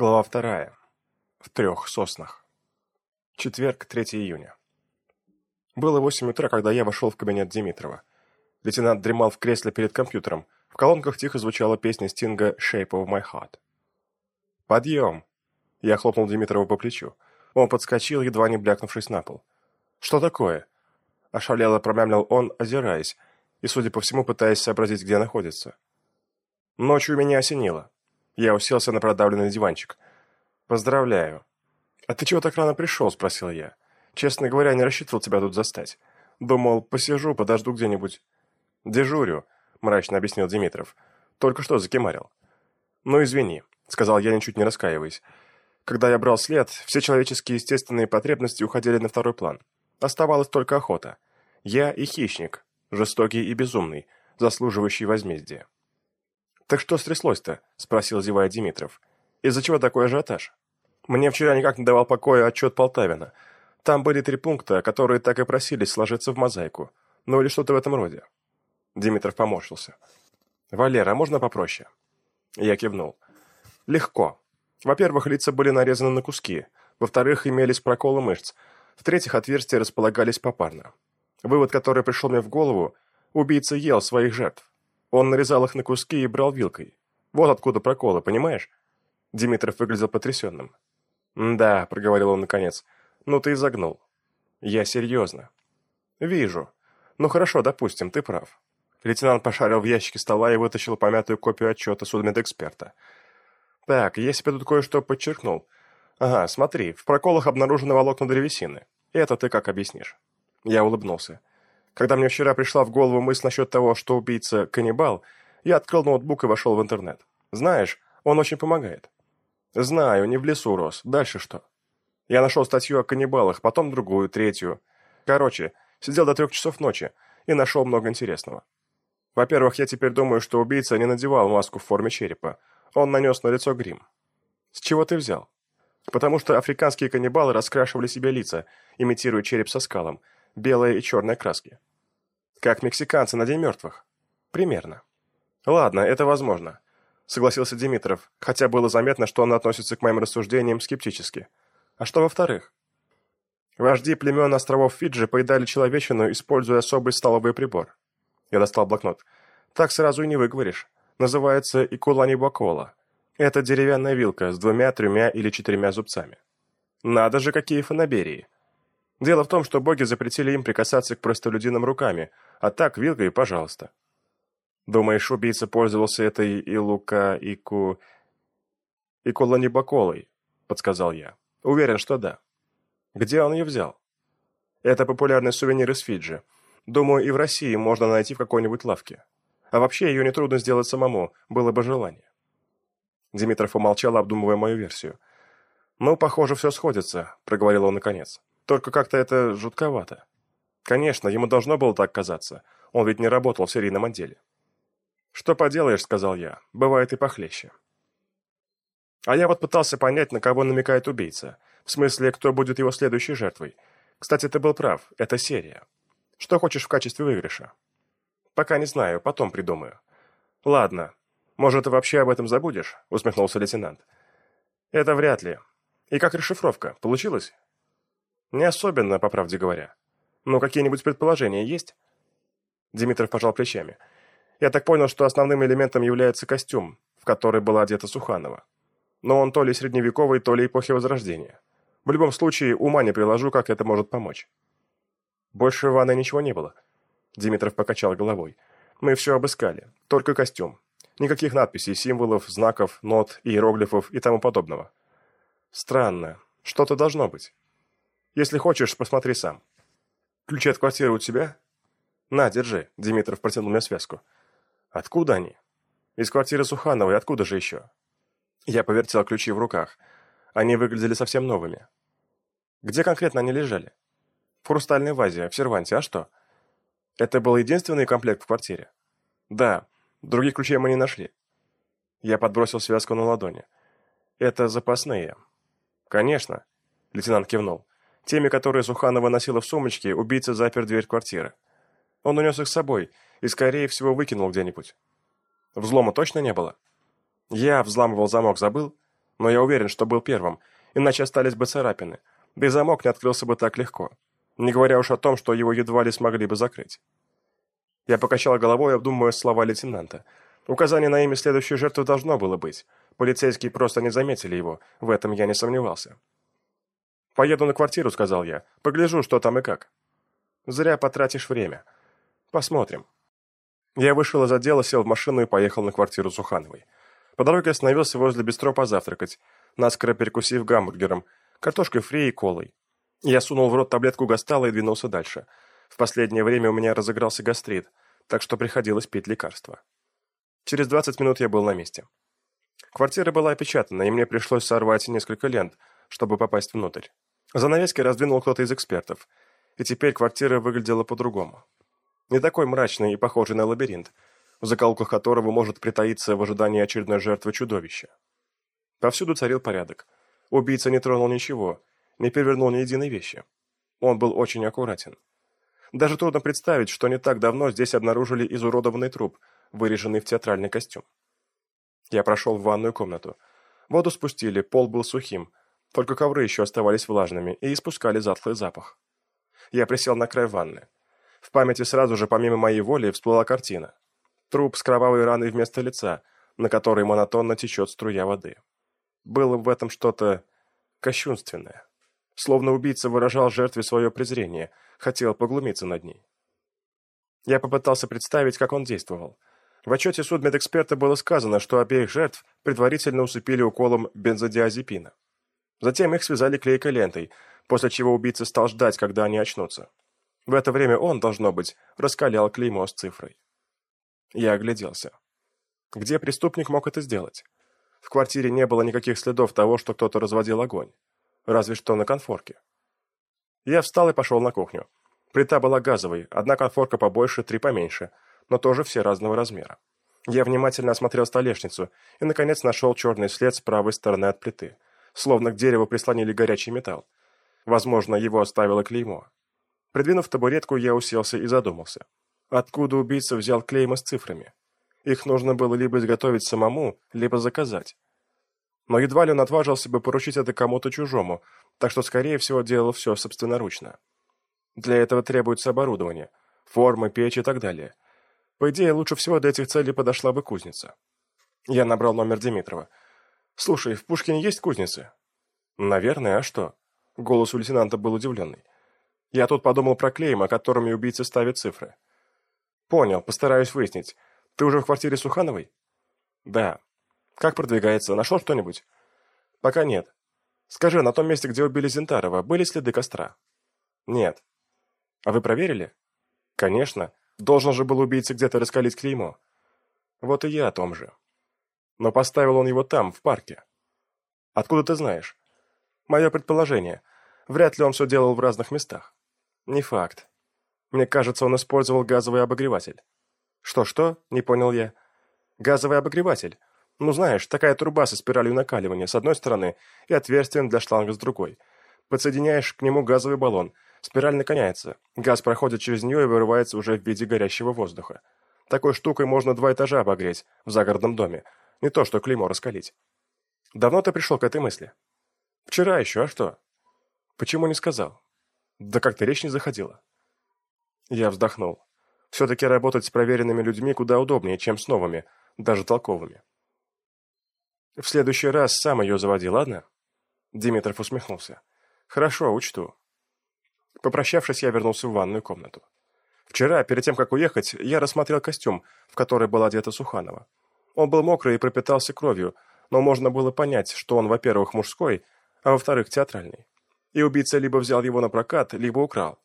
Глава вторая. В трех соснах. Четверг, 3 июня. Было восемь утра, когда я вошел в кабинет Димитрова. Лейтенант дремал в кресле перед компьютером. В колонках тихо звучала песня Стинга «Shape of my heart». «Подъем!» Я хлопнул Димитрова по плечу. Он подскочил, едва не блякнувшись на пол. «Что такое?» Ошалело промямлил он, озираясь, и, судя по всему, пытаясь сообразить, где находится. Ночью меня осенило. Я уселся на продавленный диванчик. «Поздравляю». «А ты чего так рано пришел?» – спросил я. «Честно говоря, не рассчитывал тебя тут застать. Думал, посижу, подожду где-нибудь». «Дежурю», – мрачно объяснил Димитров. «Только что закимарил». «Ну, извини», – сказал я, ничуть не раскаиваясь. Когда я брал след, все человеческие естественные потребности уходили на второй план. Оставалась только охота. Я и хищник, жестокий и безумный, заслуживающий возмездия. «Так что стряслось-то?» – спросил зевая Димитров. «Из-за чего такой ажиотаж?» «Мне вчера никак не давал покоя отчет Полтавина. Там были три пункта, которые так и просились сложиться в мозаику. Ну или что-то в этом роде». Димитров поморщился. «Валера, можно попроще?» Я кивнул. «Легко. Во-первых, лица были нарезаны на куски. Во-вторых, имелись проколы мышц. В-третьих, отверстия располагались попарно. Вывод, который пришел мне в голову, убийца ел своих жертв. Он нарезал их на куски и брал вилкой. Вот откуда проколы, понимаешь? Димитров выглядел потрясенным. «Да», — проговорил он наконец, — «ну ты изогнул». «Я серьезно». «Вижу. Ну хорошо, допустим, ты прав». Лейтенант пошарил в ящике стола и вытащил помятую копию отчета судмедэксперта. «Так, я себе тут кое-что подчеркнул. Ага, смотри, в проколах обнаружены волокна древесины. Это ты как объяснишь?» Я улыбнулся. Когда мне вчера пришла в голову мысль насчет того, что убийца – каннибал, я открыл ноутбук и вошел в интернет. Знаешь, он очень помогает. Знаю, не в лесу рос. Дальше что? Я нашел статью о каннибалах, потом другую, третью. Короче, сидел до трех часов ночи и нашел много интересного. Во-первых, я теперь думаю, что убийца не надевал маску в форме черепа. Он нанес на лицо грим. С чего ты взял? Потому что африканские каннибалы раскрашивали себе лица, имитируя череп со скалом, белые и черные краски. Как мексиканцы на День мертвых. Примерно. Ладно, это возможно. Согласился Димитров, хотя было заметно, что он относится к моим рассуждениям скептически. А что во-вторых? Вожди племен островов Фиджи поедали человечину, используя особый столовый прибор. Я достал блокнот. Так сразу и не выговоришь. Называется икулани бакола. Это деревянная вилка с двумя, тремя или четырьмя зубцами. Надо же, какие фанаберии. Дело в том, что боги запретили им прикасаться к простолюдинам руками, а так вилкой, пожалуйста. Думаешь, убийца пользовался этой Илука Ику... Икуланибаколой, подсказал я. Уверен, что да. Где он ее взял? Это популярный сувенир из Фиджи. Думаю, и в России можно найти в какой-нибудь лавке. А вообще ее нетрудно сделать самому, было бы желание. Димитров умолчал, обдумывая мою версию. «Ну, похоже, все сходится», — проговорил он наконец. Только как-то это жутковато. Конечно, ему должно было так казаться. Он ведь не работал в серийном отделе. «Что поделаешь», — сказал я. «Бывает и похлеще». А я вот пытался понять, на кого намекает убийца. В смысле, кто будет его следующей жертвой. Кстати, ты был прав. Это серия. Что хочешь в качестве выигрыша? Пока не знаю, потом придумаю. Ладно. Может, ты вообще об этом забудешь? Усмехнулся лейтенант. Это вряд ли. И как расшифровка? Получилось? Не особенно, по правде говоря. Но какие-нибудь предположения есть? Димитров пожал плечами. Я так понял, что основным элементом является костюм, в который была одета Суханова. Но он то ли средневековый, то ли эпохи Возрождения. В любом случае, ума не приложу, как это может помочь. Больше в ванной ничего не было. Димитров покачал головой. Мы все обыскали. Только костюм. Никаких надписей, символов, знаков, нот, иероглифов и тому подобного. Странно. Что-то должно быть. Если хочешь, посмотри сам. Ключи от квартиры у тебя? На, держи. Димитров протянул мне связку. Откуда они? Из квартиры Сухановой, откуда же еще? Я повертел ключи в руках. Они выглядели совсем новыми. Где конкретно они лежали? В хрустальной вазе, в серванте, а что? Это был единственный комплект в квартире? Да, других ключей мы не нашли. Я подбросил связку на ладони. Это запасные. Конечно, лейтенант кивнул. Теми, которые Суханова носила в сумочке, убийца запер дверь квартиры. Он унес их с собой и, скорее всего, выкинул где-нибудь. Взлома точно не было? Я взламывал замок, забыл? Но я уверен, что был первым, иначе остались бы царапины, да и замок не открылся бы так легко, не говоря уж о том, что его едва ли смогли бы закрыть. Я покачал головой, обдумывая слова лейтенанта. Указание на имя следующей жертвы должно было быть. Полицейские просто не заметили его, в этом я не сомневался. «Поеду на квартиру», — сказал я. «Погляжу, что там и как». «Зря потратишь время. Посмотрим». Я вышел из отдела, сел в машину и поехал на квартиру Сухановой. По дороге остановился возле бистро позавтракать, наскоро перекусив гамбургером, картошкой фри и колой. Я сунул в рот таблетку гастала и двинулся дальше. В последнее время у меня разыгрался гастрит, так что приходилось пить лекарства. Через 20 минут я был на месте. Квартира была опечатана, и мне пришлось сорвать несколько лент, чтобы попасть внутрь. Занавески раздвинул кто-то из экспертов, и теперь квартира выглядела по-другому. Не такой мрачный и похожий на лабиринт, в закоулках которого может притаиться в ожидании очередной жертвы чудовища. Повсюду царил порядок. Убийца не тронул ничего, не перевернул ни единой вещи. Он был очень аккуратен. Даже трудно представить, что не так давно здесь обнаружили изуродованный труп, выреженный в театральный костюм. Я прошел в ванную комнату. Воду спустили, пол был сухим, только ковры еще оставались влажными и испускали затхлый запах. Я присел на край ванны. В памяти сразу же, помимо моей воли, всплыла картина. Труп с кровавой раной вместо лица, на которой монотонно течет струя воды. Было в этом что-то кощунственное. Словно убийца выражал жертве свое презрение, хотел поглумиться над ней. Я попытался представить, как он действовал. В отчете судмедэксперта было сказано, что обеих жертв предварительно усыпили уколом бензодиазепина. Затем их связали клейкой лентой, после чего убийца стал ждать, когда они очнутся. В это время он, должно быть, раскалял клеймо с цифрой. Я огляделся. Где преступник мог это сделать? В квартире не было никаких следов того, что кто-то разводил огонь разве что на конфорке. Я встал и пошел на кухню. Плита была газовой, одна конфорка побольше, три поменьше, но тоже все разного размера. Я внимательно осмотрел столешницу и, наконец, нашел черный след с правой стороны от плиты, словно к дереву прислонили горячий металл. Возможно, его оставило клеймо. Придвинув табуретку, я уселся и задумался. Откуда убийца взял клейма с цифрами? Их нужно было либо изготовить самому, либо заказать но едва ли он отважился бы поручить это кому-то чужому, так что, скорее всего, делал все собственноручно. Для этого требуется оборудование, формы, печь и так далее. По идее, лучше всего для этих целей подошла бы кузница. Я набрал номер Димитрова. «Слушай, в Пушкине есть кузницы?» «Наверное, а что?» Голос у лейтенанта был удивленный. «Я тут подумал про клейма, которыми убийцы ставят цифры». «Понял, постараюсь выяснить. Ты уже в квартире Сухановой?» «Да. Как продвигается? Нашел что-нибудь? Пока нет. Скажи, на том месте, где убили Зентарова, были следы костра? Нет. А вы проверили? Конечно. Должен же был убийца где-то раскалить клеймо. Вот и я о том же. Но поставил он его там, в парке. Откуда ты знаешь? Мое предположение. Вряд ли он все делал в разных местах. Не факт. Мне кажется, он использовал газовый обогреватель. Что-что? Не понял я. Газовый обогреватель. Ну, знаешь, такая труба со спиралью накаливания с одной стороны и отверстием для шланга с другой. Подсоединяешь к нему газовый баллон. Спираль наконяется. Газ проходит через нее и вырывается уже в виде горящего воздуха. Такой штукой можно два этажа обогреть в загородном доме. Не то, что клеймо раскалить. Давно ты пришел к этой мысли? Вчера еще, а что? Почему не сказал? Да как-то речь не заходила. Я вздохнул. Все-таки работать с проверенными людьми куда удобнее, чем с новыми, даже толковыми. В следующий раз сам ее заводи, ладно?» Димитров усмехнулся. «Хорошо, учту». Попрощавшись, я вернулся в ванную комнату. Вчера, перед тем, как уехать, я рассмотрел костюм, в который была одета Суханова. Он был мокрый и пропитался кровью, но можно было понять, что он, во-первых, мужской, а во-вторых, театральный. И убийца либо взял его на прокат, либо украл.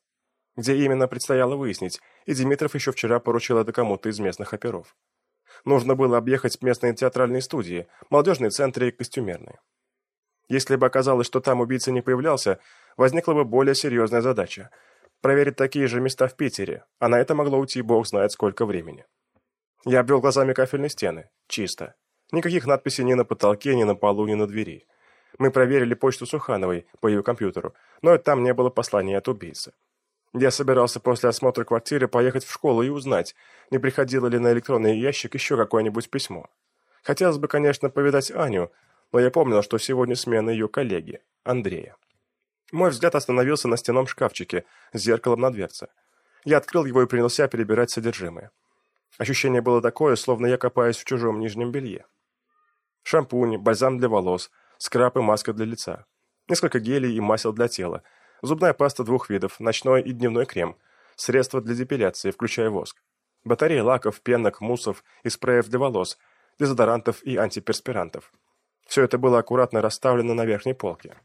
Где именно предстояло выяснить, и Димитров еще вчера поручил это кому-то из местных оперов. Нужно было объехать местные театральные студии, молодежные центры и костюмерные. Если бы оказалось, что там убийца не появлялся, возникла бы более серьезная задача – проверить такие же места в Питере, а на это могло уйти бог знает сколько времени. Я обвел глазами кафельные стены. Чисто. Никаких надписей ни на потолке, ни на полу, ни на двери. Мы проверили почту Сухановой по ее компьютеру, но там не было послания от убийцы. Я собирался после осмотра квартиры поехать в школу и узнать, не приходило ли на электронный ящик еще какое-нибудь письмо. Хотелось бы, конечно, повидать Аню, но я помнил, что сегодня смена ее коллеги, Андрея. Мой взгляд остановился на стенном шкафчике с зеркалом на дверце. Я открыл его и принялся перебирать содержимое. Ощущение было такое, словно я копаюсь в чужом нижнем белье. Шампунь, бальзам для волос, скраб и маска для лица. Несколько гелей и масел для тела. Зубная паста двух видов, ночной и дневной крем. Средства для депиляции, включая воск. Батареи лаков, пенок, муссов и спреев для волос, дезодорантов и антиперспирантов. Все это было аккуратно расставлено на верхней полке.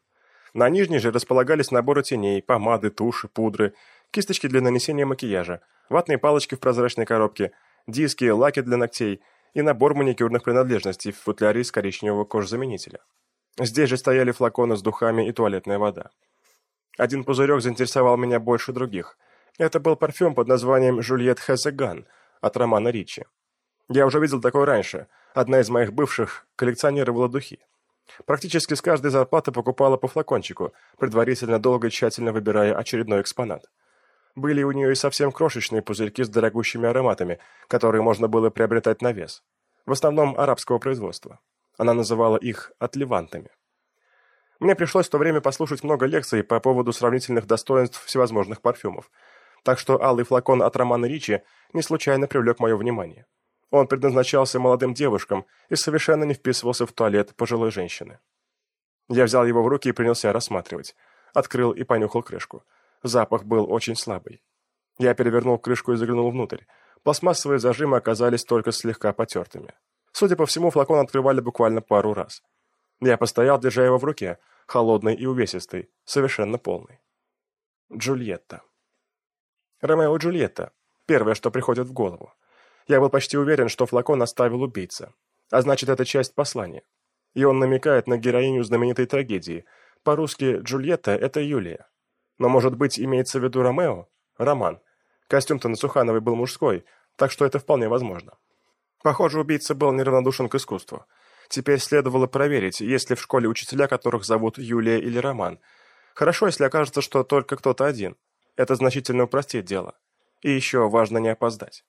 На нижней же располагались наборы теней, помады, туши, пудры, кисточки для нанесения макияжа, ватные палочки в прозрачной коробке, диски, лаки для ногтей и набор маникюрных принадлежностей в футляре из коричневого кожзаменителя. Здесь же стояли флаконы с духами и туалетная вода. Один пузырек заинтересовал меня больше других. Это был парфюм под названием «Жульет Хезеган» от романа Ричи. Я уже видел такой раньше. Одна из моих бывших коллекционировала духи. Практически с каждой зарплаты покупала по флакончику, предварительно долго и тщательно выбирая очередной экспонат. Были у нее и совсем крошечные пузырьки с дорогущими ароматами, которые можно было приобретать на вес. В основном арабского производства. Она называла их «отливантами». Мне пришлось в то время послушать много лекций по поводу сравнительных достоинств всевозможных парфюмов, так что алый флакон от Романа Ричи не случайно привлек мое внимание. Он предназначался молодым девушкам и совершенно не вписывался в туалет пожилой женщины. Я взял его в руки и принялся рассматривать. Открыл и понюхал крышку. Запах был очень слабый. Я перевернул крышку и заглянул внутрь. Пластмассовые зажимы оказались только слегка потертыми. Судя по всему, флакон открывали буквально пару раз. Я постоял, держа его в руке, холодный и увесистый, совершенно полный. Джульетта. Ромео и Джульетта. Первое, что приходит в голову. Я был почти уверен, что флакон оставил убийца. А значит, это часть послания. И он намекает на героиню знаменитой трагедии. По-русски Джульетта – это Юлия. Но, может быть, имеется в виду Ромео? Роман. Костюм-то на Сухановой был мужской, так что это вполне возможно. Похоже, убийца был неравнодушен к искусству. Теперь следовало проверить, есть ли в школе учителя, которых зовут Юлия или Роман. Хорошо, если окажется, что только кто-то один. Это значительно упростит дело. И еще важно не опоздать.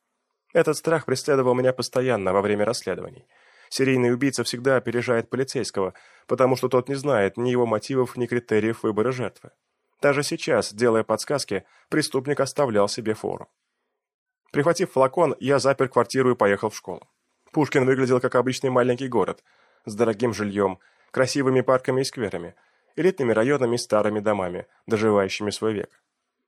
Этот страх преследовал меня постоянно во время расследований. Серийный убийца всегда опережает полицейского, потому что тот не знает ни его мотивов, ни критериев выбора жертвы. Даже сейчас, делая подсказки, преступник оставлял себе фору. Прихватив флакон, я запер квартиру и поехал в школу. Пушкин выглядел как обычный маленький город, с дорогим жильем, красивыми парками и скверами, элитными районами и старыми домами, доживающими свой век.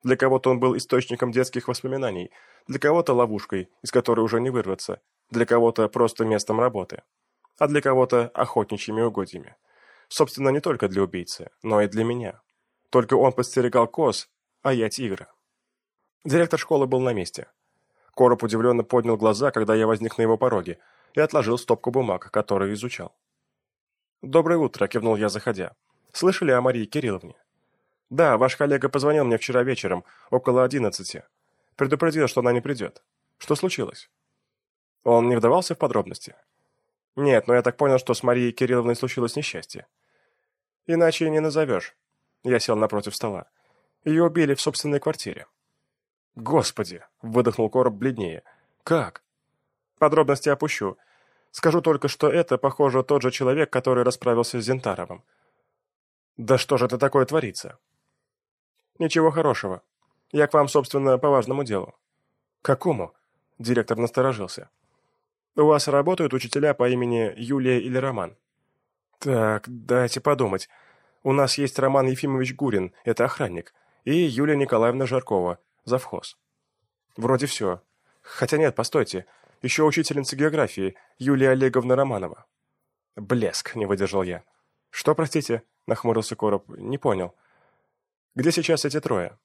Для кого-то он был источником детских воспоминаний, для кого-то ловушкой, из которой уже не вырваться, для кого-то просто местом работы, а для кого-то охотничьими угодьями. Собственно, не только для убийцы, но и для меня. Только он подстерегал коз, а я тигра. Директор школы был на месте. Короб удивленно поднял глаза, когда я возник на его пороге, и отложил стопку бумаг, которые изучал. «Доброе утро», — кивнул я, заходя. «Слышали о Марии Кирилловне?» «Да, ваш коллега позвонил мне вчера вечером, около одиннадцати. Предупредил, что она не придет. Что случилось?» Он не вдавался в подробности? «Нет, но я так понял, что с Марией Кирилловной случилось несчастье». «Иначе не назовешь». Я сел напротив стола. «Ее убили в собственной квартире». «Господи!» — выдохнул Короб бледнее. «Как?» «Подробности опущу. Скажу только, что это, похоже, тот же человек, который расправился с Зентаровым». «Да что же это такое творится?» «Ничего хорошего. Я к вам, собственно, по важному делу». «Какому?» — директор насторожился. «У вас работают учителя по имени Юлия или Роман?» «Так, дайте подумать. У нас есть Роман Ефимович Гурин, это охранник, и Юлия Николаевна Жаркова, завхоз. Вроде все. Хотя нет, постойте. Еще учительница географии, Юлия Олеговна Романова. Блеск, не выдержал я. Что, простите? Нахмурился Короб. Не понял. Где сейчас эти трое?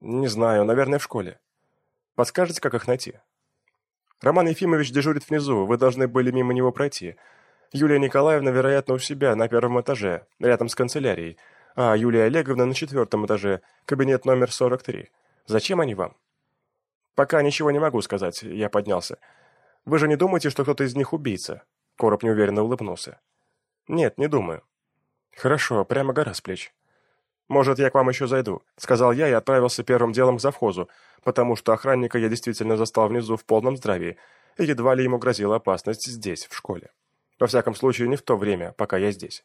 Не знаю, наверное, в школе. Подскажете, как их найти? Роман Ефимович дежурит внизу, вы должны были мимо него пройти. Юлия Николаевна, вероятно, у себя на первом этаже, рядом с канцелярией, а Юлия Олеговна на четвертом этаже, кабинет номер 43. Зачем они вам?» «Пока ничего не могу сказать», — я поднялся. «Вы же не думаете, что кто-то из них убийца?» Короб неуверенно улыбнулся. «Нет, не думаю». «Хорошо, прямо гора с плеч». «Может, я к вам еще зайду», — сказал я и отправился первым делом к завхозу, потому что охранника я действительно застал внизу в полном здравии, и едва ли ему грозила опасность здесь, в школе. Во всяком случае, не в то время, пока я здесь.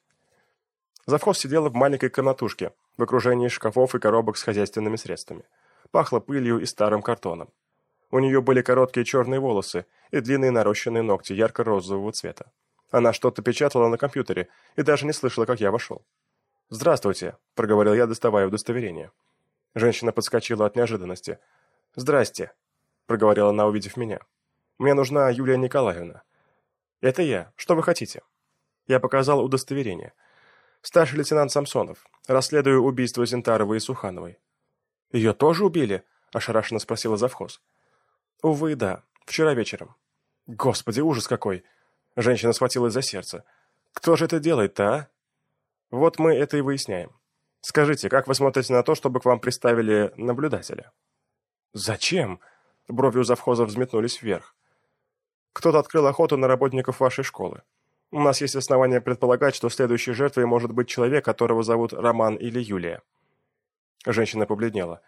Завхоз сидела в маленькой комнатушке, в окружении шкафов и коробок с хозяйственными средствами. Пахло пылью и старым картоном. У нее были короткие черные волосы и длинные нарощенные ногти ярко-розового цвета. Она что-то печатала на компьютере и даже не слышала, как я вошел. «Здравствуйте», — проговорил я, доставая удостоверение. Женщина подскочила от неожиданности. «Здрасте», — проговорила она, увидев меня. «Мне нужна Юлия Николаевна». «Это я. Что вы хотите?» Я показал удостоверение. «Старший лейтенант Самсонов. Расследую убийство Зинтаровой и Сухановой». «Ее тоже убили?» – ошарашенно спросила завхоз. «Увы, да. Вчера вечером». «Господи, ужас какой!» Женщина схватилась за сердце. «Кто же это делает-то, а?» «Вот мы это и выясняем. Скажите, как вы смотрите на то, чтобы к вам приставили наблюдателя?» «Зачем?» Брови у завхоза взметнулись вверх. «Кто-то открыл охоту на работников вашей школы. У нас есть основания предполагать, что следующей жертвой может быть человек, которого зовут Роман или Юлия». Женщина побледнела.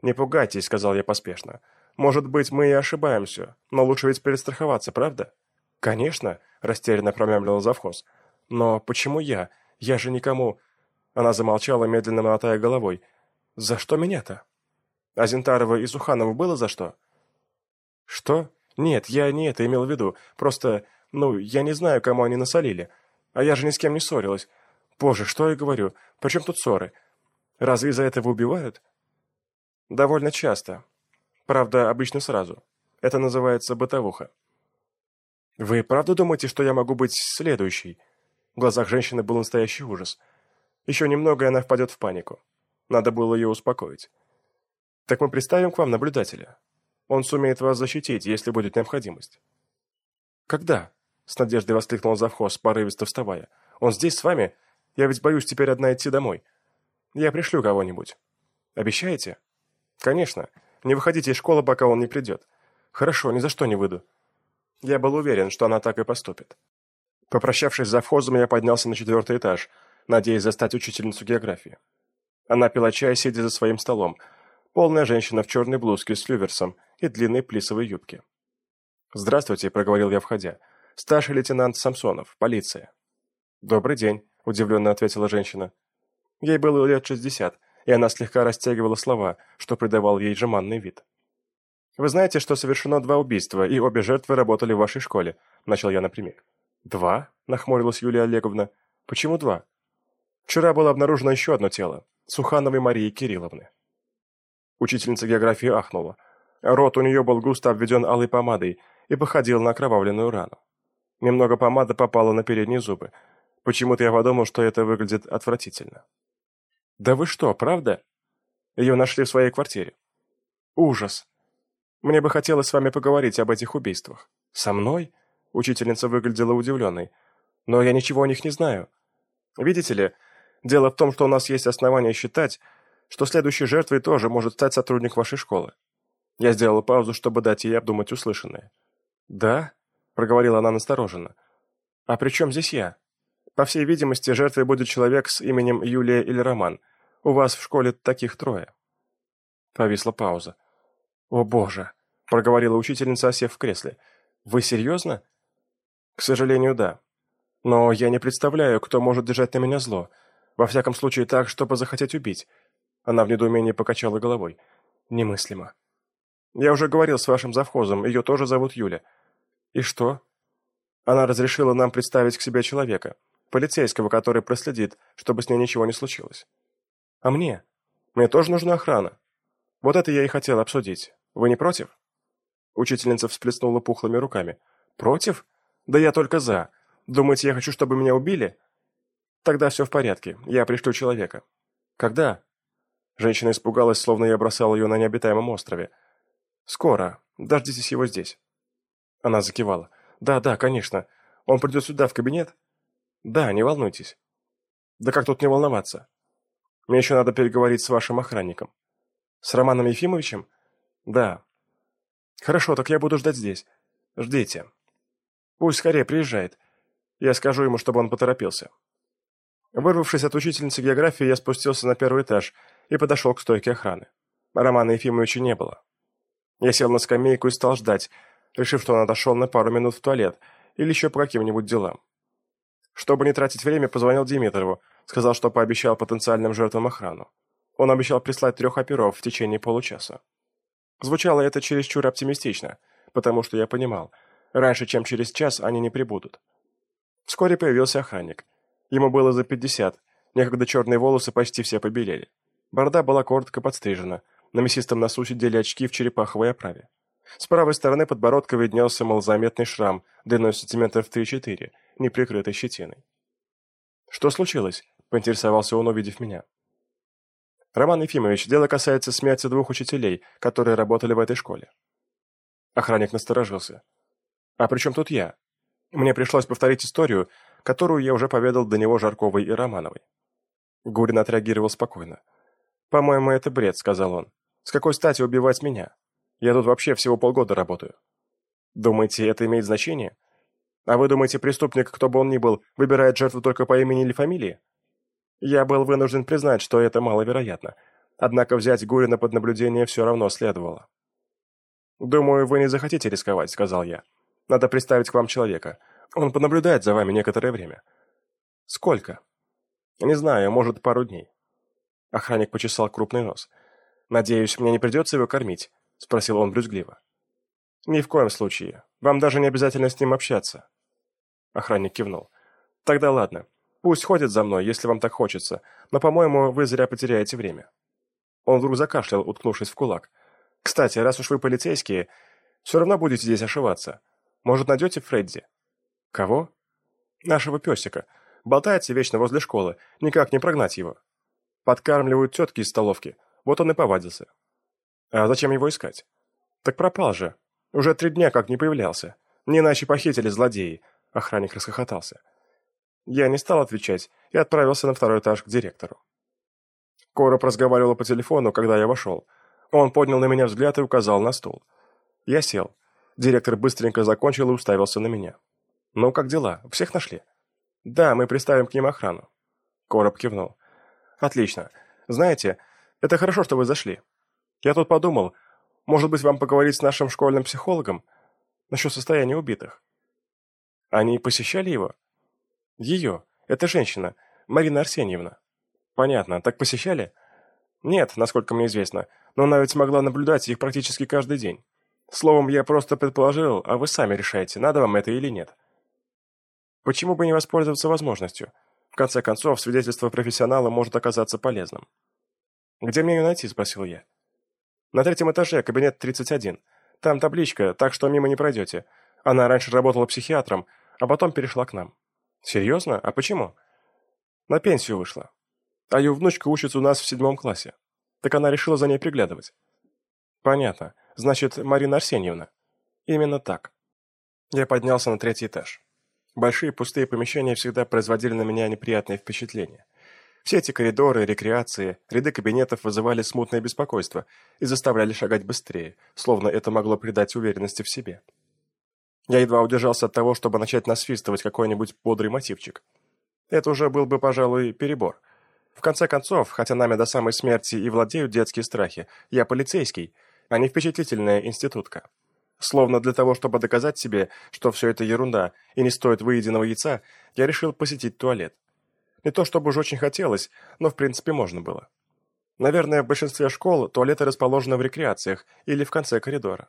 «Не пугайтесь», — сказал я поспешно. «Может быть, мы и ошибаемся, но лучше ведь перестраховаться, правда?» «Конечно», — растерянно промямлила завхоз. «Но почему я? Я же никому...» Она замолчала, медленно мотая головой. «За что меня-то?» «А Зинтарова и Суханову было за что?» «Что? Нет, я не это имел в виду. Просто, ну, я не знаю, кому они насолили. А я же ни с кем не ссорилась. Боже, что я говорю? Причем тут ссоры? Разве из-за этого убивают?» «Довольно часто. Правда, обычно сразу. Это называется бытовуха». «Вы правда думаете, что я могу быть следующей?» В глазах женщины был настоящий ужас. Еще немного, и она впадет в панику. Надо было ее успокоить. «Так мы приставим к вам наблюдателя. Он сумеет вас защитить, если будет необходимость». «Когда?» — с надеждой воскликнул завхоз, порывисто вставая. «Он здесь с вами? Я ведь боюсь теперь одна идти домой. Я пришлю кого-нибудь. Обещаете?» «Конечно. Не выходите из школы, пока он не придет. Хорошо, ни за что не выйду». Я был уверен, что она так и поступит. Попрощавшись за вхозом, я поднялся на четвертый этаж, надеясь застать учительницу географии. Она пила чай, сидя за своим столом. Полная женщина в черной блузке с люверсом и длинной плисовой юбке. «Здравствуйте», — проговорил я, входя. «Старший лейтенант Самсонов, полиция». «Добрый день», — удивленно ответила женщина. Ей было лет шестьдесят, и она слегка растягивала слова, что придавал ей жеманный вид. «Вы знаете, что совершено два убийства, и обе жертвы работали в вашей школе?» – начал я напрямик. «Два?» – нахмурилась Юлия Олеговна. «Почему два?» «Вчера было обнаружено еще одно тело – Сухановой Марии Кирилловны». Учительница географии ахнула. Рот у нее был густо обведен алой помадой и походил на окровавленную рану. Немного помады попало на передние зубы. Почему-то я подумал, что это выглядит отвратительно. «Да вы что, правда?» Ее нашли в своей квартире. «Ужас!» Мне бы хотелось с вами поговорить об этих убийствах. Со мной? Учительница выглядела удивленной. Но я ничего о них не знаю. Видите ли, дело в том, что у нас есть основания считать, что следующей жертвой тоже может стать сотрудник вашей школы. Я сделала паузу, чтобы дать ей обдумать услышанное. «Да?» – проговорила она настороженно. «А при чем здесь я? По всей видимости, жертвой будет человек с именем Юлия или Роман. У вас в школе таких трое». Повисла пауза. «О боже!» – проговорила учительница, сев в кресле. «Вы серьезно?» «К сожалению, да. Но я не представляю, кто может держать на меня зло. Во всяком случае так, чтобы захотеть убить». Она в недоумении покачала головой. «Немыслимо». «Я уже говорил с вашим завхозом, ее тоже зовут Юля». «И что?» Она разрешила нам представить к себе человека, полицейского, который проследит, чтобы с ней ничего не случилось. А мне? Мне тоже нужна охрана. Вот это я и хотел обсудить. Вы не против?» Учительница всплеснула пухлыми руками. «Против? Да я только за. Думаете, я хочу, чтобы меня убили?» «Тогда все в порядке. Я пришлю человека». «Когда?» Женщина испугалась, словно я бросал ее на необитаемом острове. «Скоро. Дождитесь его здесь». Она закивала. «Да, да, конечно. Он придет сюда, в кабинет?» «Да, не волнуйтесь». «Да как тут не волноваться? Мне еще надо переговорить с вашим охранником». «С Романом Ефимовичем?» «Да». «Хорошо, так я буду ждать здесь. Ждите. Пусть скорее приезжает. Я скажу ему, чтобы он поторопился». Вырвавшись от учительницы географии, я спустился на первый этаж и подошел к стойке охраны. Романа Ефимовича не было. Я сел на скамейку и стал ждать, решив, что он отошел на пару минут в туалет или еще по каким-нибудь делам. Чтобы не тратить время, позвонил Димитрову, сказал, что пообещал потенциальным жертвам охрану. Он обещал прислать трех оперов в течение получаса. Звучало это чересчур оптимистично, потому что я понимал, раньше, чем через час, они не прибудут. Вскоре появился охранник. Ему было за пятьдесят, некогда черные волосы почти все побелели. Борода была коротко подстрижена, на мясистом носу сидели очки в черепаховой оправе. С правой стороны подбородка виднелся малозаметный шрам, длиной сантиметров 3-4, не прикрытый щетиной. «Что случилось?» – поинтересовался он, увидев меня. «Роман Ефимович, дело касается смерти двух учителей, которые работали в этой школе». Охранник насторожился. «А при чем тут я?» Мне пришлось повторить историю, которую я уже поведал до него Жарковой и Романовой. Гурин отреагировал спокойно. «По-моему, это бред», — сказал он. «С какой стати убивать меня? Я тут вообще всего полгода работаю». «Думаете, это имеет значение? А вы думаете, преступник, кто бы он ни был, выбирает жертву только по имени или фамилии?» Я был вынужден признать, что это маловероятно. Однако взять Гурина под наблюдение все равно следовало. «Думаю, вы не захотите рисковать», — сказал я. Надо представить к вам человека. Он понаблюдает за вами некоторое время. Сколько? Не знаю, может, пару дней. Охранник почесал крупный нос. Надеюсь, мне не придется его кормить? Спросил он брюзгливо. Ни в коем случае. Вам даже не обязательно с ним общаться. Охранник кивнул. Тогда ладно. Пусть ходит за мной, если вам так хочется, но, по-моему, вы зря потеряете время. Он вдруг закашлял, уткнувшись в кулак. Кстати, раз уж вы полицейские, все равно будете здесь ошиваться. Может, найдете Фредди?» «Кого?» «Нашего песика. Болтается вечно возле школы. Никак не прогнать его. Подкармливают тетки из столовки. Вот он и повадился». «А зачем его искать?» «Так пропал же. Уже три дня как не появлялся. Не иначе похитили злодеи». Охранник расхохотался. Я не стал отвечать и отправился на второй этаж к директору. Короб разговаривал по телефону, когда я вошел. Он поднял на меня взгляд и указал на стул. Я сел. Директор быстренько закончил и уставился на меня. «Ну, как дела? Всех нашли?» «Да, мы приставим к ним охрану». Короб кивнул. «Отлично. Знаете, это хорошо, что вы зашли. Я тут подумал, может быть, вам поговорить с нашим школьным психологом насчет состояния убитых?» «Они посещали его?» «Ее. Это женщина. Марина Арсеньевна». «Понятно. Так посещали?» «Нет, насколько мне известно. Но она ведь могла наблюдать их практически каждый день». Словом, я просто предположил, а вы сами решаете, надо вам это или нет. Почему бы не воспользоваться возможностью? В конце концов, свидетельство профессионала может оказаться полезным. «Где мне ее найти?» – спросил я. «На третьем этаже, кабинет 31. Там табличка, так что мимо не пройдете. Она раньше работала психиатром, а потом перешла к нам». «Серьезно? А почему?» «На пенсию вышла. А ее внучка учится у нас в седьмом классе. Так она решила за ней приглядывать». «Понятно. Значит, Марина Арсеньевна. Именно так. Я поднялся на третий этаж. Большие пустые помещения всегда производили на меня неприятные впечатления. Все эти коридоры, рекреации, ряды кабинетов вызывали смутное беспокойство и заставляли шагать быстрее, словно это могло придать уверенности в себе. Я едва удержался от того, чтобы начать насвистывать какой-нибудь бодрый мотивчик. Это уже был бы, пожалуй, перебор. В конце концов, хотя нами до самой смерти и владеют детские страхи, я полицейский — а не впечатлительная институтка. Словно для того, чтобы доказать себе, что все это ерунда и не стоит выеденного яйца, я решил посетить туалет. Не то чтобы уж очень хотелось, но в принципе можно было. Наверное, в большинстве школ туалеты расположены в рекреациях или в конце коридора.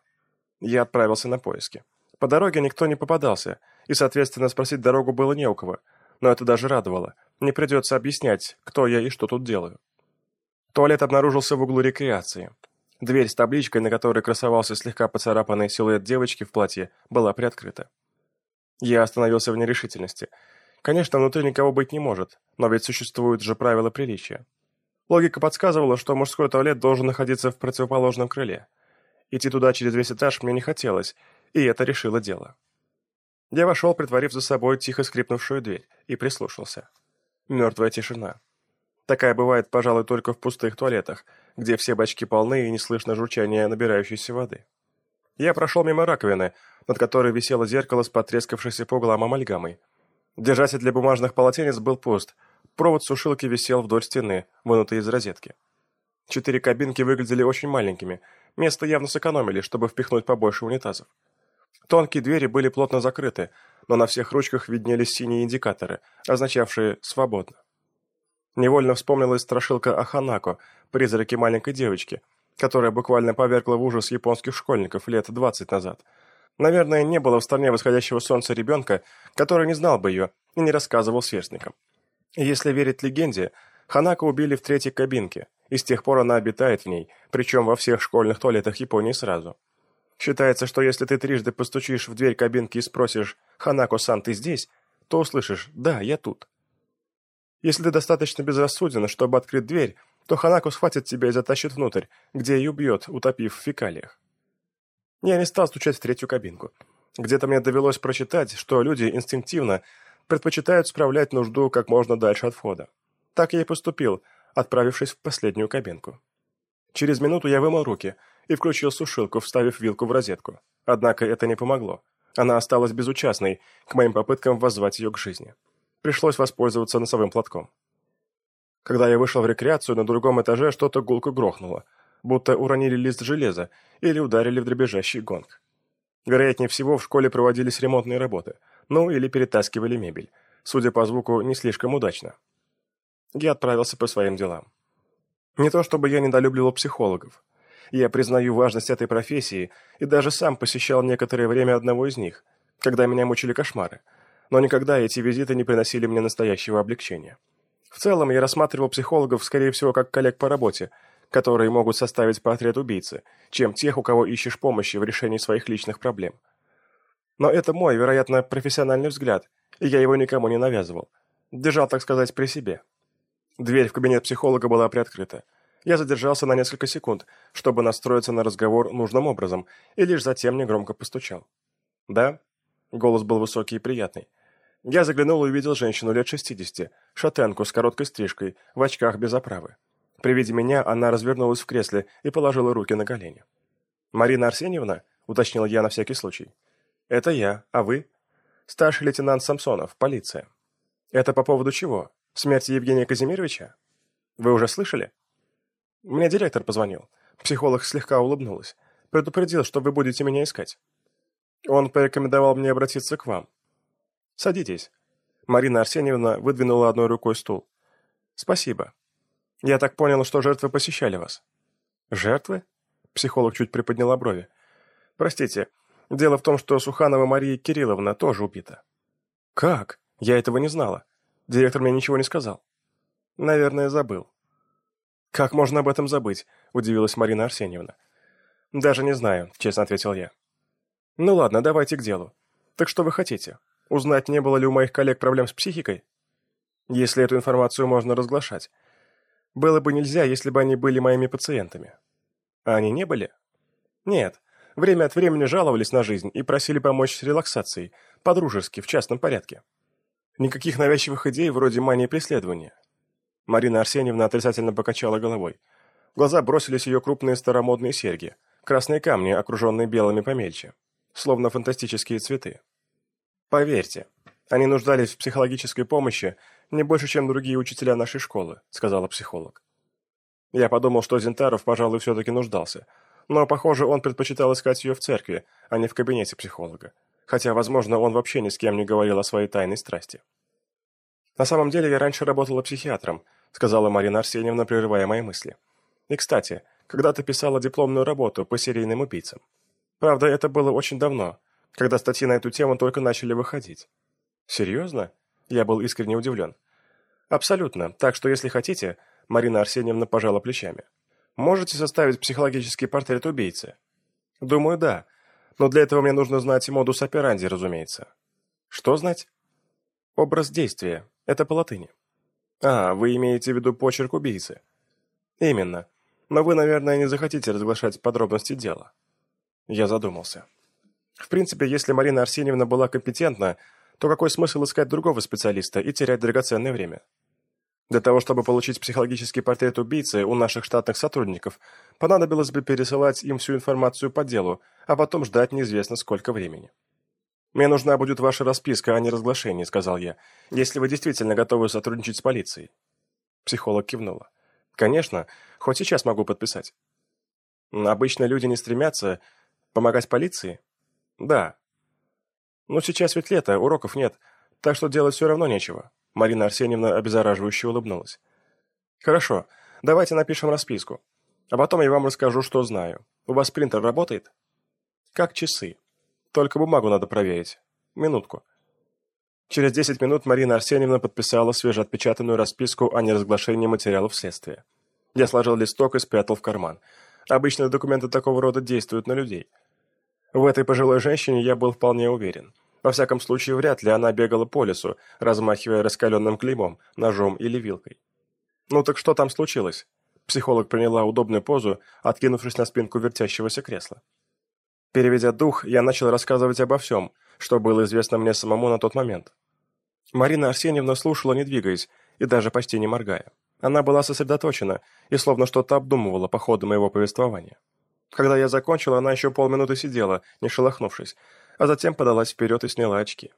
Я отправился на поиски. По дороге никто не попадался, и, соответственно, спросить дорогу было не у кого. Но это даже радовало. Не придется объяснять, кто я и что тут делаю. Туалет обнаружился в углу рекреации. Дверь с табличкой, на которой красовался слегка поцарапанный силуэт девочки в платье, была приоткрыта. Я остановился в нерешительности. Конечно, внутри никого быть не может, но ведь существуют же правила приличия. Логика подсказывала, что мужской туалет должен находиться в противоположном крыле. Идти туда через весь этаж мне не хотелось, и это решило дело. Я вошел, притворив за собой тихо скрипнувшую дверь, и прислушался. Мертвая тишина. Такая бывает, пожалуй, только в пустых туалетах, где все бачки полны и не слышно журчания набирающейся воды. Я прошел мимо раковины, над которой висело зеркало с потрескавшейся по углам амальгамой. Держатель для бумажных полотенец был пуст, провод сушилки висел вдоль стены, вынутый из розетки. Четыре кабинки выглядели очень маленькими, место явно сэкономили, чтобы впихнуть побольше унитазов. Тонкие двери были плотно закрыты, но на всех ручках виднелись синие индикаторы, означавшие «свободно». Невольно вспомнилась страшилка Аханако, призраки маленькой девочки, которая буквально повергла в ужас японских школьников лет двадцать назад. Наверное, не было в стране восходящего солнца ребенка, который не знал бы ее и не рассказывал сверстникам. Если верить легенде, Ханако убили в третьей кабинке, и с тех пор она обитает в ней, причем во всех школьных туалетах Японии сразу. Считается, что если ты трижды постучишь в дверь кабинки и спросишь «Ханако-сан, ты здесь?», то услышишь «Да, я тут». Если ты достаточно безрассуден, чтобы открыть дверь, то Ханако схватит тебя и затащит внутрь, где и убьет, утопив в фекалиях. Я не стал стучать в третью кабинку. Где-то мне довелось прочитать, что люди инстинктивно предпочитают справлять нужду как можно дальше от входа. Так я и поступил, отправившись в последнюю кабинку. Через минуту я вымыл руки и включил сушилку, вставив вилку в розетку. Однако это не помогло. Она осталась безучастной к моим попыткам воззвать ее к жизни. Пришлось воспользоваться носовым платком. Когда я вышел в рекреацию, на другом этаже что-то гулко грохнуло, будто уронили лист железа или ударили в дребезжащий гонг. Вероятнее всего, в школе проводились ремонтные работы, ну или перетаскивали мебель. Судя по звуку, не слишком удачно. Я отправился по своим делам. Не то чтобы я недолюбливал психологов. Я признаю важность этой профессии и даже сам посещал некоторое время одного из них, когда меня мучили кошмары – но никогда эти визиты не приносили мне настоящего облегчения. В целом, я рассматривал психологов, скорее всего, как коллег по работе, которые могут составить портрет убийцы, чем тех, у кого ищешь помощи в решении своих личных проблем. Но это мой, вероятно, профессиональный взгляд, и я его никому не навязывал. Держал, так сказать, при себе. Дверь в кабинет психолога была приоткрыта. Я задержался на несколько секунд, чтобы настроиться на разговор нужным образом, и лишь затем негромко постучал. «Да?» Голос был высокий и приятный. Я заглянул и увидел женщину лет шестидесяти, шатенку с короткой стрижкой, в очках без оправы. При виде меня она развернулась в кресле и положила руки на колени. «Марина Арсеньевна?» — уточнил я на всякий случай. «Это я. А вы?» «Старший лейтенант Самсонов, полиция». «Это по поводу чего? Смерти Евгения Казимировича?» «Вы уже слышали?» «Мне директор позвонил». Психолог слегка улыбнулась. «Предупредил, что вы будете меня искать». Он порекомендовал мне обратиться к вам. Садитесь. Марина Арсеньевна выдвинула одной рукой стул. Спасибо. Я так понял, что жертвы посещали вас. Жертвы? Психолог чуть приподняла брови. Простите, дело в том, что Суханова Мария Кирилловна тоже убита. Как? Я этого не знала. Директор мне ничего не сказал. Наверное, забыл. Как можно об этом забыть? Удивилась Марина Арсеньевна. Даже не знаю, честно ответил я. Ну ладно, давайте к делу. Так что вы хотите? Узнать, не было ли у моих коллег проблем с психикой? Если эту информацию можно разглашать. Было бы нельзя, если бы они были моими пациентами. А они не были? Нет. Время от времени жаловались на жизнь и просили помочь с релаксацией, по-дружески, в частном порядке. Никаких навязчивых идей вроде мании преследования. Марина Арсеньевна отрицательно покачала головой. В глаза бросились ее крупные старомодные серьги, красные камни, окруженные белыми помельче словно фантастические цветы. «Поверьте, они нуждались в психологической помощи не больше, чем другие учителя нашей школы», — сказала психолог. Я подумал, что Зинтаров, пожалуй, все-таки нуждался, но, похоже, он предпочитал искать ее в церкви, а не в кабинете психолога, хотя, возможно, он вообще ни с кем не говорил о своей тайной страсти. «На самом деле я раньше работала психиатром», — сказала Марина Арсеньевна, прерывая мои мысли. «И, кстати, когда-то писала дипломную работу по серийным убийцам. Правда, это было очень давно, когда статьи на эту тему только начали выходить. Серьезно? Я был искренне удивлен. Абсолютно. Так что, если хотите, Марина Арсеньевна пожала плечами. Можете составить психологический портрет убийцы? Думаю, да. Но для этого мне нужно знать модус операнди, разумеется. Что знать? Образ действия. Это по латыни. А, вы имеете в виду почерк убийцы? Именно. Но вы, наверное, не захотите разглашать подробности дела. Я задумался. В принципе, если Марина Арсеньевна была компетентна, то какой смысл искать другого специалиста и терять драгоценное время? Для того, чтобы получить психологический портрет убийцы у наших штатных сотрудников, понадобилось бы пересылать им всю информацию по делу, а потом ждать неизвестно сколько времени. «Мне нужна будет ваша расписка, а не разглашение», — сказал я, «если вы действительно готовы сотрудничать с полицией». Психолог кивнула. «Конечно, хоть сейчас могу подписать». Обычно люди не стремятся Помогать полиции? Да, Ну, сейчас ведь лето, уроков нет, так что делать все равно нечего. Марина Арсеньевна обеззараживающе улыбнулась. Хорошо, давайте напишем расписку. А потом я вам расскажу, что знаю. У вас принтер работает? Как часы. Только бумагу надо проверить. Минутку. Через 10 минут Марина Арсеньевна подписала свежеотпечатанную расписку о неразглашении материалов следствия. Я сложил листок и спрятал в карман. Обычно документы такого рода действуют на людей. В этой пожилой женщине я был вполне уверен. Во всяком случае, вряд ли она бегала по лесу, размахивая раскаленным клеймом, ножом или вилкой. «Ну так что там случилось?» Психолог приняла удобную позу, откинувшись на спинку вертящегося кресла. Переведя дух, я начал рассказывать обо всем, что было известно мне самому на тот момент. Марина Арсеньевна слушала, не двигаясь, и даже почти не моргая. Она была сосредоточена и словно что-то обдумывала по ходу моего повествования. Когда я закончил, она еще полминуты сидела, не шелохнувшись, а затем подалась вперед и сняла очки.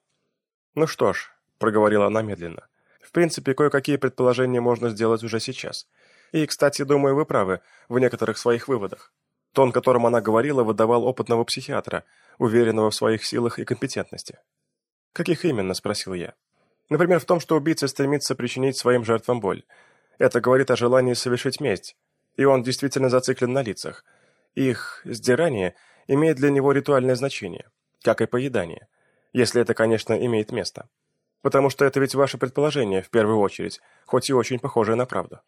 «Ну что ж», — проговорила она медленно, — «в принципе, кое-какие предположения можно сделать уже сейчас. И, кстати, думаю, вы правы в некоторых своих выводах. Тон, которым она говорила, выдавал опытного психиатра, уверенного в своих силах и компетентности. «Каких именно?» – спросил я. «Например, в том, что убийца стремится причинить своим жертвам боль. Это говорит о желании совершить месть, и он действительно зациклен на лицах. Их сдирание имеет для него ритуальное значение, как и поедание, если это, конечно, имеет место. Потому что это ведь ваше предположение, в первую очередь, хоть и очень похожее на правду».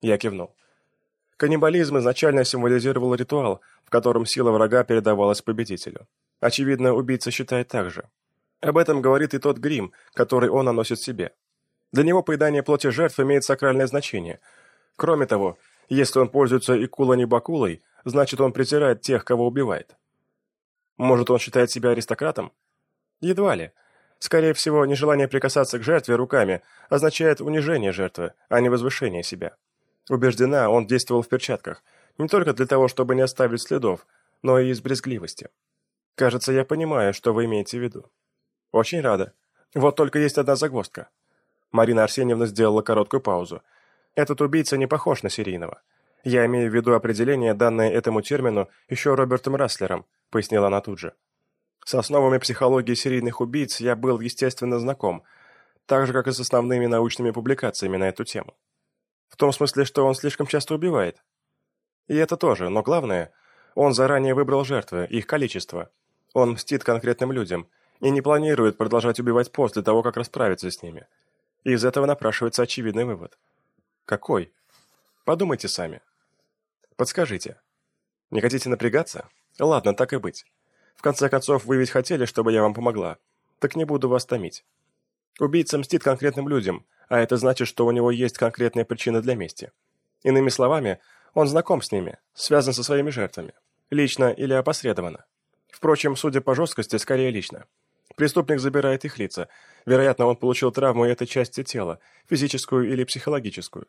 Я кивнул. Каннибализм изначально символизировал ритуал, в котором сила врага передавалась победителю. Очевидно, убийца считает так же. Об этом говорит и тот грим, который он наносит себе. Для него поедание плоти жертв имеет сакральное значение. Кроме того, если он пользуется и кулани-бакулой, значит он презирает тех, кого убивает. Может, он считает себя аристократом? Едва ли. Скорее всего, нежелание прикасаться к жертве руками означает унижение жертвы, а не возвышение себя. Убеждена, он действовал в перчатках, не только для того, чтобы не оставить следов, но и из брезгливости. Кажется, я понимаю, что вы имеете в виду. Очень рада. Вот только есть одна загвоздка. Марина Арсеньевна сделала короткую паузу. Этот убийца не похож на серийного. Я имею в виду определение, данное этому термину еще Робертом Расслером, пояснила она тут же. С основами психологии серийных убийц я был, естественно, знаком, так же, как и с основными научными публикациями на эту тему. В том смысле, что он слишком часто убивает. И это тоже, но главное, он заранее выбрал жертвы, их количество. Он мстит конкретным людям и не планирует продолжать убивать после того, как расправиться с ними. Из этого напрашивается очевидный вывод. Какой? Подумайте сами. Подскажите. Не хотите напрягаться? Ладно, так и быть. В конце концов, вы ведь хотели, чтобы я вам помогла. Так не буду вас томить. Убийца мстит конкретным людям, а это значит, что у него есть конкретная причина для мести. Иными словами, он знаком с ними, связан со своими жертвами. Лично или опосредованно. Впрочем, судя по жесткости, скорее лично. Преступник забирает их лица. Вероятно, он получил травму этой части тела, физическую или психологическую.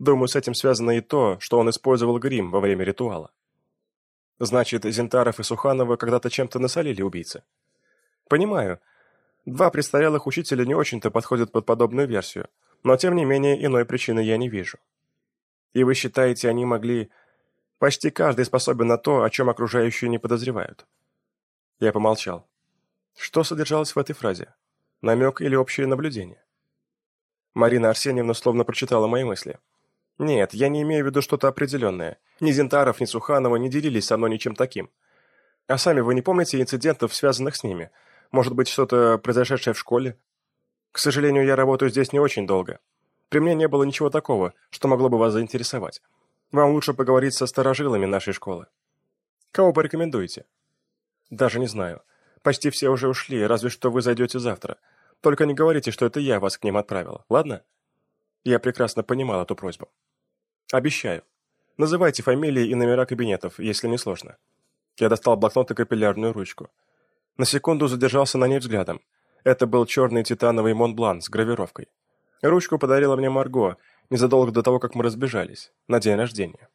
Думаю, с этим связано и то, что он использовал грим во время ритуала. Значит, Зентаров и Суханова когда-то чем-то насолили убийце. Понимаю, Два престарелых учителя не очень-то подходят под подобную версию, но тем не менее иной причины я не вижу. И вы считаете, они могли... Почти каждый способен на то, о чем окружающие не подозревают. Я помолчал. Что содержалось в этой фразе? Намек или общее наблюдение? Марина Арсеньевна словно прочитала мои мысли. Нет, я не имею в виду что-то определенное. Ни Зентаров, ни Суханова не делились со мной ничем таким. А сами вы не помните инцидентов, связанных с ними? Может быть, что-то произошедшее в школе? К сожалению, я работаю здесь не очень долго. При мне не было ничего такого, что могло бы вас заинтересовать. Вам лучше поговорить со старожилами нашей школы. Кого порекомендуете? Даже не знаю. Почти все уже ушли, разве что вы зайдете завтра. Только не говорите, что это я вас к ним отправила, ладно? Я прекрасно понимал эту просьбу. Обещаю. Называйте фамилии и номера кабинетов, если не сложно. Я достал блокнот и капиллярную ручку. На секунду задержался на ней взглядом. Это был черный титановый Монблан с гравировкой. Ручку подарила мне Марго, незадолго до того, как мы разбежались, на день рождения.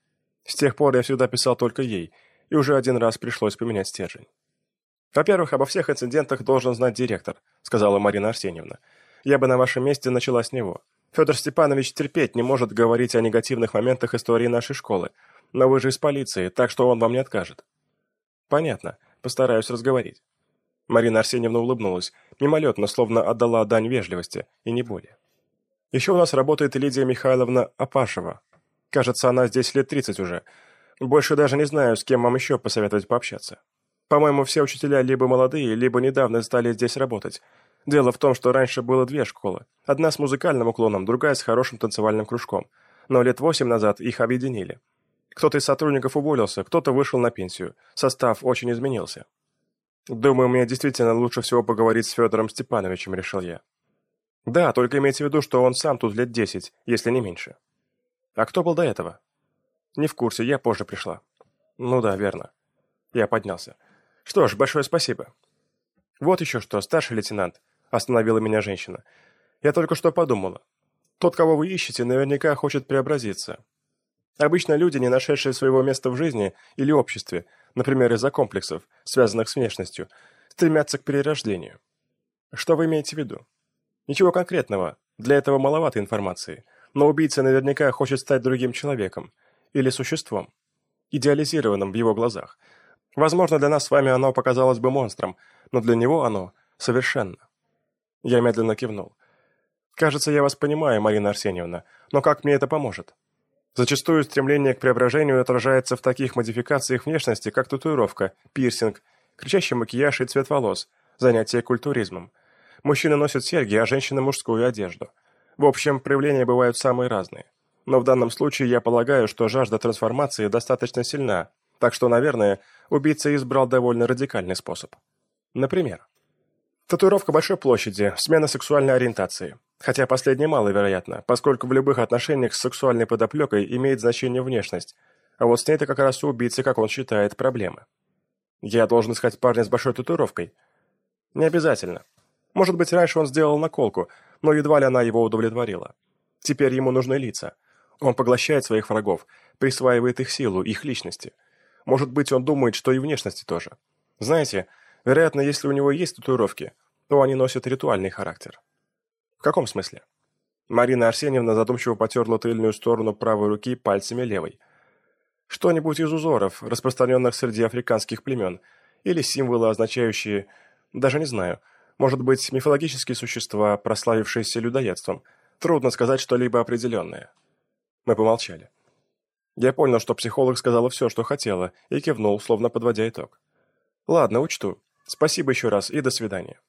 С тех пор я всегда писал только ей, и уже один раз пришлось поменять стержень. «Во-первых, обо всех инцидентах должен знать директор», сказала Марина Арсеньевна. «Я бы на вашем месте начала с него. Федор Степанович терпеть не может говорить о негативных моментах истории нашей школы, но вы же из полиции, так что он вам не откажет». «Понятно. Постараюсь разговорить». Марина Арсеньевна улыбнулась, мимолетно, словно отдала дань вежливости, и не более. Еще у нас работает Лидия Михайловна Апашева. Кажется, она здесь лет тридцать уже. Больше даже не знаю, с кем вам еще посоветовать пообщаться. По-моему, все учителя либо молодые, либо недавно стали здесь работать. Дело в том, что раньше было две школы. Одна с музыкальным уклоном, другая с хорошим танцевальным кружком. Но лет восемь назад их объединили. Кто-то из сотрудников уволился, кто-то вышел на пенсию. Состав очень изменился. «Думаю, мне действительно лучше всего поговорить с Федором Степановичем», — решил я. «Да, только имейте в виду, что он сам тут лет десять, если не меньше». «А кто был до этого?» «Не в курсе, я позже пришла». «Ну да, верно». Я поднялся. «Что ж, большое спасибо». «Вот еще что, старший лейтенант», — остановила меня женщина. «Я только что подумала. Тот, кого вы ищете, наверняка хочет преобразиться. Обычно люди, не нашедшие своего места в жизни или обществе, например, из-за комплексов, связанных с внешностью, стремятся к перерождению. Что вы имеете в виду? Ничего конкретного, для этого маловато информации, но убийца наверняка хочет стать другим человеком или существом, идеализированным в его глазах. Возможно, для нас с вами оно показалось бы монстром, но для него оно совершенно. Я медленно кивнул. Кажется, я вас понимаю, Марина Арсеньевна, но как мне это поможет? Зачастую стремление к преображению отражается в таких модификациях внешности, как татуировка, пирсинг, кричащий макияж и цвет волос, занятие культуризмом. Мужчины носят серьги, а женщины – мужскую одежду. В общем, проявления бывают самые разные. Но в данном случае я полагаю, что жажда трансформации достаточно сильна, так что, наверное, убийца избрал довольно радикальный способ. Например, татуировка большой площади, смена сексуальной ориентации. Хотя последнее маловероятно, поскольку в любых отношениях с сексуальной подоплекой имеет значение внешность, а вот с ней-то как раз у убийцы, как он считает, проблемы. Я должен искать парня с большой татуировкой? Не обязательно. Может быть, раньше он сделал наколку, но едва ли она его удовлетворила. Теперь ему нужны лица. Он поглощает своих врагов, присваивает их силу, их личности. Может быть, он думает, что и внешности тоже. Знаете, вероятно, если у него есть татуировки, то они носят ритуальный характер каком смысле?» Марина Арсеньевна задумчиво потерла тыльную сторону правой руки пальцами левой. «Что-нибудь из узоров, распространенных среди африканских племен, или символы, означающие... даже не знаю, может быть, мифологические существа, прославившиеся людоедством. Трудно сказать что-либо определенное». Мы помолчали. Я понял, что психолог сказала все, что хотела, и кивнул, словно подводя итог. «Ладно, учту. Спасибо еще раз и до свидания».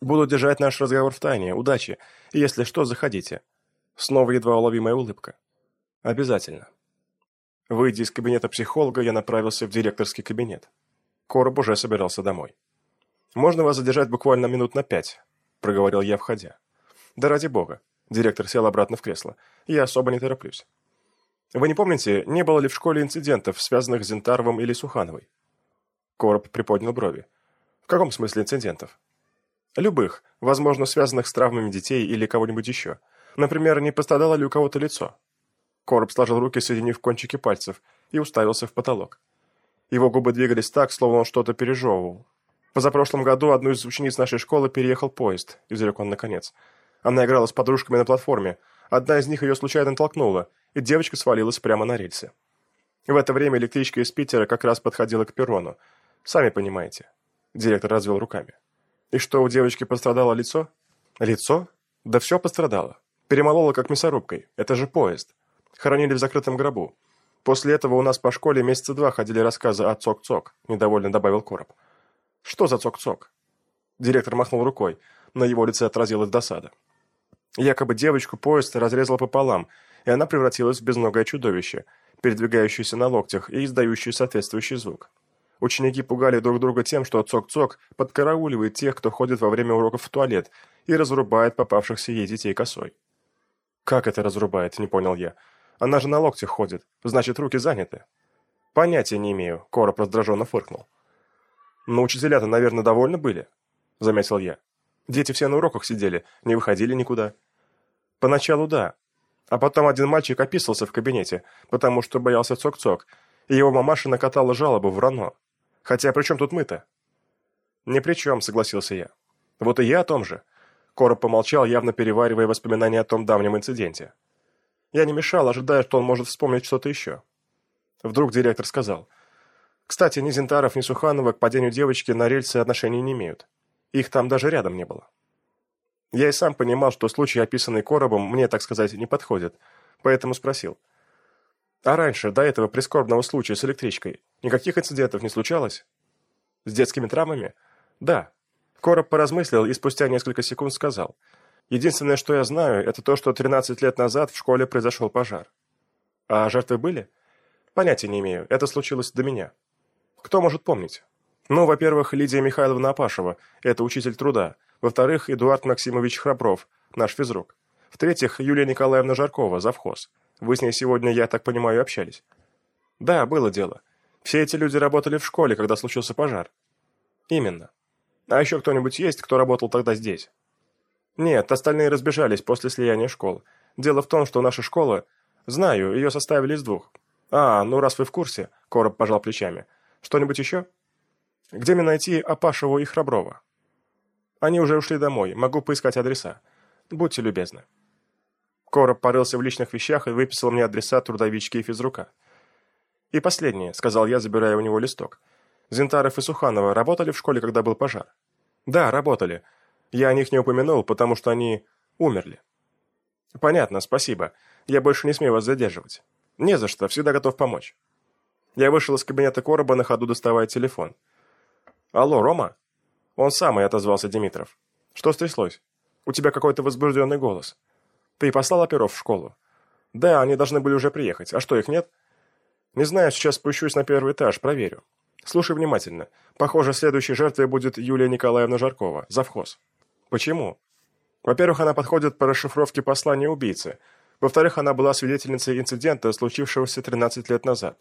Буду держать наш разговор в тайне. Удачи. Если что, заходите. Снова едва уловимая улыбка. Обязательно. Выйдя из кабинета психолога, я направился в директорский кабинет. Короб уже собирался домой. «Можно вас задержать буквально минут на пять», — проговорил я, входя. «Да ради бога». Директор сел обратно в кресло. «Я особо не тороплюсь». «Вы не помните, не было ли в школе инцидентов, связанных с Зентаровым или Сухановой?» Короб приподнял брови. «В каком смысле инцидентов?» Любых, возможно, связанных с травмами детей или кого-нибудь еще. Например, не пострадало ли у кого-то лицо? Короб сложил руки, соединив кончики пальцев, и уставился в потолок. Его губы двигались так, словно он что-то пережевывал. Позапрошлом году одну из учениц нашей школы переехал поезд, изрек он наконец. Она играла с подружками на платформе. Одна из них ее случайно толкнула, и девочка свалилась прямо на рельсы. В это время электричка из Питера как раз подходила к перрону. Сами понимаете. Директор развел руками. И что, у девочки пострадало лицо? Лицо? Да все пострадало. Перемололо как мясорубкой. Это же поезд. Хоронили в закрытом гробу. После этого у нас по школе месяца два ходили рассказы о цок-цок, недовольно добавил Короб. Что за цок-цок? Директор махнул рукой. На его лице отразилась досада. Якобы девочку поезд разрезал пополам, и она превратилась в безногое чудовище, передвигающееся на локтях и издающее соответствующий звук. Ученики пугали друг друга тем, что Цок-Цок подкарауливает тех, кто ходит во время уроков в туалет, и разрубает попавшихся ей детей косой. «Как это разрубает?» – не понял я. «Она же на локтях ходит, значит, руки заняты». «Понятия не имею», – Короб раздраженно фыркнул. «Но учителя-то, наверное, довольны были», – заметил я. «Дети все на уроках сидели, не выходили никуда». «Поначалу да. А потом один мальчик описался в кабинете, потому что боялся Цок-Цок, и его мамаша накатала жалобу в РАНО. Хотя при чем тут мы-то?» «Ни при чем», — согласился я. «Вот и я о том же». Короб помолчал, явно переваривая воспоминания о том давнем инциденте. Я не мешал, ожидая, что он может вспомнить что-то еще. Вдруг директор сказал. Кстати, ни Зинтаров, ни Суханова к падению девочки на рельсы отношений не имеют. Их там даже рядом не было. Я и сам понимал, что случай, описанный Коробом, мне, так сказать, не подходит, поэтому спросил. А раньше, до этого прискорбного случая с электричкой, никаких инцидентов не случалось? С детскими травмами? Да. Короб поразмыслил и спустя несколько секунд сказал. Единственное, что я знаю, это то, что 13 лет назад в школе произошел пожар. А жертвы были? Понятия не имею, это случилось до меня. Кто может помнить? Ну, во-первых, Лидия Михайловна Апашева, это учитель труда. Во-вторых, Эдуард Максимович Храбров, наш физрук. В-третьих, Юлия Николаевна Жаркова, завхоз. Вы с ней сегодня, я так понимаю, общались. Да, было дело. Все эти люди работали в школе, когда случился пожар. Именно. А еще кто-нибудь есть, кто работал тогда здесь? Нет, остальные разбежались после слияния школ. Дело в том, что наша школа... Знаю, ее составили из двух. А, ну раз вы в курсе, Короб пожал плечами. Что-нибудь еще? Где мне найти Апашеву и Храброва? Они уже ушли домой, могу поискать адреса. Будьте любезны. Короб порылся в личных вещах и выписал мне адреса трудовички и физрука. «И последнее», — сказал я, забирая у него листок. «Зинтаров и Суханова работали в школе, когда был пожар?» «Да, работали. Я о них не упомянул, потому что они умерли». «Понятно, спасибо. Я больше не смею вас задерживать». «Не за что, всегда готов помочь». Я вышел из кабинета Короба, на ходу доставая телефон. «Алло, Рома?» «Он самый», — отозвался Димитров. «Что стряслось? У тебя какой-то возбужденный голос». Ты послал оперов в школу? Да, они должны были уже приехать. А что, их нет? Не знаю, сейчас спущусь на первый этаж, проверю. Слушай внимательно. Похоже, следующей жертвой будет Юлия Николаевна Жаркова, завхоз. Почему? Во-первых, она подходит по расшифровке послания убийцы. Во-вторых, она была свидетельницей инцидента, случившегося 13 лет назад.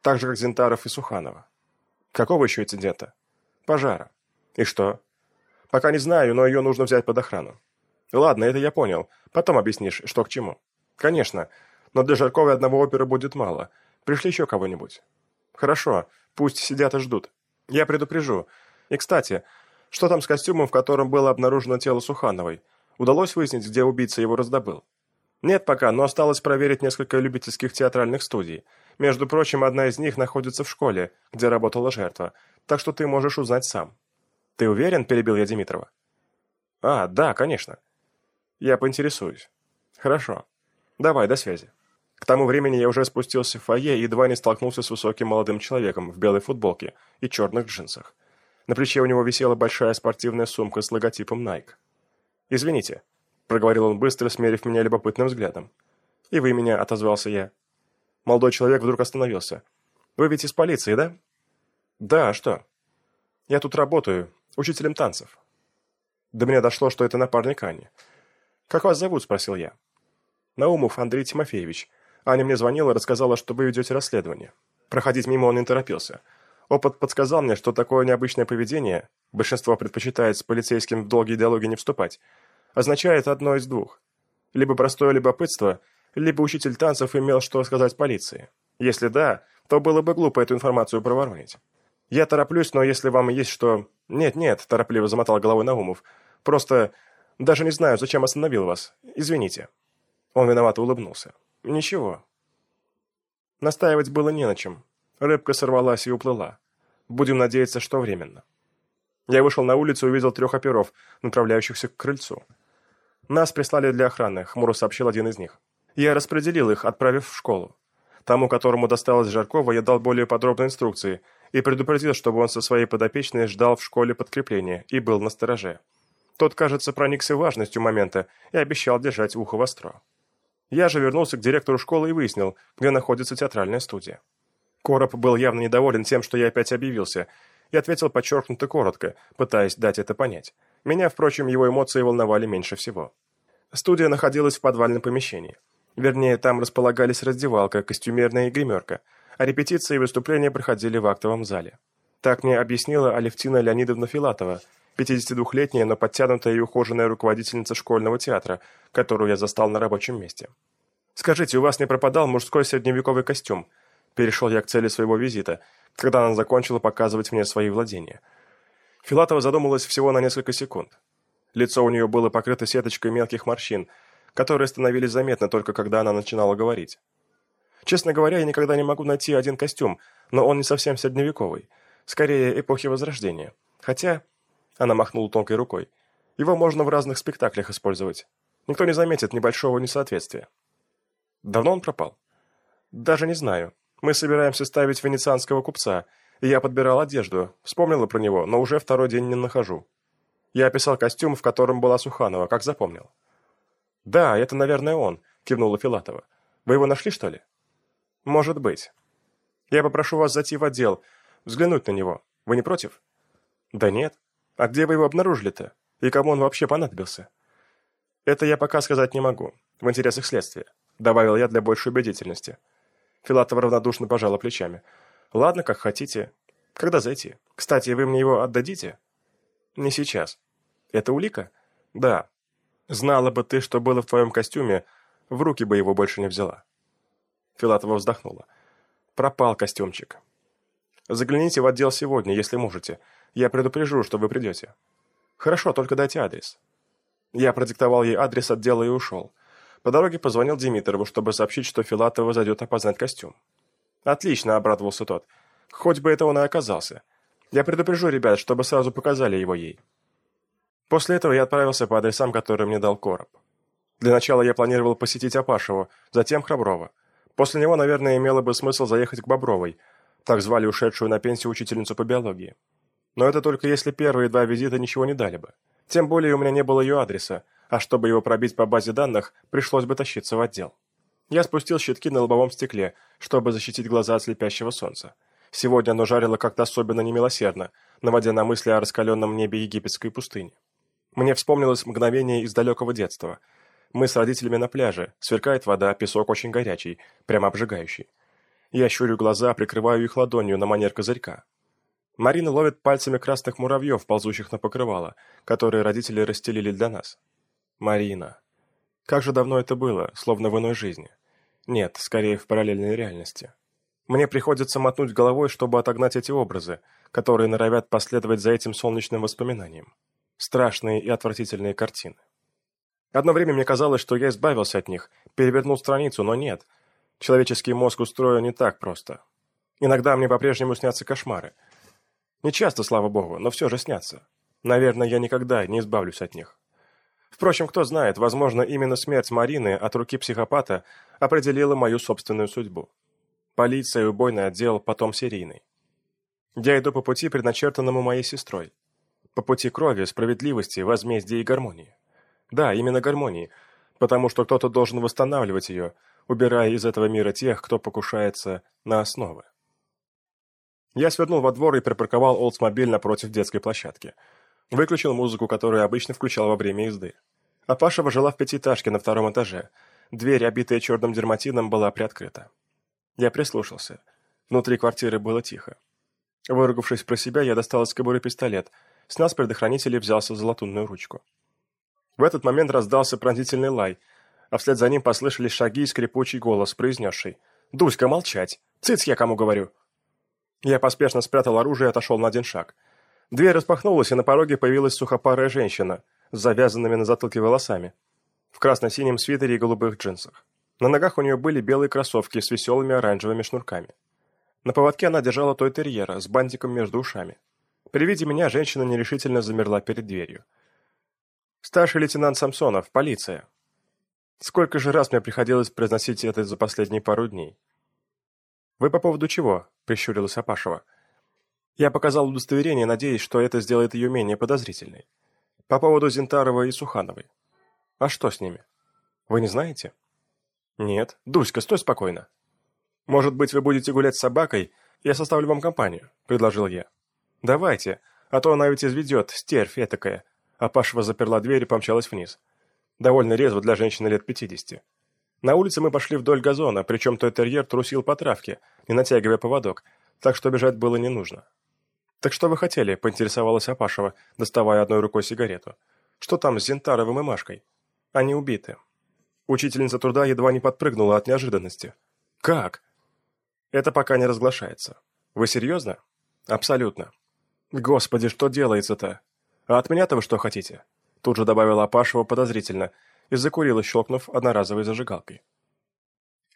Так же, как Зинтаров и Суханова. Какого еще инцидента? Пожара. И что? Пока не знаю, но ее нужно взять под охрану. Ладно, это я понял. Потом объяснишь, что к чему. Конечно, но для Жарковой одного опера будет мало. Пришли еще кого-нибудь. Хорошо, пусть сидят и ждут. Я предупрежу. И, кстати, что там с костюмом, в котором было обнаружено тело Сухановой? Удалось выяснить, где убийца его раздобыл? Нет пока, но осталось проверить несколько любительских театральных студий. Между прочим, одна из них находится в школе, где работала жертва, так что ты можешь узнать сам. Ты уверен, перебил я Димитрова? А, да, конечно. Я поинтересуюсь. Хорошо. Давай, до связи. К тому времени я уже спустился в фойе и едва не столкнулся с высоким молодым человеком в белой футболке и черных джинсах. На плече у него висела большая спортивная сумка с логотипом Nike. «Извините», — проговорил он быстро, смерив меня любопытным взглядом. «И вы меня», — отозвался я. Молодой человек вдруг остановился. «Вы ведь из полиции, да?» «Да, а что?» «Я тут работаю, учителем танцев». До меня дошло, что это напарник Ани. «Как вас зовут?» – спросил я. «Наумов Андрей Тимофеевич. Аня мне звонила и рассказала, что вы ведете расследование». Проходить мимо он не торопился. Опыт подсказал мне, что такое необычное поведение, большинство предпочитает с полицейским в долгие диалоги не вступать, означает одно из двух. Либо простое любопытство, либо учитель танцев имел что сказать полиции. Если да, то было бы глупо эту информацию проворонить. Я тороплюсь, но если вам есть что... Нет-нет, торопливо замотал головой Наумов. Просто даже не знаю, зачем остановил вас. Извините». Он виновато улыбнулся. «Ничего». Настаивать было не на чем. Рыбка сорвалась и уплыла. Будем надеяться, что временно. Я вышел на улицу и увидел трех оперов, направляющихся к крыльцу. «Нас прислали для охраны», — хмуро сообщил один из них. Я распределил их, отправив в школу. Тому, которому досталось Жаркова, я дал более подробные инструкции и предупредил, чтобы он со своей подопечной ждал в школе подкрепления и был на стороже. Тот, кажется, проникся важностью момента и обещал держать ухо востро. Я же вернулся к директору школы и выяснил, где находится театральная студия. Короб был явно недоволен тем, что я опять объявился, и ответил подчеркнуто коротко, пытаясь дать это понять. Меня, впрочем, его эмоции волновали меньше всего. Студия находилась в подвальном помещении. Вернее, там располагались раздевалка, костюмерная и гримерка, а репетиции и выступления проходили в актовом зале. Так мне объяснила Алевтина Леонидовна Филатова, 52-летняя, но подтянутая и ухоженная руководительница школьного театра, которую я застал на рабочем месте. «Скажите, у вас не пропадал мужской средневековый костюм?» Перешел я к цели своего визита, когда она закончила показывать мне свои владения. Филатова задумалась всего на несколько секунд. Лицо у нее было покрыто сеточкой мелких морщин, которые становились заметны только когда она начинала говорить. Честно говоря, я никогда не могу найти один костюм, но он не совсем средневековый. Скорее, эпохи Возрождения. Хотя, она махнула тонкой рукой, его можно в разных спектаклях использовать. Никто не заметит небольшого несоответствия. Давно он пропал? Даже не знаю. Мы собираемся ставить венецианского купца, и я подбирал одежду, вспомнила про него, но уже второй день не нахожу. Я описал костюм, в котором была Суханова, как запомнил. «Да, это, наверное, он», — кивнула Филатова. «Вы его нашли, что ли?» «Может быть. Я попрошу вас зайти в отдел, взглянуть на него. Вы не против?» «Да нет. А где вы его обнаружили-то? И кому он вообще понадобился?» «Это я пока сказать не могу, в интересах следствия», — добавил я для большей убедительности. Филатова равнодушно пожала плечами. «Ладно, как хотите. Когда зайти? Кстати, вы мне его отдадите?» «Не сейчас». «Это улика?» «Да. Знала бы ты, что было в твоем костюме, в руки бы его больше не взяла». Филатова вздохнула. «Пропал костюмчик. Загляните в отдел сегодня, если можете. Я предупрежу, что вы придете». «Хорошо, только дайте адрес». Я продиктовал ей адрес отдела и ушел. По дороге позвонил Димитрову, чтобы сообщить, что Филатова зайдет опознать костюм. «Отлично», — обрадовался тот. «Хоть бы это он и оказался. Я предупрежу ребят, чтобы сразу показали его ей». После этого я отправился по адресам, которые мне дал Короб. Для начала я планировал посетить Апашеву, затем Храброва. После него, наверное, имело бы смысл заехать к Бобровой, так звали ушедшую на пенсию учительницу по биологии. Но это только если первые два визита ничего не дали бы. Тем более у меня не было ее адреса, а чтобы его пробить по базе данных, пришлось бы тащиться в отдел. Я спустил щитки на лобовом стекле, чтобы защитить глаза от слепящего солнца. Сегодня оно жарило как-то особенно немилосердно, наводя на мысли о раскаленном небе египетской пустыни. Мне вспомнилось мгновение из далекого детства. Мы с родителями на пляже, сверкает вода, песок очень горячий, прямо обжигающий. Я щурю глаза, прикрываю их ладонью на манер козырька. Марина ловит пальцами красных муравьев, ползущих на покрывало, которые родители расстелили для нас. Марина. Как же давно это было, словно в иной жизни. Нет, скорее в параллельной реальности. Мне приходится мотнуть головой, чтобы отогнать эти образы, которые норовят последовать за этим солнечным воспоминанием страшные и отвратительные картины. Одно время мне казалось, что я избавился от них, перевернул страницу, но нет. Человеческий мозг устроен не так просто. Иногда мне по-прежнему снятся кошмары. Не часто, слава богу, но все же снятся. Наверное, я никогда не избавлюсь от них. Впрочем, кто знает, возможно, именно смерть Марины от руки психопата определила мою собственную судьбу. Полиция, убойный отдел, потом серийный. Я иду по пути, предначертанному моей сестрой по пути крови, справедливости, возмездия и гармонии. Да, именно гармонии, потому что кто-то должен восстанавливать ее, убирая из этого мира тех, кто покушается на основы. Я свернул во двор и припарковал Олдсмобиль напротив детской площадки. Выключил музыку, которую обычно включал во время езды. А Паша жила в пятиэтажке на втором этаже. Дверь, обитая черным дерматином, была приоткрыта. Я прислушался. Внутри квартиры было тихо. Выругавшись про себя, я достал из кобуры пистолет – с предохранителя и взялся за латунную ручку. В этот момент раздался пронзительный лай, а вслед за ним послышались шаги и скрипучий голос, произнесший «Дуська, молчать! Цыц, я кому говорю!» Я поспешно спрятал оружие и отошел на один шаг. Дверь распахнулась, и на пороге появилась сухопарая женщина с завязанными на затылке волосами, в красно-синем свитере и голубых джинсах. На ногах у нее были белые кроссовки с веселыми оранжевыми шнурками. На поводке она держала той терьера с бантиком между ушами. При виде меня женщина нерешительно замерла перед дверью. «Старший лейтенант Самсонов, полиция». Сколько же раз мне приходилось произносить это за последние пару дней? «Вы по поводу чего?» – прищурилась Апашева. Я показал удостоверение, надеясь, что это сделает ее менее подозрительной. По поводу Зинтарова и Сухановой. А что с ними? Вы не знаете? Нет. Дуська, стой спокойно. Может быть, вы будете гулять с собакой, я составлю вам компанию, предложил я. «Давайте, а то она ведь изведет, стервь этакая». А Пашева заперла дверь и помчалась вниз. Довольно резво для женщины лет пятидесяти. На улице мы пошли вдоль газона, причем той терьер трусил по травке, не натягивая поводок, так что бежать было не нужно. «Так что вы хотели?» – поинтересовалась Апашева, доставая одной рукой сигарету. «Что там с Зинтаровым и Машкой?» «Они убиты». Учительница труда едва не подпрыгнула от неожиданности. «Как?» «Это пока не разглашается». «Вы серьезно?» «Абсолютно. «Господи, что делается-то? А от меня-то вы что хотите?» Тут же добавила Апашева подозрительно и закурила, щелкнув одноразовой зажигалкой.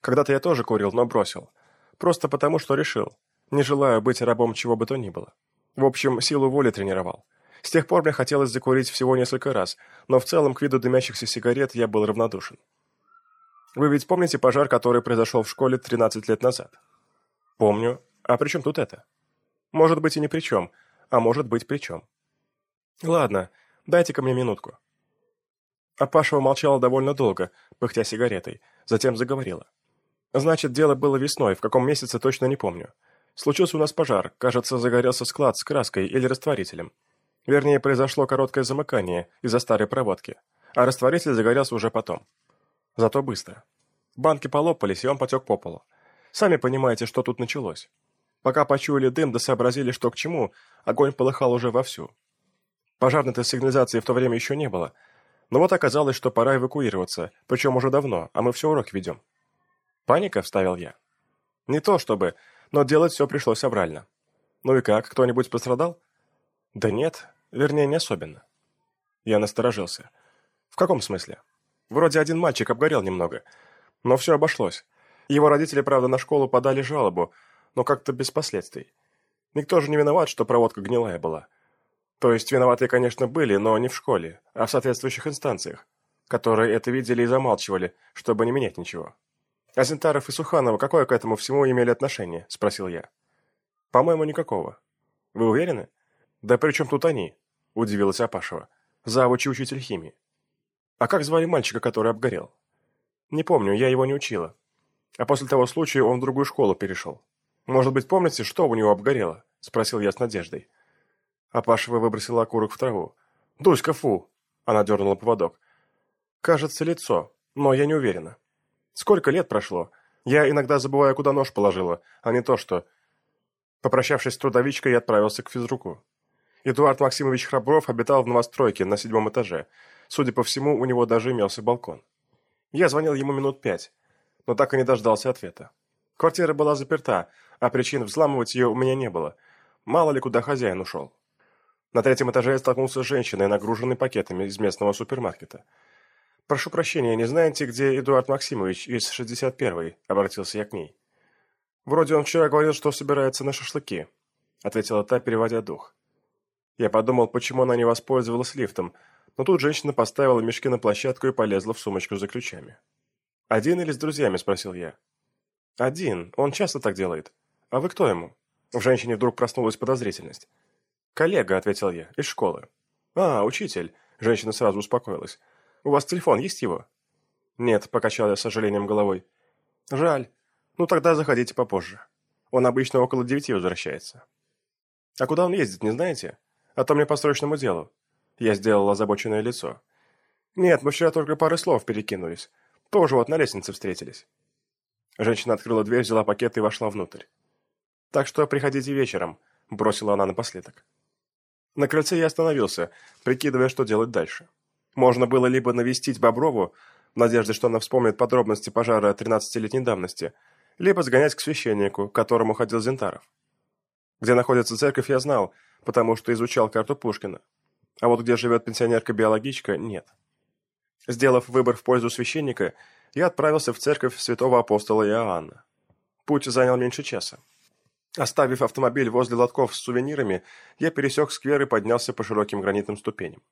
Когда-то я тоже курил, но бросил. Просто потому, что решил. Не желаю быть рабом чего бы то ни было. В общем, силу воли тренировал. С тех пор мне хотелось закурить всего несколько раз, но в целом к виду дымящихся сигарет я был равнодушен. Вы ведь помните пожар, который произошел в школе 13 лет назад? Помню. А при чем тут это? Может быть и ни при чем, а может быть при чем. Ладно, дайте-ка мне минутку. Апашева молчала довольно долго, пыхтя сигаретой, затем заговорила. Значит, дело было весной, в каком месяце точно не помню. Случился у нас пожар, кажется, загорелся склад с краской или растворителем. Вернее, произошло короткое замыкание из-за старой проводки, а растворитель загорелся уже потом. Зато быстро. Банки полопались, и он потек по полу. Сами понимаете, что тут началось. Пока почуяли дым да сообразили, что к чему, огонь полыхал уже вовсю. Пожарной-то сигнализации в то время еще не было. Но вот оказалось, что пора эвакуироваться, причем уже давно, а мы все урок ведем. «Паника?» – вставил я. «Не то чтобы, но делать все пришлось аврально. Ну и как, кто-нибудь пострадал?» «Да нет, вернее, не особенно». Я насторожился. «В каком смысле?» «Вроде один мальчик обгорел немного, но все обошлось. Его родители, правда, на школу подали жалобу, но как-то без последствий. Никто же не виноват, что проводка гнилая была. То есть виноватые, конечно, были, но не в школе, а в соответствующих инстанциях, которые это видели и замалчивали, чтобы не менять ничего. «А Зентаров и Суханова какое к этому всему имели отношение?» – спросил я. «По-моему, никакого. Вы уверены?» «Да при чем тут они?» – удивилась Апашева. «Завуч и учитель химии». «А как звали мальчика, который обгорел?» «Не помню, я его не учила. А после того случая он в другую школу перешел. Может быть, помните, что у него обгорело?» – спросил я с надеждой. Апашева выбросила окурок в траву. «Дуська, фу!» – она дернула поводок. «Кажется, лицо, но я не уверена». Сколько лет прошло? Я иногда забываю, куда нож положила, а не то, что... Попрощавшись с трудовичкой, я отправился к физруку. Эдуард Максимович Храбров обитал в новостройке на седьмом этаже. Судя по всему, у него даже имелся балкон. Я звонил ему минут пять, но так и не дождался ответа. Квартира была заперта, а причин взламывать ее у меня не было. Мало ли куда хозяин ушел. На третьем этаже я столкнулся с женщиной, нагруженной пакетами из местного супермаркета. «Прошу прощения, не знаете, где Эдуард Максимович из 61-й?» – обратился я к ней. «Вроде он вчера говорил, что собирается на шашлыки», – ответила та, переводя дух. Я подумал, почему она не воспользовалась лифтом, но тут женщина поставила мешки на площадку и полезла в сумочку за ключами. «Один или с друзьями?» – спросил я. «Один. Он часто так делает. А вы кто ему?» В женщине вдруг проснулась подозрительность. «Коллега», – ответил я, – «из школы». «А, учитель», – женщина сразу успокоилась. У вас телефон есть его?» «Нет», — покачал я с сожалением головой. «Жаль. Ну тогда заходите попозже. Он обычно около девяти возвращается». «А куда он ездит, не знаете? А то мне по срочному делу». Я сделал озабоченное лицо. «Нет, мы вчера только пары слов перекинулись. Тоже вот на лестнице встретились». Женщина открыла дверь, взяла пакет и вошла внутрь. «Так что приходите вечером», — бросила она напоследок. На крыльце я остановился, прикидывая, что делать дальше. Можно было либо навестить Боброву, в надежде, что она вспомнит подробности пожара 13-летней давности, либо сгонять к священнику, к которому ходил Зентаров. Где находится церковь, я знал, потому что изучал карту Пушкина. А вот где живет пенсионерка-биологичка, нет. Сделав выбор в пользу священника, я отправился в церковь святого апостола Иоанна. Путь занял меньше часа. Оставив автомобиль возле лотков с сувенирами, я пересек сквер и поднялся по широким гранитным ступеням.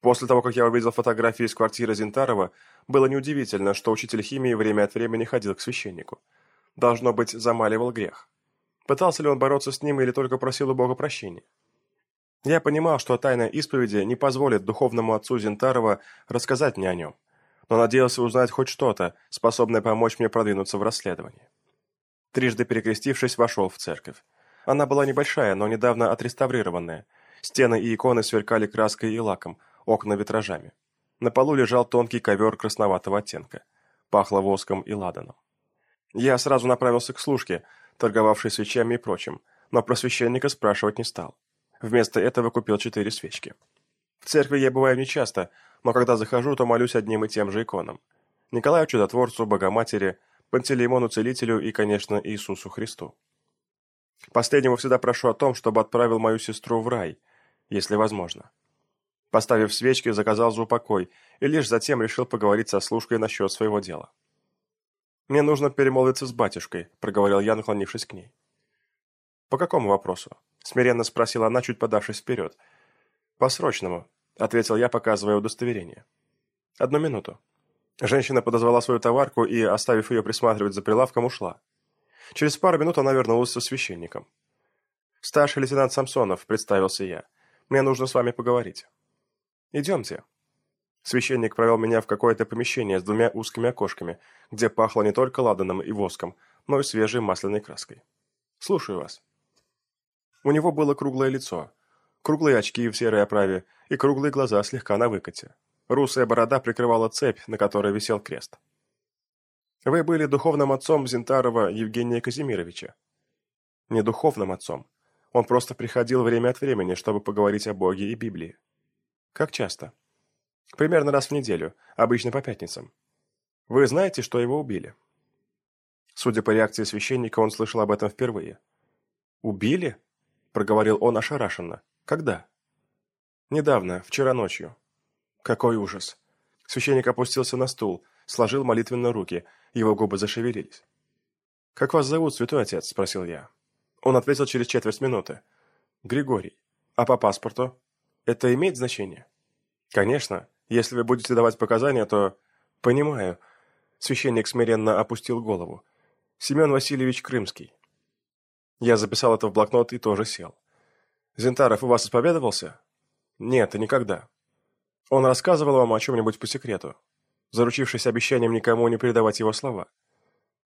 После того, как я увидел фотографии из квартиры Зинтарова, было неудивительно, что учитель химии время от времени ходил к священнику. Должно быть, замаливал грех. Пытался ли он бороться с ним или только просил у Бога прощения? Я понимал, что тайна исповеди не позволит духовному отцу Зинтарова рассказать мне о нем, но надеялся узнать хоть что-то, способное помочь мне продвинуться в расследовании. Трижды перекрестившись, вошел в церковь. Она была небольшая, но недавно отреставрированная. Стены и иконы сверкали краской и лаком, окна витражами. На полу лежал тонкий ковер красноватого оттенка. Пахло воском и ладаном. Я сразу направился к служке, торговавшей свечами и прочим, но про священника спрашивать не стал. Вместо этого купил четыре свечки. В церкви я бываю нечасто, но когда захожу, то молюсь одним и тем же иконам. Николаю Чудотворцу, Богоматери, Пантелеймону Целителю и, конечно, Иисусу Христу. Последнего всегда прошу о том, чтобы отправил мою сестру в рай, если возможно. Поставив свечки, заказал за упокой и лишь затем решил поговорить со служкой насчет своего дела. «Мне нужно перемолвиться с батюшкой», — проговорил я, наклонившись к ней. «По какому вопросу?» — смиренно спросила она, чуть подавшись вперед. «По срочному», — ответил я, показывая удостоверение. «Одну минуту». Женщина подозвала свою товарку и, оставив ее присматривать за прилавком, ушла. Через пару минут она вернулась со священником. «Старший лейтенант Самсонов», — представился я. «Мне нужно с вами поговорить». «Идемте». Священник провел меня в какое-то помещение с двумя узкими окошками, где пахло не только ладаном и воском, но и свежей масляной краской. «Слушаю вас». У него было круглое лицо, круглые очки в серой оправе и круглые глаза слегка на выкате. Русая борода прикрывала цепь, на которой висел крест. «Вы были духовным отцом Зинтарова Евгения Казимировича?» «Не духовным отцом. Он просто приходил время от времени, чтобы поговорить о Боге и Библии». «Как часто?» «Примерно раз в неделю, обычно по пятницам. Вы знаете, что его убили?» Судя по реакции священника, он слышал об этом впервые. «Убили?» – проговорил он ошарашенно. «Когда?» «Недавно, вчера ночью. Какой ужас! Священник опустился на стул, сложил молитвенно руки, его губы зашевелились. «Как вас зовут, святой отец?» – спросил я. Он ответил через четверть минуты. «Григорий. А по паспорту? Это имеет значение?» «Конечно. Если вы будете давать показания, то...» «Понимаю». Священник смиренно опустил голову. «Семен Васильевич Крымский». Я записал это в блокнот и тоже сел. «Зентаров у вас исповедовался?» «Нет, и никогда. Он рассказывал вам о чем-нибудь по секрету, заручившись обещанием никому не передавать его слова.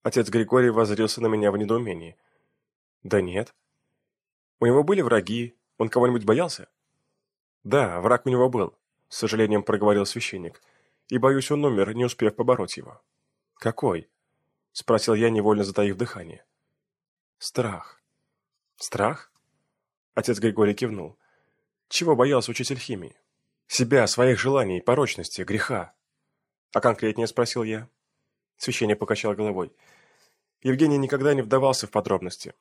Отец Григорий воззрился на меня в недоумении. Да нет. У него были враги, он кого-нибудь боялся? Да, враг у него был, с сожалением проговорил священник, и, боюсь, он умер, не успев побороть его. Какой? Спросил я, невольно затаив дыхание. Страх. Страх? Отец Григорий кивнул. Чего боялся учитель химии? Себя, своих желаний, порочности, греха. А конкретнее спросил я. Священник покачал головой. Евгений никогда не вдавался в подробности.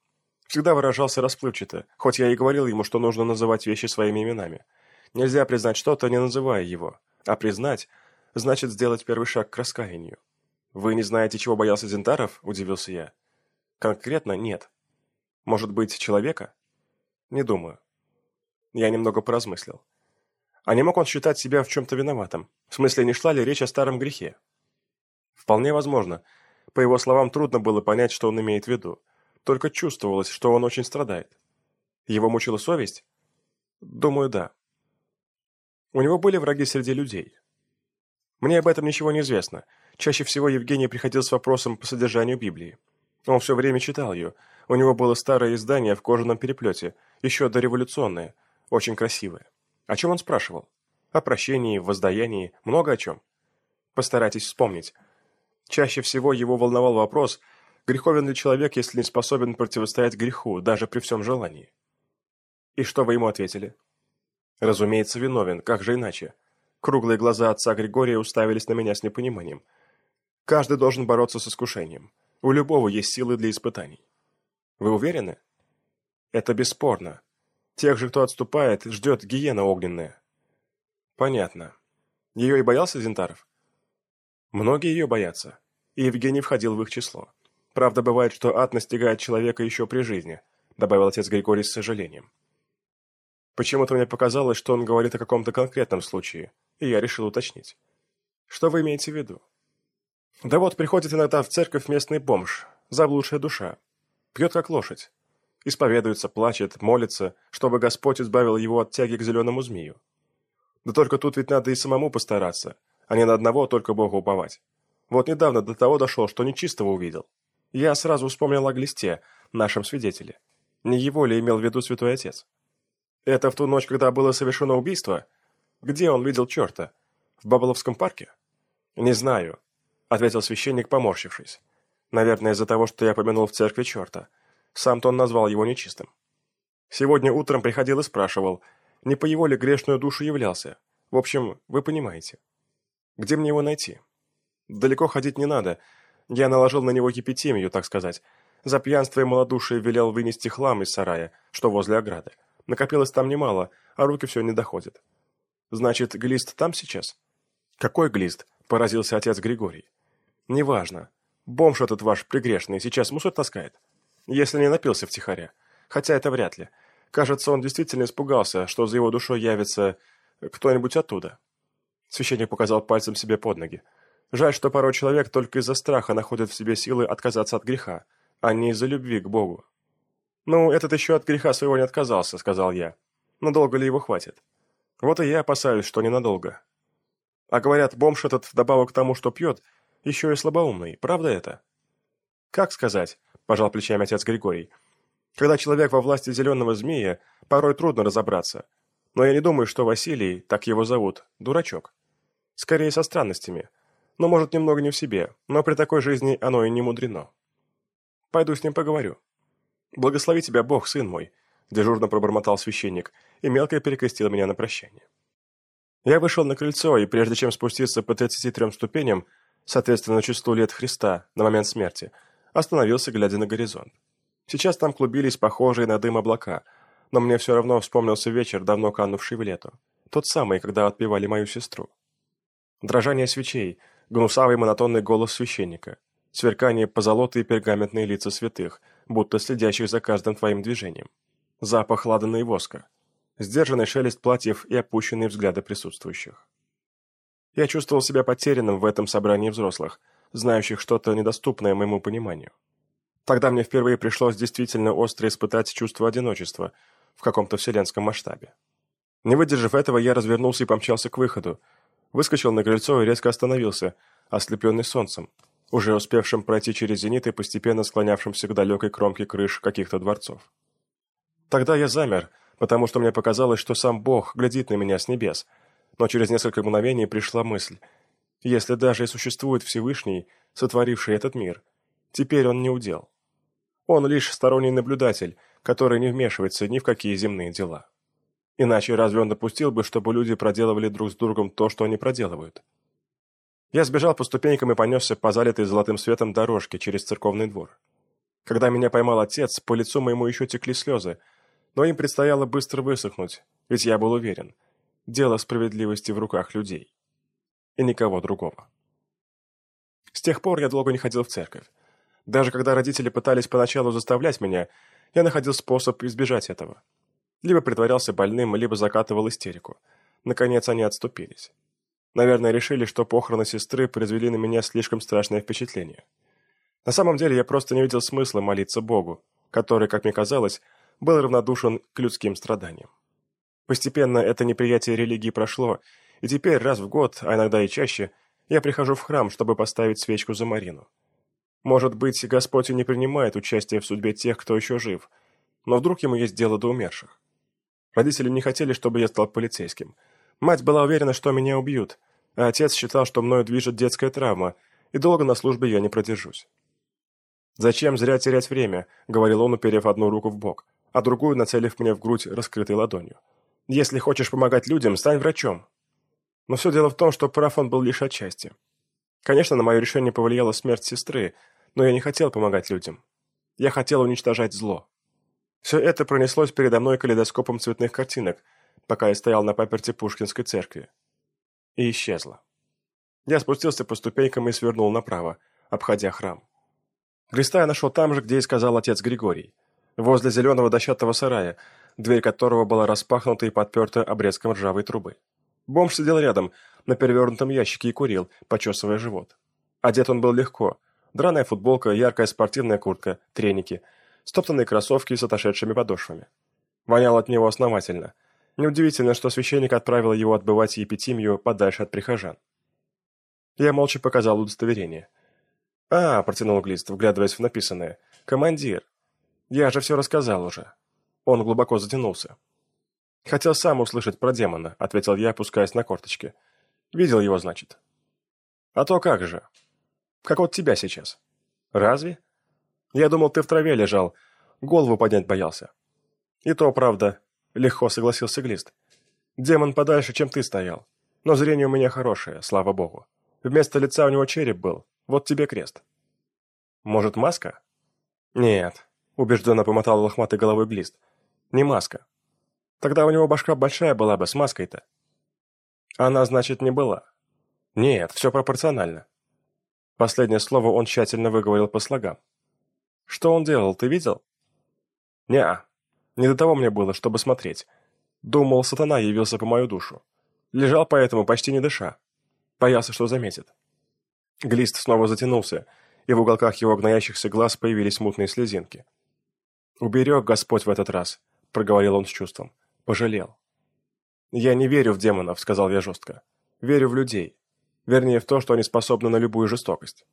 Всегда выражался расплывчато, хоть я и говорил ему, что нужно называть вещи своими именами. Нельзя признать что-то, не называя его. А признать – значит сделать первый шаг к раскаянию. «Вы не знаете, чего боялся Зентаров?» – удивился я. «Конкретно нет. Может быть, человека?» «Не думаю». Я немного поразмыслил. А не мог он считать себя в чем-то виноватым? В смысле, не шла ли речь о старом грехе? Вполне возможно. По его словам, трудно было понять, что он имеет в виду. Только чувствовалось, что он очень страдает. Его мучила совесть? Думаю, да. У него были враги среди людей. Мне об этом ничего не известно. Чаще всего Евгений приходил с вопросом по содержанию Библии. Он все время читал ее. У него было старое издание в кожаном переплете, еще дореволюционное, очень красивое. О чем он спрашивал? О прощении, воздаянии, много о чем. Постарайтесь вспомнить. Чаще всего его волновал вопрос, греховен ли человек, если не способен противостоять греху, даже при всем желании. И что вы ему ответили? Разумеется, виновен, как же иначе? Круглые глаза отца Григория уставились на меня с непониманием. Каждый должен бороться с искушением. У любого есть силы для испытаний. Вы уверены? Это бесспорно, Тех же, кто отступает, ждет гиена огненная. Понятно. Ее и боялся Зентаров? Многие ее боятся, и Евгений входил в их число. Правда, бывает, что ад настигает человека еще при жизни, добавил отец Григорий с сожалением. Почему-то мне показалось, что он говорит о каком-то конкретном случае, и я решил уточнить. Что вы имеете в виду? Да вот, приходит иногда в церковь местный бомж, заблудшая душа. Пьет как лошадь. Исповедуется, плачет, молится, чтобы Господь избавил его от тяги к зеленому змею. Да только тут ведь надо и самому постараться, а не на одного только Богу уповать. Вот недавно до того дошел, что нечистого увидел. Я сразу вспомнил о глисте, нашем свидетеле. Не его ли имел в виду святой отец? Это в ту ночь, когда было совершено убийство? Где он видел черта? В Баболовском парке? Не знаю, ответил священник, поморщившись. Наверное, из-за того, что я помянул в церкви черта. Сам-то он назвал его нечистым. Сегодня утром приходил и спрашивал, не по его ли грешную душу являлся. В общем, вы понимаете. Где мне его найти? Далеко ходить не надо. Я наложил на него епитемию, так сказать. За пьянство и малодушие велел вынести хлам из сарая, что возле ограды. Накопилось там немало, а руки все не доходят. Значит, глист там сейчас? Какой глист? Поразился отец Григорий. Неважно. Бомж этот ваш пригрешный сейчас мусор таскает. Если не напился втихаря. Хотя это вряд ли. Кажется, он действительно испугался, что за его душой явится кто-нибудь оттуда. Священник показал пальцем себе под ноги. Жаль, что порой человек только из-за страха находит в себе силы отказаться от греха, а не из-за любви к Богу. «Ну, этот еще от греха своего не отказался», — сказал я. «Надолго ли его хватит?» «Вот и я опасаюсь, что ненадолго». А говорят, бомж этот, вдобавок к тому, что пьет, еще и слабоумный. Правда это? «Как сказать?» – пожал плечами отец Григорий. «Когда человек во власти зеленого змея, порой трудно разобраться. Но я не думаю, что Василий, так его зовут, дурачок. Скорее со странностями. Но, может, немного не в себе, но при такой жизни оно и не мудрено. Пойду с ним поговорю». «Благослови тебя Бог, сын мой», – дежурно пробормотал священник и мелко перекрестил меня на прощание. Я вышел на крыльцо, и прежде чем спуститься по 33 ступеням, соответственно числу лет Христа на момент смерти, остановился, глядя на горизонт. Сейчас там клубились похожие на дым облака, но мне все равно вспомнился вечер, давно канувший в лету. Тот самый, когда отпевали мою сестру. Дрожание свечей, гнусавый монотонный голос священника, сверкание позолоты и пергаментные лица святых, будто следящих за каждым твоим движением. Запах ладана и воска, сдержанный шелест платьев и опущенные взгляды присутствующих. Я чувствовал себя потерянным в этом собрании взрослых, знающих что-то недоступное моему пониманию. Тогда мне впервые пришлось действительно остро испытать чувство одиночества в каком-то вселенском масштабе. Не выдержав этого, я развернулся и помчался к выходу, выскочил на крыльцо и резко остановился, ослепленный солнцем, уже успевшим пройти через зенит и постепенно склонявшимся к далекой кромке крыш каких-то дворцов. Тогда я замер, потому что мне показалось, что сам Бог глядит на меня с небес – но через несколько мгновений пришла мысль. Если даже и существует Всевышний, сотворивший этот мир, теперь он не удел. Он лишь сторонний наблюдатель, который не вмешивается ни в какие земные дела. Иначе разве он допустил бы, чтобы люди проделывали друг с другом то, что они проделывают? Я сбежал по ступенькам и понесся по залитой золотым светом дорожке через церковный двор. Когда меня поймал отец, по лицу моему еще текли слезы, но им предстояло быстро высохнуть, ведь я был уверен, дело справедливости в руках людей. И никого другого. С тех пор я долго не ходил в церковь. Даже когда родители пытались поначалу заставлять меня, я находил способ избежать этого. Либо притворялся больным, либо закатывал истерику. Наконец они отступились. Наверное, решили, что похороны сестры произвели на меня слишком страшное впечатление. На самом деле я просто не видел смысла молиться Богу, который, как мне казалось, был равнодушен к людским страданиям. Постепенно это неприятие религии прошло, и теперь раз в год, а иногда и чаще, я прихожу в храм, чтобы поставить свечку за Марину. Может быть, Господь и не принимает участие в судьбе тех, кто еще жив, но вдруг ему есть дело до умерших. Родители не хотели, чтобы я стал полицейским. Мать была уверена, что меня убьют, а отец считал, что мною движет детская травма, и долго на службе я не продержусь. «Зачем зря терять время?» — говорил он, уперев одну руку в бок, а другую нацелив мне в грудь раскрытой ладонью. Если хочешь помогать людям, стань врачом. Но все дело в том, что прав он был лишь отчасти. Конечно, на мое решение повлияла смерть сестры, но я не хотел помогать людям. Я хотел уничтожать зло. Все это пронеслось передо мной калейдоскопом цветных картинок, пока я стоял на паперти Пушкинской церкви. И исчезло. Я спустился по ступенькам и свернул направо, обходя храм. Христа я нашел там же, где и сказал отец Григорий, возле зеленого дощатого сарая, дверь которого была распахнута и подперта обрезком ржавой трубы. Бомж сидел рядом, на перевернутом ящике и курил, почесывая живот. Одет он был легко. Драная футболка, яркая спортивная куртка, треники, стоптанные кроссовки с отошедшими подошвами. Вонял от него основательно. Неудивительно, что священник отправил его отбывать епитимию подальше от прихожан. Я молча показал удостоверение. «А», — протянул Глист, вглядываясь в написанное, — «командир. Я же все рассказал уже». Он глубоко затянулся. «Хотел сам услышать про демона», — ответил я, опускаясь на корточки. «Видел его, значит?» «А то как же. Как вот тебя сейчас». «Разве?» «Я думал, ты в траве лежал, голову поднять боялся». «И то, правда», — легко согласился Глист. «Демон подальше, чем ты стоял. Но зрение у меня хорошее, слава богу. Вместо лица у него череп был. Вот тебе крест». «Может, маска?» «Нет», — убежденно помотал лохматой головой Глист. Не маска. Тогда у него башка большая была бы с маской-то. Она, значит, не была. Нет, все пропорционально. Последнее слово он тщательно выговорил по слогам. «Что он делал, ты видел?» «Не-а. Не до того мне было, чтобы смотреть. Думал, сатана явился по мою душу. Лежал поэтому, почти не дыша. Боялся, что заметит». Глист снова затянулся, и в уголках его гноящихся глаз появились мутные слезинки. «Уберег Господь в этот раз», — проговорил он с чувством. «Пожалел». «Я не верю в демонов», — сказал я жестко. «Верю в людей. Вернее, в то, что они способны на любую жестокость».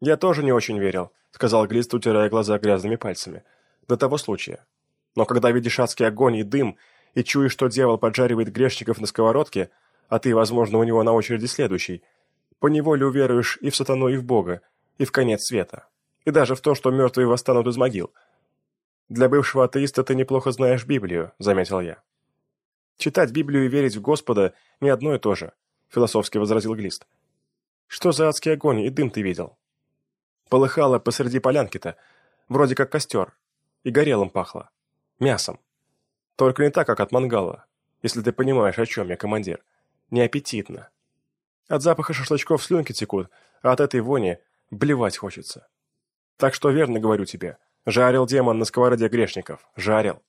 «Я тоже не очень верил», — сказал Глист, утирая глаза грязными пальцами. «До того случая. Но когда видишь адский огонь и дым, и чуешь, что дьявол поджаривает грешников на сковородке, а ты, возможно, у него на очереди следующий, поневоле уверуешь и в сатану, и в Бога, и в конец света, и даже в то, что мертвые восстанут из могил». «Для бывшего атеиста ты неплохо знаешь Библию», — заметил я. «Читать Библию и верить в Господа — не одно и то же», — философски возразил Глист. «Что за адский огонь и дым ты видел?» Полыхало посреди полянки-то, вроде как костер, и горелым пахло. Мясом. Только не так, как от мангала, если ты понимаешь, о чем я, командир. Неаппетитно. От запаха шашлычков слюнки текут, а от этой вони блевать хочется. Так что верно говорю тебе, жарил демон на сковороде грешников, жарил.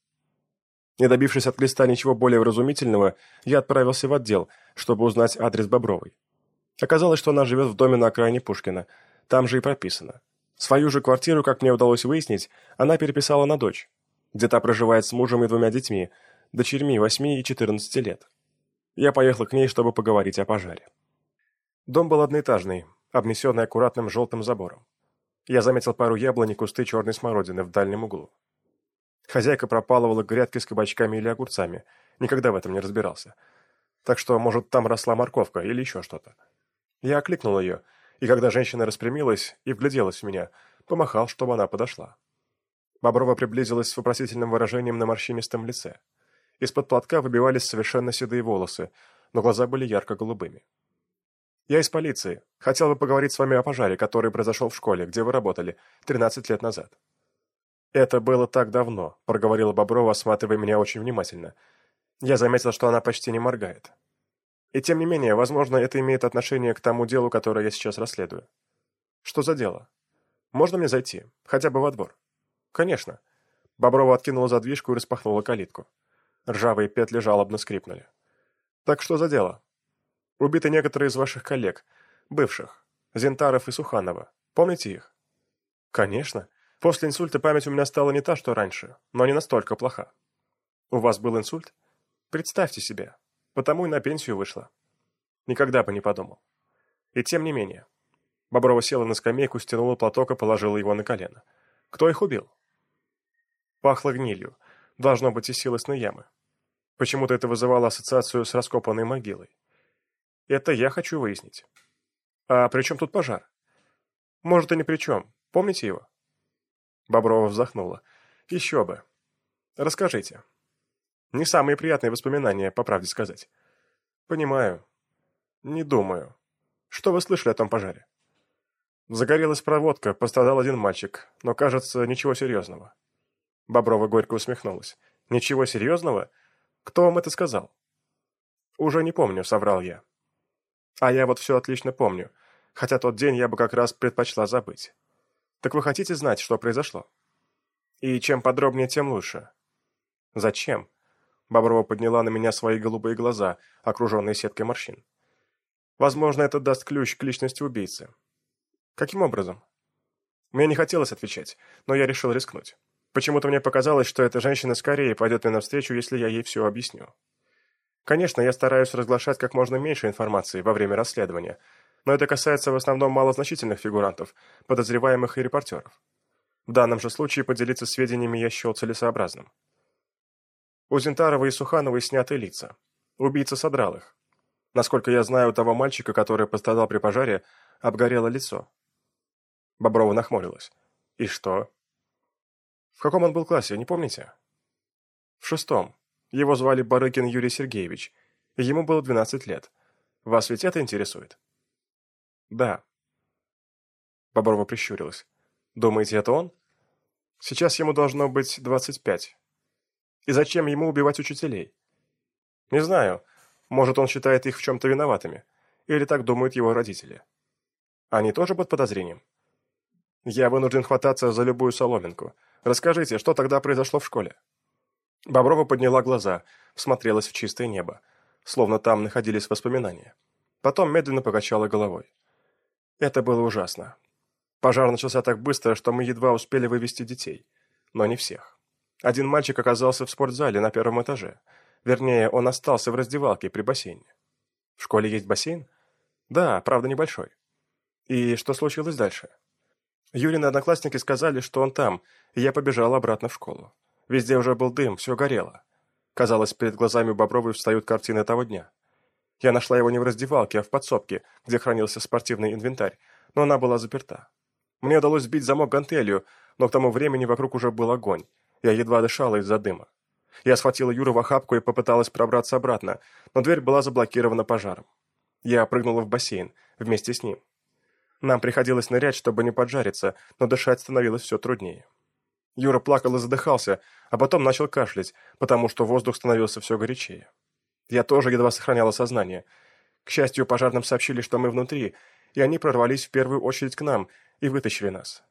Не добившись от листа ничего более вразумительного, я отправился в отдел, чтобы узнать адрес Бобровой. Оказалось, что она живет в доме на окраине Пушкина, там же и прописано. Свою же квартиру, как мне удалось выяснить, она переписала на дочь, где та проживает с мужем и двумя детьми, дочерьми 8 и 14 лет. Я поехал к ней, чтобы поговорить о пожаре. Дом был одноэтажный, обнесенный аккуратным желтым забором. Я заметил пару яблонь и кусты черной смородины в дальнем углу. Хозяйка пропалывала грядки с кабачками или огурцами. Никогда в этом не разбирался. Так что, может, там росла морковка или еще что-то. Я окликнул ее, и когда женщина распрямилась и вгляделась в меня, помахал, чтобы она подошла. Боброва приблизилась с вопросительным выражением на морщинистом лице. Из-под платка выбивались совершенно седые волосы, но глаза были ярко-голубыми. «Я из полиции. Хотел бы поговорить с вами о пожаре, который произошел в школе, где вы работали, 13 лет назад». «Это было так давно», — проговорила Боброва, осматривая меня очень внимательно. Я заметил, что она почти не моргает. И тем не менее, возможно, это имеет отношение к тому делу, которое я сейчас расследую. Что за дело? Можно мне зайти? Хотя бы во двор? Конечно. Боброва откинула задвижку и распахнула калитку. Ржавые петли жалобно скрипнули. Так что за дело? Убиты некоторые из ваших коллег, бывших, Зентаров и Суханова. Помните их? Конечно. После инсульта память у меня стала не та, что раньше, но не настолько плоха. У вас был инсульт? Представьте себе. Потому и на пенсию вышла. Никогда бы не подумал. И тем не менее. Боброва села на скамейку, стянула платок и положила его на колено. Кто их убил? Пахло гнилью. Должно быть из силосной ямы. Почему-то это вызывало ассоциацию с раскопанной могилой. Это я хочу выяснить. А при чем тут пожар? Может, и ни при чем. Помните его? Боброва вздохнула. «Еще бы. Расскажите». «Не самые приятные воспоминания, по правде сказать». «Понимаю. Не думаю. Что вы слышали о том пожаре?» Загорелась проводка, пострадал один мальчик, но, кажется, ничего серьезного. Боброва горько усмехнулась. «Ничего серьезного? Кто вам это сказал?» «Уже не помню», — соврал я. «А я вот все отлично помню, хотя тот день я бы как раз предпочла забыть. Так вы хотите знать, что произошло? И чем подробнее, тем лучше. Зачем? Боброва подняла на меня свои голубые глаза, окруженные сеткой морщин. Возможно, это даст ключ к личности убийцы. Каким образом? Мне не хотелось отвечать, но я решил рискнуть. Почему-то мне показалось, что эта женщина скорее пойдет мне навстречу, если я ей все объясню. Конечно, я стараюсь разглашать как можно меньше информации во время расследования, но это касается в основном малозначительных фигурантов, подозреваемых и репортеров. В данном же случае поделиться сведениями я счел целесообразным. У Зинтарова и Сухановой сняты лица. Убийца содрал их. Насколько я знаю, у того мальчика, который пострадал при пожаре, обгорело лицо. Боброва нахмурилась. И что? В каком он был классе, не помните? В шестом. Его звали Барыкин Юрий Сергеевич. Ему было 12 лет. Вас ведь это интересует? «Да». Боброва прищурилась. «Думаете, это он?» «Сейчас ему должно быть двадцать пять. И зачем ему убивать учителей?» «Не знаю. Может, он считает их в чем-то виноватыми. Или так думают его родители». Они тоже под подозрением? Я вынужден хвататься за любую соломинку. Расскажите, что тогда произошло в школе? Боброва подняла глаза, всмотрелась в чистое небо, словно там находились воспоминания. Потом медленно покачала головой. Это было ужасно. Пожар начался так быстро, что мы едва успели вывести детей. Но не всех. Один мальчик оказался в спортзале на первом этаже. Вернее, он остался в раздевалке при бассейне. В школе есть бассейн? Да, правда, небольшой. И что случилось дальше? Юрины одноклассники сказали, что он там, и я побежал обратно в школу. Везде уже был дым, все горело. Казалось, перед глазами Бобровой встают картины того дня. Я нашла его не в раздевалке, а в подсобке, где хранился спортивный инвентарь, но она была заперта. Мне удалось сбить замок гантелью, но к тому времени вокруг уже был огонь. Я едва дышала из-за дыма. Я схватила Юру в охапку и попыталась пробраться обратно, но дверь была заблокирована пожаром. Я прыгнула в бассейн вместе с ним. Нам приходилось нырять, чтобы не поджариться, но дышать становилось все труднее. Юра плакал и задыхался, а потом начал кашлять, потому что воздух становился все горячее. Я тоже едва сохраняла сознание. К счастью, пожарным сообщили, что мы внутри, и они прорвались в первую очередь к нам и вытащили нас.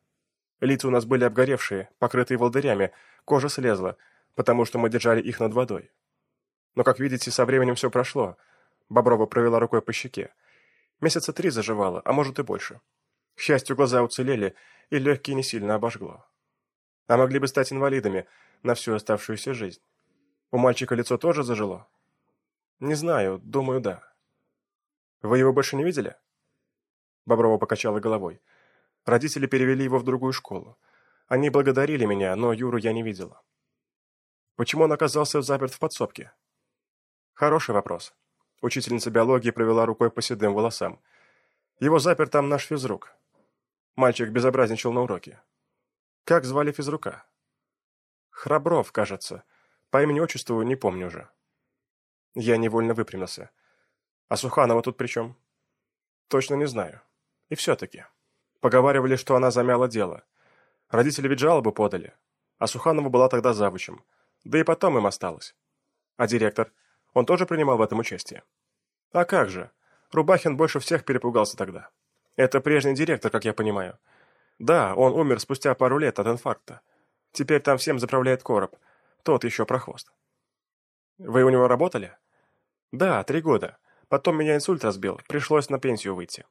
Лица у нас были обгоревшие, покрытые волдырями, кожа слезла, потому что мы держали их над водой. Но, как видите, со временем все прошло. Боброва провела рукой по щеке. Месяца три заживало, а может и больше. К счастью, глаза уцелели, и легкие не сильно обожгло. А могли бы стать инвалидами на всю оставшуюся жизнь. У мальчика лицо тоже зажило? Не знаю, думаю, да. Вы его больше не видели? Боброва покачала головой. Родители перевели его в другую школу. Они благодарили меня, но Юру я не видела. Почему он оказался заперт в подсобке? Хороший вопрос. Учительница биологии провела рукой по седым волосам. Его запер там наш физрук. Мальчик безобразничал на уроке. Как звали физрука? Храбров, кажется. По имени-отчеству не помню уже. Я невольно выпрямился. А Суханова тут при чем? Точно не знаю. И все-таки. Поговаривали, что она замяла дело. Родители ведь жалобу подали. А Суханова была тогда завучем. Да и потом им осталось. А директор? Он тоже принимал в этом участие? А как же? Рубахин больше всех перепугался тогда. Это прежний директор, как я понимаю. Да, он умер спустя пару лет от инфаркта. Теперь там всем заправляет короб. Тот еще прохвост. Вы у него работали? Да, три года. Потом меня инсульт разбил, пришлось на пенсию выйти.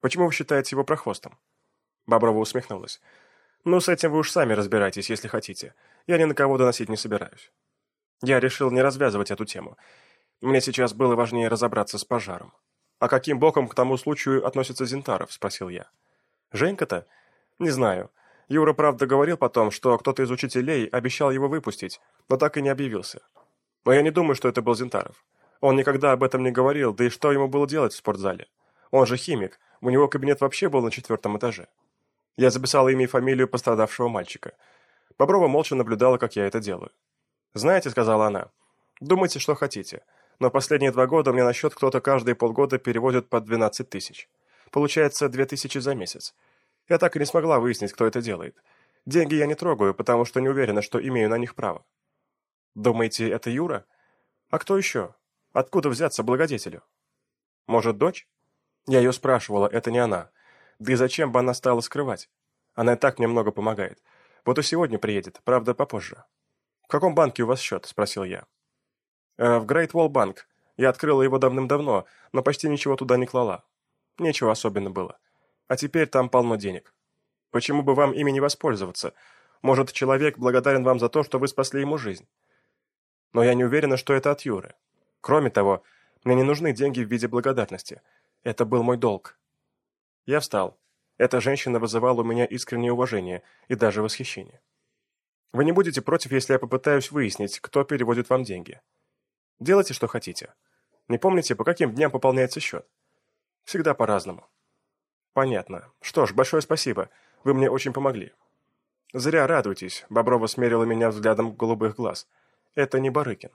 Почему вы считаете его прохвостом? Боброва усмехнулась. Ну, с этим вы уж сами разбирайтесь, если хотите. Я ни на кого доносить не собираюсь. Я решил не развязывать эту тему. Мне сейчас было важнее разобраться с пожаром. «А каким боком к тому случаю относится Зинтаров?» – спросил я. «Женька-то? Не знаю. Юра, правда, говорил потом, что кто-то из учителей обещал его выпустить, но так и не объявился. Но я не думаю, что это был Зинтаров. Он никогда об этом не говорил, да и что ему было делать в спортзале? Он же химик, у него кабинет вообще был на четвертом этаже. Я записал имя и фамилию пострадавшего мальчика. Боброва молча наблюдала, как я это делаю. «Знаете», — сказала она, — «думайте, что хотите, но последние два года мне на счет кто-то каждые полгода переводит по 12 тысяч. Получается, 2 тысячи за месяц. Я так и не смогла выяснить, кто это делает. Деньги я не трогаю, потому что не уверена, что имею на них право». «Думаете, это Юра? А кто еще? Откуда взяться благодетелю?» «Может, дочь?» Я ее спрашивала, это не она. Да и зачем бы она стала скрывать? Она и так мне много помогает. Вот и сегодня приедет, правда, попозже. «В каком банке у вас счет?» – спросил я. «Э, «В Great Wall Bank. Я открыла его давным-давно, но почти ничего туда не клала. Нечего особенно было. А теперь там полно денег. Почему бы вам ими не воспользоваться? Может, человек благодарен вам за то, что вы спасли ему жизнь? Но я не уверена, что это от Юры. Кроме того, мне не нужны деньги в виде благодарности. Это был мой долг». Я встал. Эта женщина вызывала у меня искреннее уважение и даже восхищение. Вы не будете против, если я попытаюсь выяснить, кто переводит вам деньги? Делайте, что хотите. Не помните, по каким дням пополняется счет? Всегда по-разному. Понятно. Что ж, большое спасибо. Вы мне очень помогли. Зря радуйтесь, Боброва смерила меня взглядом голубых глаз. Это не Барыкин.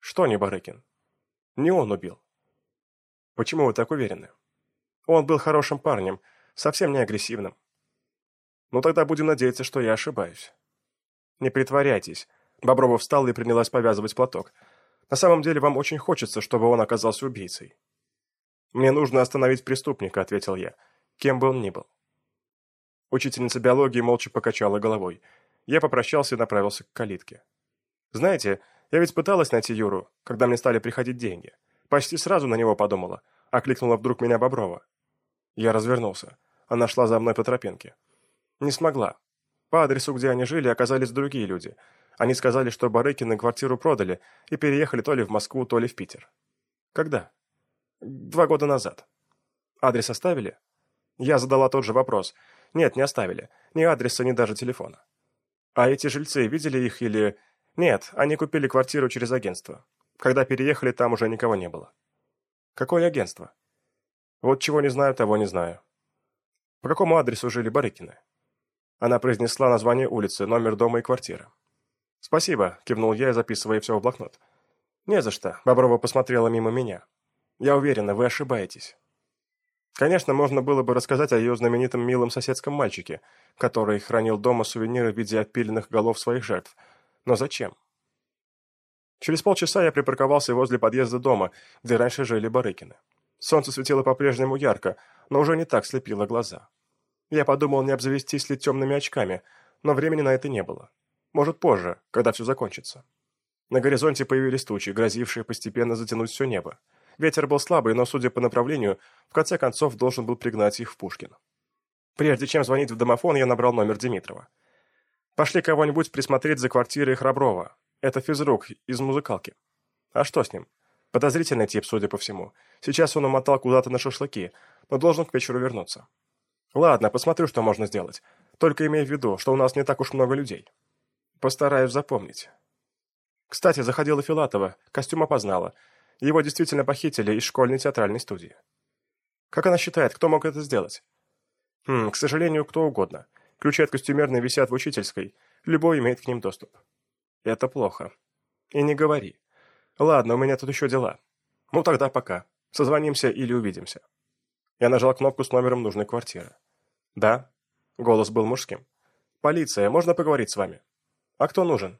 Что не Барыкин? Не он убил. Почему вы так уверены? Он был хорошим парнем, совсем не агрессивным. Ну тогда будем надеяться, что я ошибаюсь. «Не притворяйтесь». Боброва встала и принялась повязывать платок. «На самом деле вам очень хочется, чтобы он оказался убийцей». «Мне нужно остановить преступника», — ответил я, кем бы он ни был. Учительница биологии молча покачала головой. Я попрощался и направился к калитке. «Знаете, я ведь пыталась найти Юру, когда мне стали приходить деньги. Почти сразу на него подумала. Окликнула вдруг меня Боброва. Я развернулся. Она шла за мной по тропинке. Не смогла. По адресу, где они жили, оказались другие люди. Они сказали, что Барыкины квартиру продали и переехали то ли в Москву, то ли в Питер. Когда? Два года назад. Адрес оставили? Я задала тот же вопрос. Нет, не оставили. Ни адреса, ни даже телефона. А эти жильцы видели их или... Нет, они купили квартиру через агентство. Когда переехали, там уже никого не было. Какое агентство? Вот чего не знаю, того не знаю. По какому адресу жили Барыкины? Она произнесла название улицы, номер дома и квартиры. «Спасибо», — кивнул я, записывая все в блокнот. «Не за что», — Боброва посмотрела мимо меня. «Я уверена, вы ошибаетесь». Конечно, можно было бы рассказать о ее знаменитом милом соседском мальчике, который хранил дома сувениры в виде отпиленных голов своих жертв. Но зачем? Через полчаса я припарковался возле подъезда дома, где раньше жили Барыкины. Солнце светило по-прежнему ярко, но уже не так слепило глаза. Я подумал, не обзавестись ли темными очками, но времени на это не было. Может, позже, когда все закончится. На горизонте появились тучи, грозившие постепенно затянуть все небо. Ветер был слабый, но, судя по направлению, в конце концов должен был пригнать их в Пушкин. Прежде чем звонить в домофон, я набрал номер Димитрова. «Пошли кого-нибудь присмотреть за квартирой Храброва. Это физрук из музыкалки. А что с ним? Подозрительный тип, судя по всему. Сейчас он умотал куда-то на шашлыки, но должен к вечеру вернуться. Ладно, посмотрю, что можно сделать. Только имей в виду, что у нас не так уж много людей. Постараюсь запомнить. Кстати, заходила Филатова, костюм опознала. Его действительно похитили из школьной театральной студии. Как она считает, кто мог это сделать? Хм, к сожалению, кто угодно. Ключи от костюмерной висят в учительской. Любой имеет к ним доступ. Это плохо. И не говори. Ладно, у меня тут еще дела. Ну тогда пока. Созвонимся или увидимся. Я нажал кнопку с номером нужной квартиры. Да. Голос был мужским. Полиция, можно поговорить с вами? А кто нужен?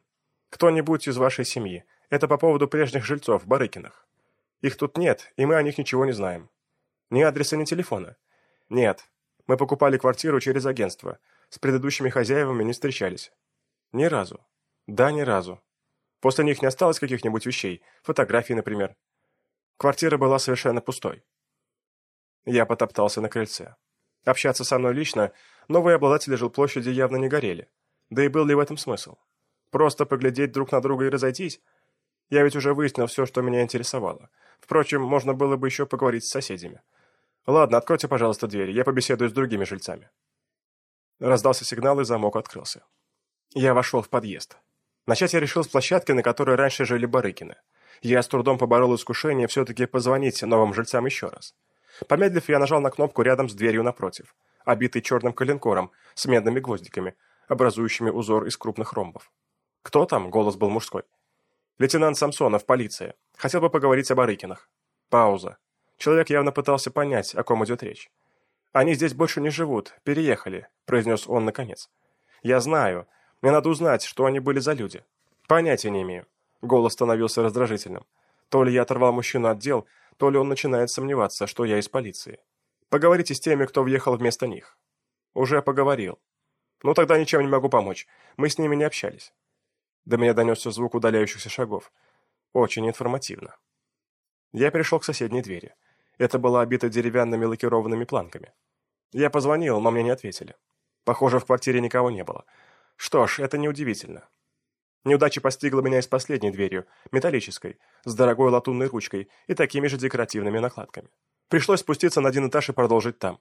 Кто-нибудь из вашей семьи. Это по поводу прежних жильцов, Барыкиных. Их тут нет, и мы о них ничего не знаем. Ни адреса, ни телефона. Нет. Мы покупали квартиру через агентство. С предыдущими хозяевами не встречались. Ни разу. Да, ни разу. После них не осталось каких-нибудь вещей, фотографий, например. Квартира была совершенно пустой. Я потоптался на крыльце. Общаться со мной лично новые обладатели жилплощади явно не горели. Да и был ли в этом смысл? Просто поглядеть друг на друга и разойтись? Я ведь уже выяснил все, что меня интересовало. Впрочем, можно было бы еще поговорить с соседями. Ладно, откройте, пожалуйста, двери, я побеседую с другими жильцами. Раздался сигнал, и замок открылся. Я вошел в подъезд. Начать я решил с площадки, на которой раньше жили Барыкины. Я с трудом поборол искушение все-таки позвонить новым жильцам еще раз. Помедлив, я нажал на кнопку рядом с дверью напротив, обитой черным коленкором с медными гвоздиками, образующими узор из крупных ромбов. «Кто там?» — голос был мужской. «Лейтенант Самсонов, полиция. Хотел бы поговорить о Барыкинах». Пауза. Человек явно пытался понять, о ком идет речь. «Они здесь больше не живут, переехали», — произнес он наконец. «Я знаю, мне надо узнать, что они были за люди. Понятия не имею. Голос становился раздражительным. То ли я оторвал мужчину от дел, то ли он начинает сомневаться, что я из полиции. Поговорите с теми, кто въехал вместо них. Уже поговорил. Ну тогда ничем не могу помочь. Мы с ними не общались. До меня донесся звук удаляющихся шагов. Очень информативно. Я перешел к соседней двери. Это была обита деревянными лакированными планками. Я позвонил, но мне не ответили. Похоже, в квартире никого не было. Что ж, это неудивительно. Неудача постигла меня и с последней дверью, металлической, с дорогой латунной ручкой и такими же декоративными накладками. Пришлось спуститься на один этаж и продолжить там.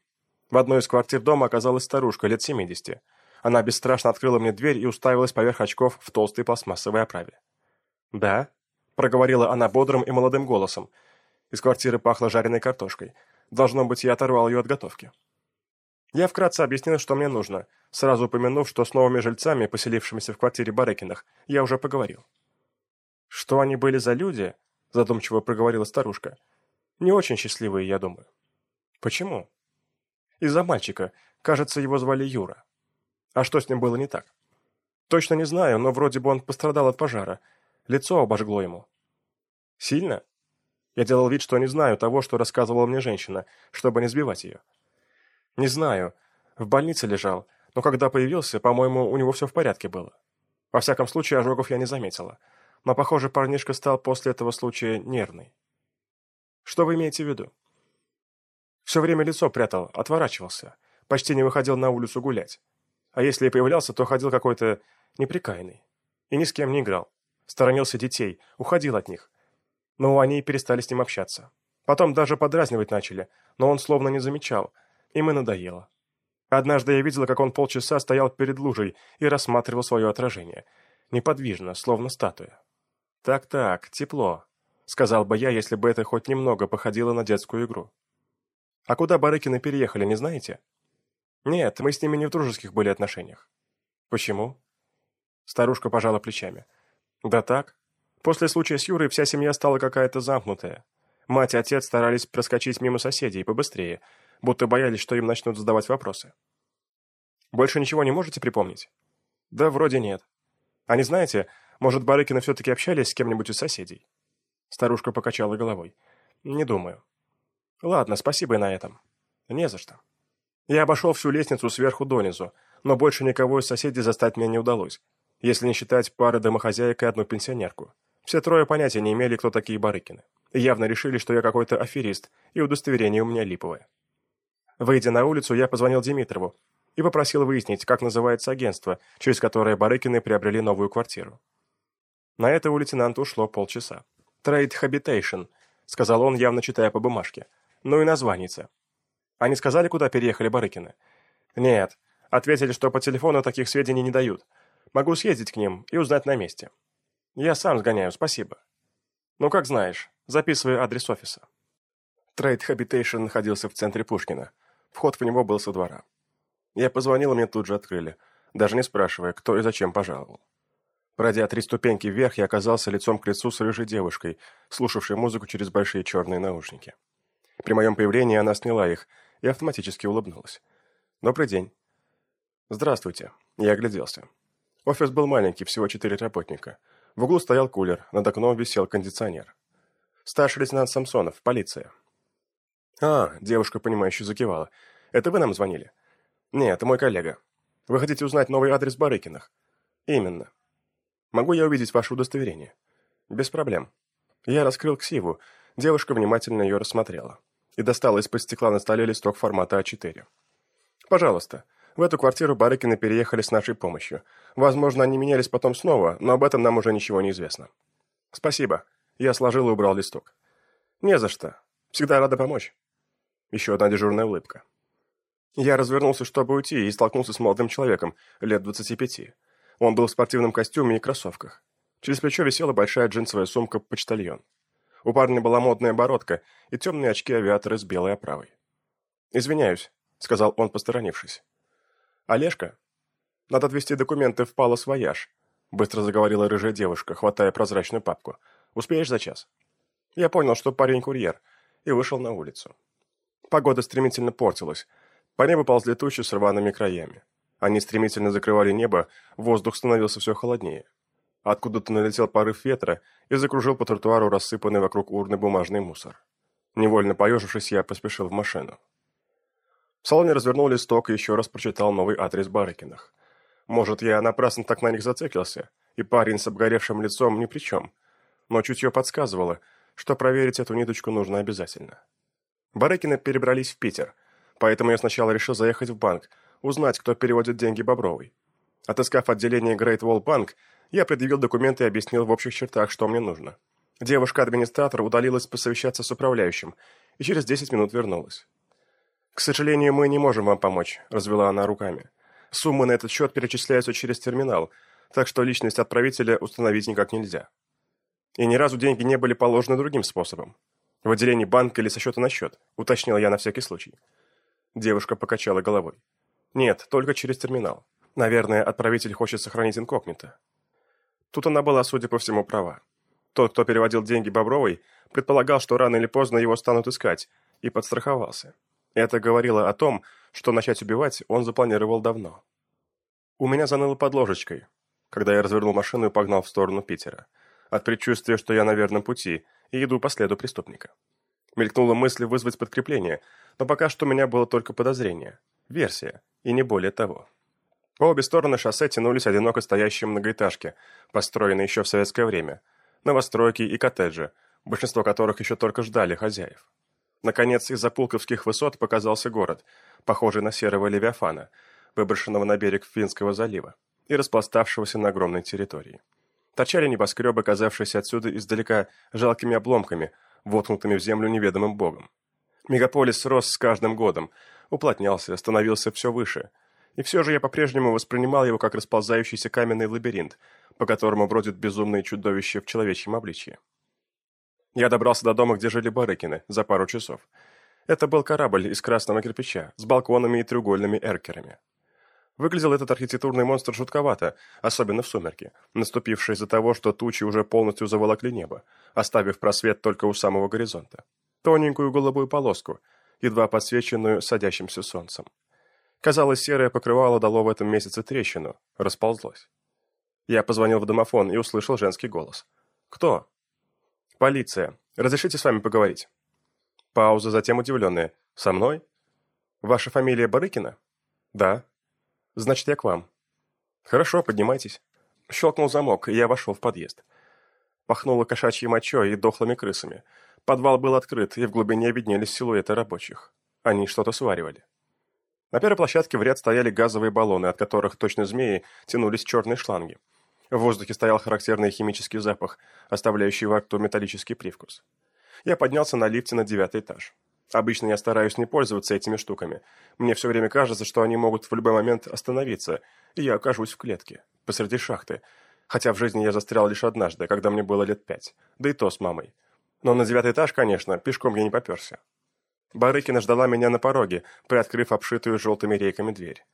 В одной из квартир дома оказалась старушка лет 70. Она бесстрашно открыла мне дверь и уставилась поверх очков в толстой пластмассовой оправе. «Да?» – проговорила она бодрым и молодым голосом. Из квартиры пахло жареной картошкой. Должно быть, я оторвал ее от готовки. Я вкратце объяснил, что мне нужно, сразу упомянув, что с новыми жильцами, поселившимися в квартире Барекинах, я уже поговорил. «Что они были за люди?» – задумчиво проговорила старушка. «Не очень счастливые, я думаю». «Почему?» «Из-за мальчика. Кажется, его звали Юра. А что с ним было не так?» «Точно не знаю, но вроде бы он пострадал от пожара. Лицо обожгло ему». «Сильно?» Я делал вид, что не знаю того, что рассказывала мне женщина, чтобы не сбивать ее. Не знаю. В больнице лежал, но когда появился, по-моему, у него все в порядке было. Во всяком случае, ожогов я не заметила. Но, похоже, парнишка стал после этого случая нервный. Что вы имеете в виду? Все время лицо прятал, отворачивался. Почти не выходил на улицу гулять. А если и появлялся, то ходил какой-то неприкаянный. И ни с кем не играл. Сторонился детей, уходил от них. Но они и перестали с ним общаться. Потом даже подразнивать начали, но он словно не замечал. Им и надоело. Однажды я видела, как он полчаса стоял перед лужей и рассматривал свое отражение. Неподвижно, словно статуя. «Так-так, тепло», — сказал бы я, если бы это хоть немного походило на детскую игру. «А куда Барыкины переехали, не знаете?» «Нет, мы с ними не в дружеских были отношениях». «Почему?» Старушка пожала плечами. «Да так. После случая с Юрой вся семья стала какая-то замкнутая. Мать и отец старались проскочить мимо соседей побыстрее, будто боялись, что им начнут задавать вопросы. Больше ничего не можете припомнить? Да вроде нет. А не знаете, может, Барыкины все-таки общались с кем-нибудь из соседей? Старушка покачала головой. Не думаю. Ладно, спасибо и на этом. Не за что. Я обошел всю лестницу сверху донизу, но больше никого из соседей застать мне не удалось, если не считать пары домохозяек и одну пенсионерку. Все трое понятия не имели, кто такие Барыкины. явно решили, что я какой-то аферист, и удостоверение у меня липовое. Выйдя на улицу, я позвонил Димитрову и попросил выяснить, как называется агентство, через которое Барыкины приобрели новую квартиру. На это у лейтенанта ушло полчаса. «Trade Habitation», — сказал он, явно читая по бумажке. «Ну и названица». «Они сказали, куда переехали Барыкины?» «Нет. Ответили, что по телефону таких сведений не дают. Могу съездить к ним и узнать на месте». «Я сам сгоняю, спасибо». «Ну, как знаешь. Записывай адрес офиса». Trade Habitation находился в центре Пушкина. Вход в него был со двора. Я позвонил, и мне тут же открыли, даже не спрашивая, кто и зачем пожаловал. Пройдя три ступеньки вверх, я оказался лицом к лицу с рыжей девушкой, слушавшей музыку через большие черные наушники. При моем появлении она сняла их и автоматически улыбнулась. «Добрый день». «Здравствуйте». Я огляделся. Офис был маленький, всего четыре работника. В углу стоял кулер, над окном висел кондиционер. Старший лейтенант Самсонов, полиция. «А, девушка, понимающе закивала. Это вы нам звонили?» «Нет, это мой коллега. Вы хотите узнать новый адрес Барыкиных?» «Именно. Могу я увидеть ваше удостоверение?» «Без проблем». Я раскрыл ксиву. Девушка внимательно ее рассмотрела. И достала из-под стекла на столе листок формата А4. «Пожалуйста. В эту квартиру Барыкины переехали с нашей помощью. Возможно, они менялись потом снова, но об этом нам уже ничего не известно». «Спасибо». Я сложил и убрал листок. «Не за что. Всегда рада помочь». Еще одна дежурная улыбка. Я развернулся, чтобы уйти, и столкнулся с молодым человеком, лет 25. Он был в спортивном костюме и кроссовках. Через плечо висела большая джинсовая сумка-почтальон. У парня была модная бородка и темные очки-авиаторы с белой оправой. «Извиняюсь», — сказал он, посторонившись. «Олежка? Надо отвезти документы в Палас Вояж», — быстро заговорила рыжая девушка, хватая прозрачную папку. «Успеешь за час?» Я понял, что парень курьер, и вышел на улицу. Погода стремительно портилась, по небу ползли тучи с рваными краями. Они стремительно закрывали небо, воздух становился все холоднее. Откуда-то налетел порыв ветра и закружил по тротуару рассыпанный вокруг урны бумажный мусор. Невольно поежившись, я поспешил в машину. В салоне развернул листок и еще раз прочитал новый адрес Барыкиных. Может, я напрасно так на них зациклился, и парень с обгоревшим лицом ни при чем. Но чутье подсказывало, что проверить эту ниточку нужно обязательно. Барыкины перебрались в Питер – Поэтому я сначала решил заехать в банк, узнать, кто переводит деньги Бобровой. Отыскав отделение Great Wall Bank, я предъявил документы и объяснил в общих чертах, что мне нужно. Девушка-администратор удалилась посовещаться с управляющим и через 10 минут вернулась. «К сожалению, мы не можем вам помочь», – развела она руками. «Суммы на этот счет перечисляются через терминал, так что личность отправителя установить никак нельзя. И ни разу деньги не были положены другим способом. В отделении банка или со счета на счет», – уточнила я на всякий случай. Девушка покачала головой. Нет, только через терминал. Наверное, отправитель хочет сохранить инкогнито. Тут она была, судя по всему, права. Тот, кто переводил деньги Бобровой, предполагал, что рано или поздно его станут искать, и подстраховался. Это говорило о том, что начать убивать он запланировал давно. У меня заныло под ложечкой, когда я развернул машину и погнал в сторону Питера. От предчувствия, что я на верном пути, и иду по следу преступника. Мелькнула мысль вызвать подкрепление, но пока что у меня было только подозрение. Версия, и не более того. По обе стороны шоссе тянулись одиноко стоящие многоэтажки, построенные еще в советское время, новостройки и коттеджи, большинство которых еще только ждали хозяев. Наконец, из-за пулковских высот показался город, похожий на серого левиафана, выброшенного на берег Финского залива и распластавшегося на огромной территории. Торчали небоскребы, казавшиеся отсюда издалека жалкими обломками, воткнутыми в землю неведомым богом. Мегаполис рос с каждым годом, уплотнялся, становился все выше – и все же я по-прежнему воспринимал его как расползающийся каменный лабиринт, по которому бродят безумные чудовища в человечьем обличье. Я добрался до дома, где жили Барыкины, за пару часов. Это был корабль из красного кирпича, с балконами и треугольными эркерами. Выглядел этот архитектурный монстр жутковато, особенно в сумерки, наступившие из-за того, что тучи уже полностью заволокли небо, оставив просвет только у самого горизонта. Тоненькую голубую полоску, едва подсвеченную садящимся солнцем. Казалось, серое покрывало дало в этом месяце трещину, расползлось. Я позвонил в домофон и услышал женский голос. «Кто?» «Полиция. Разрешите с вами поговорить?» Пауза, затем удивленная. «Со мной? Ваша фамилия Барыкина?» «Да». «Значит, я к вам». «Хорошо, поднимайтесь». Щелкнул замок, и я вошел в подъезд. Пахнуло кошачьей мочой и дохлыми крысами. Подвал был открыт, и в глубине виднелись силуэты рабочих. Они что-то сваривали. На первой площадке в ряд стояли газовые баллоны, от которых, точно змеи, тянулись черные шланги. В воздухе стоял характерный химический запах, оставляющий во рту металлический привкус. Я поднялся на лифте на девятый этаж. Обычно я стараюсь не пользоваться этими штуками. Мне все время кажется, что они могут в любой момент остановиться, и я окажусь в клетке, посреди шахты. Хотя в жизни я застрял лишь однажды, когда мне было лет пять, да и то с мамой. Но на девятый этаж, конечно, пешком я не поперся. Барыкина ждала меня на пороге, приоткрыв обшитую желтыми рейками дверь.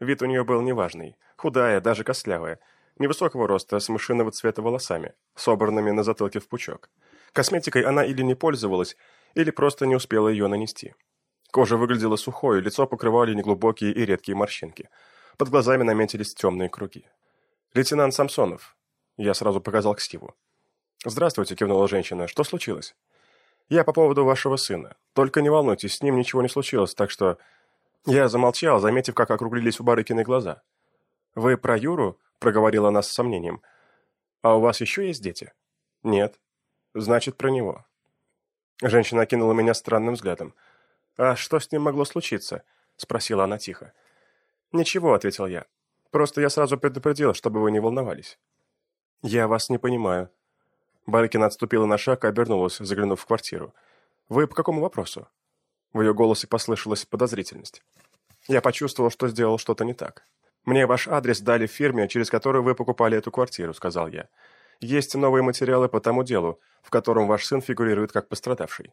Вид у нее был неважный, худая, даже костлявая, невысокого роста, с мышиного цвета волосами, собранными на затылке в пучок. Косметикой она или не пользовалась, или просто не успела ее нанести. Кожа выглядела сухой, лицо покрывали неглубокие и редкие морщинки. Под глазами наметились темные круги. «Лейтенант Самсонов». Я сразу показал к Стиву. «Здравствуйте», — кивнула женщина. «Что случилось?» Я по поводу вашего сына. Только не волнуйтесь, с ним ничего не случилось, так что...» Я замолчал, заметив, как округлились у Барыкины глаза. «Вы про Юру?» — проговорила она с сомнением. «А у вас еще есть дети?» «Нет». «Значит, про него». Женщина окинула меня странным взглядом. «А что с ним могло случиться?» — спросила она тихо. «Ничего», — ответил я. «Просто я сразу предупредила, чтобы вы не волновались». «Я вас не понимаю», Барыкина отступила на шаг и обернулась, заглянув в квартиру. «Вы по какому вопросу?» В ее голосе послышалась подозрительность. Я почувствовал, что сделал что-то не так. «Мне ваш адрес дали в фирме, через которую вы покупали эту квартиру», — сказал я. «Есть новые материалы по тому делу, в котором ваш сын фигурирует как пострадавший».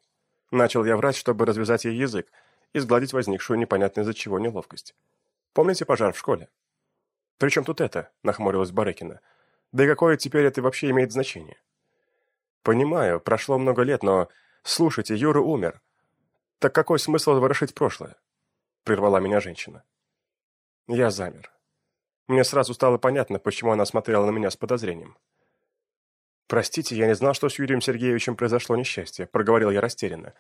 Начал я врать, чтобы развязать ей язык и сгладить возникшую непонятно из-за чего неловкость. «Помните пожар в школе?» «При чем тут это?» — нахмурилась Барыкина. «Да и какое теперь это вообще имеет значение?» «Понимаю, прошло много лет, но... Слушайте, Юра умер. Так какой смысл ворошить прошлое?» Прервала меня женщина. Я замер. Мне сразу стало понятно, почему она смотрела на меня с подозрением. «Простите, я не знал, что с Юрием Сергеевичем произошло несчастье», — проговорил я растерянно.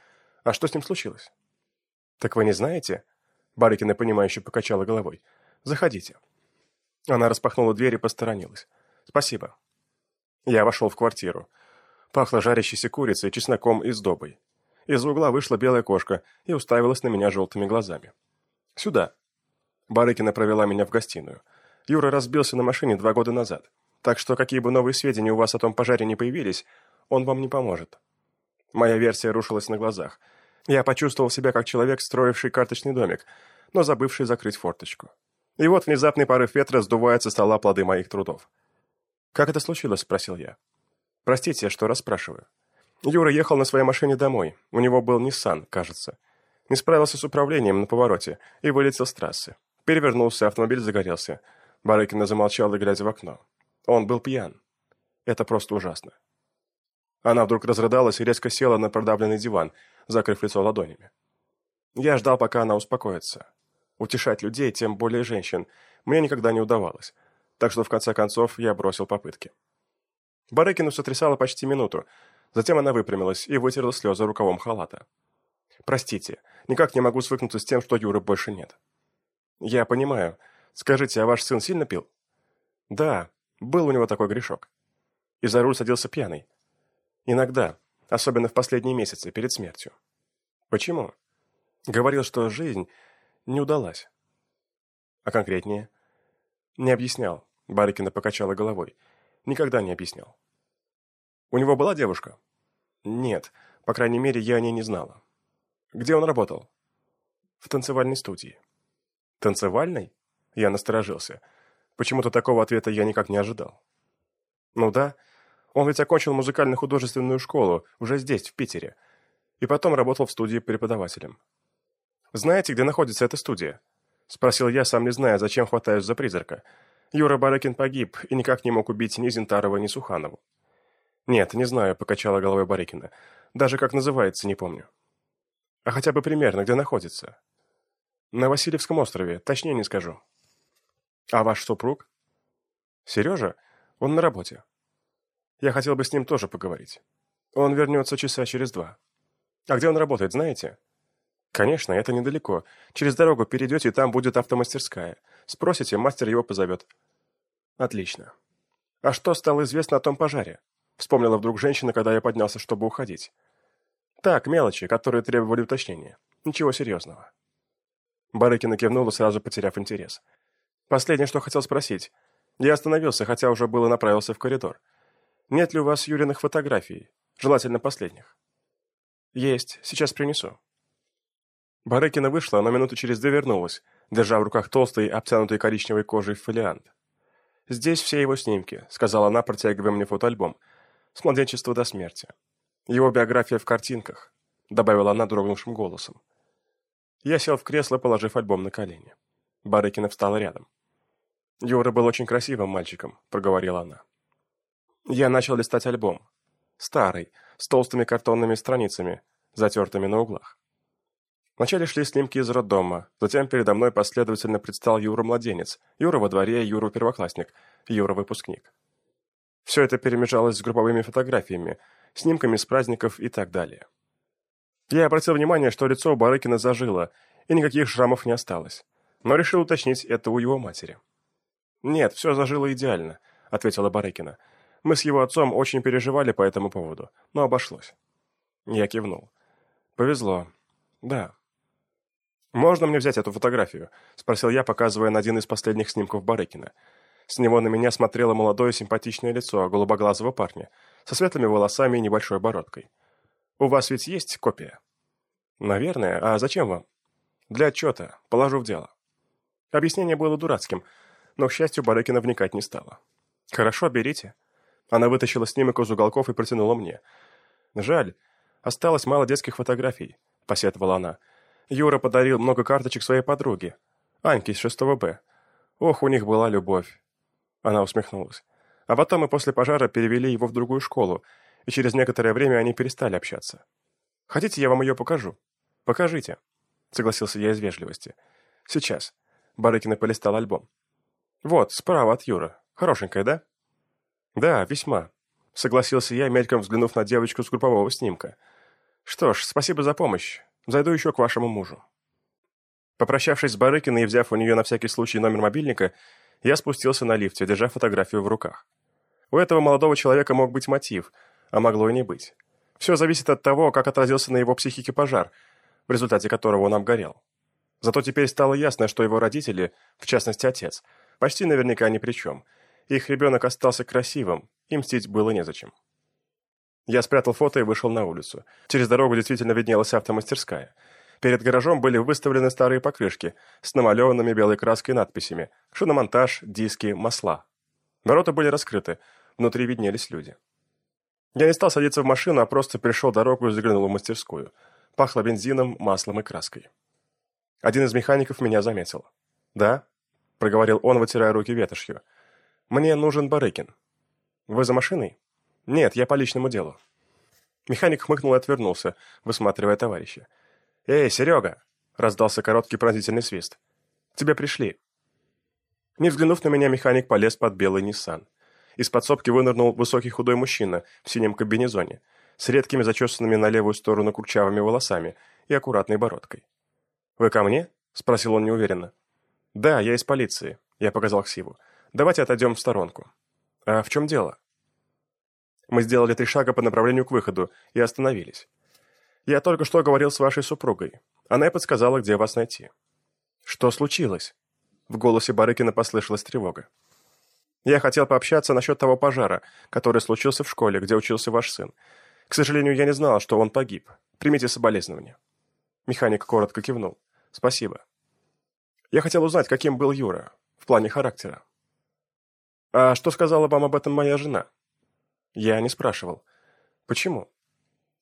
«А что с ним случилось?» «Так вы не знаете?» Барыкина, понимающе покачала головой. «Заходите». Она распахнула дверь и посторонилась. «Спасибо». Я вошел в квартиру. Пахло жарящейся курицей, чесноком и сдобой. Из угла вышла белая кошка и уставилась на меня желтыми глазами. «Сюда». Барыкина провела меня в гостиную. Юра разбился на машине два года назад, так что какие бы новые сведения у вас о том пожаре не появились, он вам не поможет. Моя версия рушилась на глазах. Я почувствовал себя как человек, строивший карточный домик, но забывший закрыть форточку. И вот внезапный порыв ветра сдувает со стола плоды моих трудов. «Как это случилось?» – спросил я. Простите, что расспрашиваю. Юра ехал на своей машине домой. У него был Nissan, кажется. Не справился с управлением на повороте и вылетел с трассы. Перевернулся, автомобиль загорелся. Барыкина замолчала, глядя в окно. Он был пьян. Это просто ужасно. Она вдруг разрыдалась и резко села на продавленный диван, закрыв лицо ладонями. Я ждал, пока она успокоится. Утешать людей, тем более женщин, мне никогда не удавалось, так что в конце концов я бросил попытки. Барыкину сотрясало почти минуту. Затем она выпрямилась и вытерла слезы рукавом халата. «Простите, никак не могу свыкнуться с тем, что Юры больше нет». «Я понимаю. Скажите, а ваш сын сильно пил?» «Да, был у него такой грешок. И за руль садился пьяный. Иногда, особенно в последние месяцы, перед смертью. Почему?» «Говорил, что жизнь не удалась». «А конкретнее?» «Не объяснял», — Барыкина покачала головой. «Никогда не объяснял». «У него была девушка?» «Нет, по крайней мере, я о ней не знала». «Где он работал?» «В танцевальной студии». «Танцевальной?» Я насторожился. Почему-то такого ответа я никак не ожидал. «Ну да, он ведь окончил музыкально-художественную школу, уже здесь, в Питере, и потом работал в студии преподавателем». «Знаете, где находится эта студия?» Спросил я, сам не зная, зачем хватаюсь за призрака. Юра Барыкин погиб и никак не мог убить ни Зинтарова, ни Суханову. «Нет, не знаю», — покачала головой Барыкина. «Даже как называется, не помню». «А хотя бы примерно, где находится?» «На Васильевском острове, точнее не скажу». «А ваш супруг?» «Сережа? Он на работе. Я хотел бы с ним тоже поговорить. Он вернется часа через два. А где он работает, знаете?» «Конечно, это недалеко. Через дорогу перейдете, и там будет автомастерская. Спросите, мастер его позовет». «Отлично. А что стало известно о том пожаре?» Вспомнила вдруг женщина, когда я поднялся, чтобы уходить. «Так, мелочи, которые требовали уточнения. Ничего серьезного». Барыкина кивнула, сразу потеряв интерес. «Последнее, что хотел спросить. Я остановился, хотя уже было направился в коридор. Нет ли у вас Юриных фотографий? Желательно последних». «Есть. Сейчас принесу». Барыкина вышла, но минуту через две вернулась, держа в руках толстый, обтянутый коричневой кожей фолиант. «Здесь все его снимки», — сказала она, протягивая мне фотоальбом. «С младенчества до смерти. Его биография в картинках», — добавила она дрогнувшим голосом. Я сел в кресло, положив альбом на колени. Барыкина встала рядом. «Юра был очень красивым мальчиком», — проговорила она. Я начал листать альбом. Старый, с толстыми картонными страницами, затертыми на углах. Вначале шли снимки из роддома, затем передо мной последовательно предстал Юра-младенец, Юра во дворе, Юра-первоклассник, Юра-выпускник. Все это перемежалось с групповыми фотографиями, снимками с праздников и так далее. Я обратил внимание, что лицо у Барыкина зажило, и никаких шрамов не осталось, но решил уточнить это у его матери. «Нет, все зажило идеально», — ответила Барыкина. «Мы с его отцом очень переживали по этому поводу, но обошлось». Я кивнул. «Повезло. Да». «Можно мне взять эту фотографию?» – спросил я, показывая на один из последних снимков Барыкина. С него на меня смотрело молодое симпатичное лицо голубоглазого парня, со светлыми волосами и небольшой бородкой. «У вас ведь есть копия?» «Наверное. А зачем вам?» «Для отчета. Положу в дело». Объяснение было дурацким, но, к счастью, Барыкина вникать не стала. «Хорошо, берите». Она вытащила снимок из уголков и протянула мне. «Жаль. Осталось мало детских фотографий», — посетовала она. Юра подарил много карточек своей подруге, Аньке из 6 Б. Ох, у них была любовь. Она усмехнулась. А потом мы после пожара перевели его в другую школу, и через некоторое время они перестали общаться. Хотите, я вам ее покажу? Покажите, согласился я из вежливости. Сейчас. Барыкина полистал альбом. Вот, справа от Юра. Хорошенькая, да? Да, весьма. Согласился я, мельком взглянув на девочку с группового снимка. Что ж, спасибо за помощь. Зайду еще к вашему мужу». Попрощавшись с Барыкиной и взяв у нее на всякий случай номер мобильника, я спустился на лифте, держа фотографию в руках. У этого молодого человека мог быть мотив, а могло и не быть. Все зависит от того, как отразился на его психике пожар, в результате которого он обгорел. Зато теперь стало ясно, что его родители, в частности отец, почти наверняка ни при чем. Их ребенок остался красивым, и мстить было незачем. Я спрятал фото и вышел на улицу. Через дорогу действительно виднелась автомастерская. Перед гаражом были выставлены старые покрышки с намалеванными белой краской надписями «Шиномонтаж», «Диски», «Масла». Ворота были раскрыты, внутри виднелись люди. Я не стал садиться в машину, а просто перешел дорогу и заглянул в мастерскую. Пахло бензином, маслом и краской. Один из механиков меня заметил. «Да?» – проговорил он, вытирая руки ветошью. «Мне нужен Барыкин». «Вы за машиной?» «Нет, я по личному делу». Механик хмыкнул и отвернулся, высматривая товарища. «Эй, Серега!» — раздался короткий пронзительный свист. «Тебе пришли». Не взглянув на меня, механик полез под белый Ниссан. Из подсобки вынырнул высокий худой мужчина в синем комбинезоне. с редкими зачесанными на левую сторону курчавыми волосами и аккуратной бородкой. «Вы ко мне?» — спросил он неуверенно. «Да, я из полиции», — я показал Ксиву. «Давайте отойдем в сторонку». «А в чем дело?» Мы сделали три шага по направлению к выходу и остановились. «Я только что говорил с вашей супругой. Она и подсказала, где вас найти». «Что случилось?» В голосе Барыкина послышалась тревога. «Я хотел пообщаться насчет того пожара, который случился в школе, где учился ваш сын. К сожалению, я не знал, что он погиб. Примите соболезнования». Механик коротко кивнул. «Спасибо». «Я хотел узнать, каким был Юра, в плане характера». «А что сказала вам об этом моя жена?» «Я не спрашивал». «Почему?»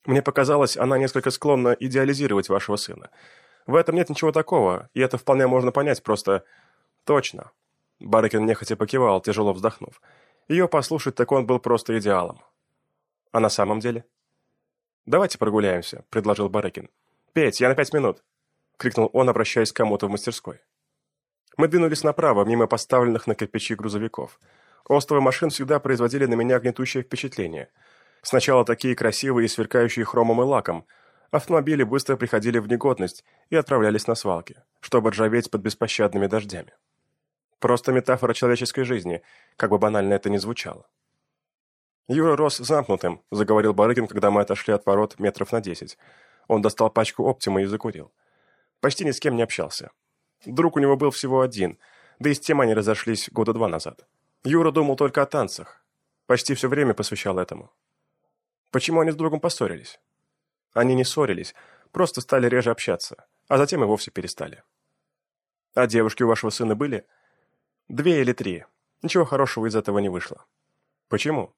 «Мне показалось, она несколько склонна идеализировать вашего сына. В этом нет ничего такого, и это вполне можно понять, просто...» «Точно». Барыкин нехотя покивал, тяжело вздохнув. Ее послушать, так он был просто идеалом. «А на самом деле?» «Давайте прогуляемся», — предложил Барыкин. «Петь, я на пять минут», — крикнул он, обращаясь к кому-то в мастерской. Мы двинулись направо, мимо поставленных на кирпичи грузовиков. Остовы машин всегда производили на меня гнетущее впечатление. Сначала такие красивые и сверкающие хромом и лаком. Автомобили быстро приходили в негодность и отправлялись на свалки, чтобы ржаветь под беспощадными дождями. Просто метафора человеческой жизни, как бы банально это ни звучало. «Юра рос замкнутым», — заговорил Барыгин, когда мы отошли от ворот метров на десять. Он достал пачку оптима и закурил. Почти ни с кем не общался. Друг у него был всего один, да и с тем они разошлись года два назад. Юра думал только о танцах. Почти все время посвящал этому. Почему они с другом поссорились? Они не ссорились, просто стали реже общаться, а затем и вовсе перестали. А девушки у вашего сына были? Две или три. Ничего хорошего из этого не вышло. Почему?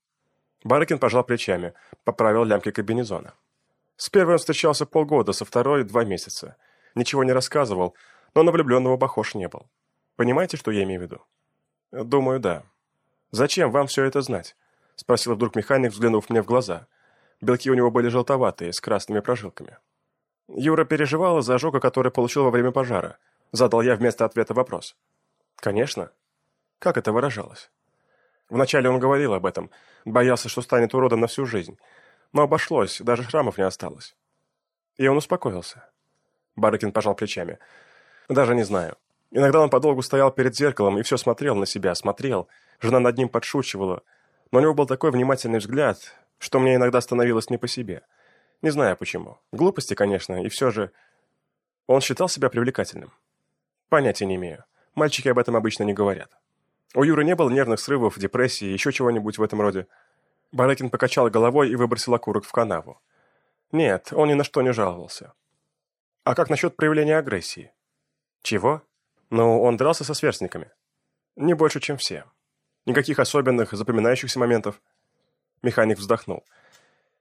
Барыкин пожал плечами, поправил лямки кабинезона. С первой он встречался полгода, со второй – два месяца. Ничего не рассказывал, но на влюбленного похож не был. Понимаете, что я имею в виду? Думаю, да. Зачем вам все это знать? Спросил вдруг механик, взглянув мне в глаза. Белки у него были желтоватые, с красными прожилками. Юра переживал из-за ожога, который получил во время пожара. Задал я вместо ответа вопрос. Конечно. Как это выражалось? Вначале он говорил об этом, боялся, что станет уродом на всю жизнь. Но обошлось, даже шрамов не осталось. И он успокоился. Барыкин пожал плечами. Даже не знаю. Иногда он подолгу стоял перед зеркалом и все смотрел на себя, смотрел. Жена над ним подшучивала. Но у него был такой внимательный взгляд, что мне иногда становилось не по себе. Не знаю почему. Глупости, конечно, и все же... Он считал себя привлекательным. Понятия не имею. Мальчики об этом обычно не говорят. У Юры не было нервных срывов, депрессии, еще чего-нибудь в этом роде. Барыкин покачал головой и выбросил окурок в канаву. Нет, он ни на что не жаловался. А как насчет проявления агрессии? Чего? Ну, он дрался со сверстниками. Не больше, чем все. Никаких особенных, запоминающихся моментов. Механик вздохнул.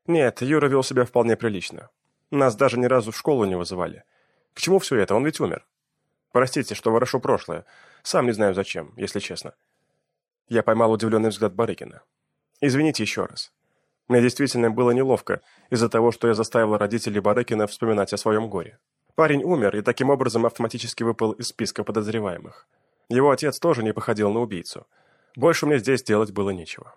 Нет, Юра вел себя вполне прилично. Нас даже ни разу в школу не вызывали. К чему все это? Он ведь умер. Простите, что ворошу прошлое. Сам не знаю зачем, если честно. Я поймал удивленный взгляд Барыкина. Извините еще раз. Мне действительно было неловко из-за того, что я заставил родителей Барыкина вспоминать о своем горе. Парень умер и таким образом автоматически выпал из списка подозреваемых. Его отец тоже не походил на убийцу. Больше мне здесь делать было нечего.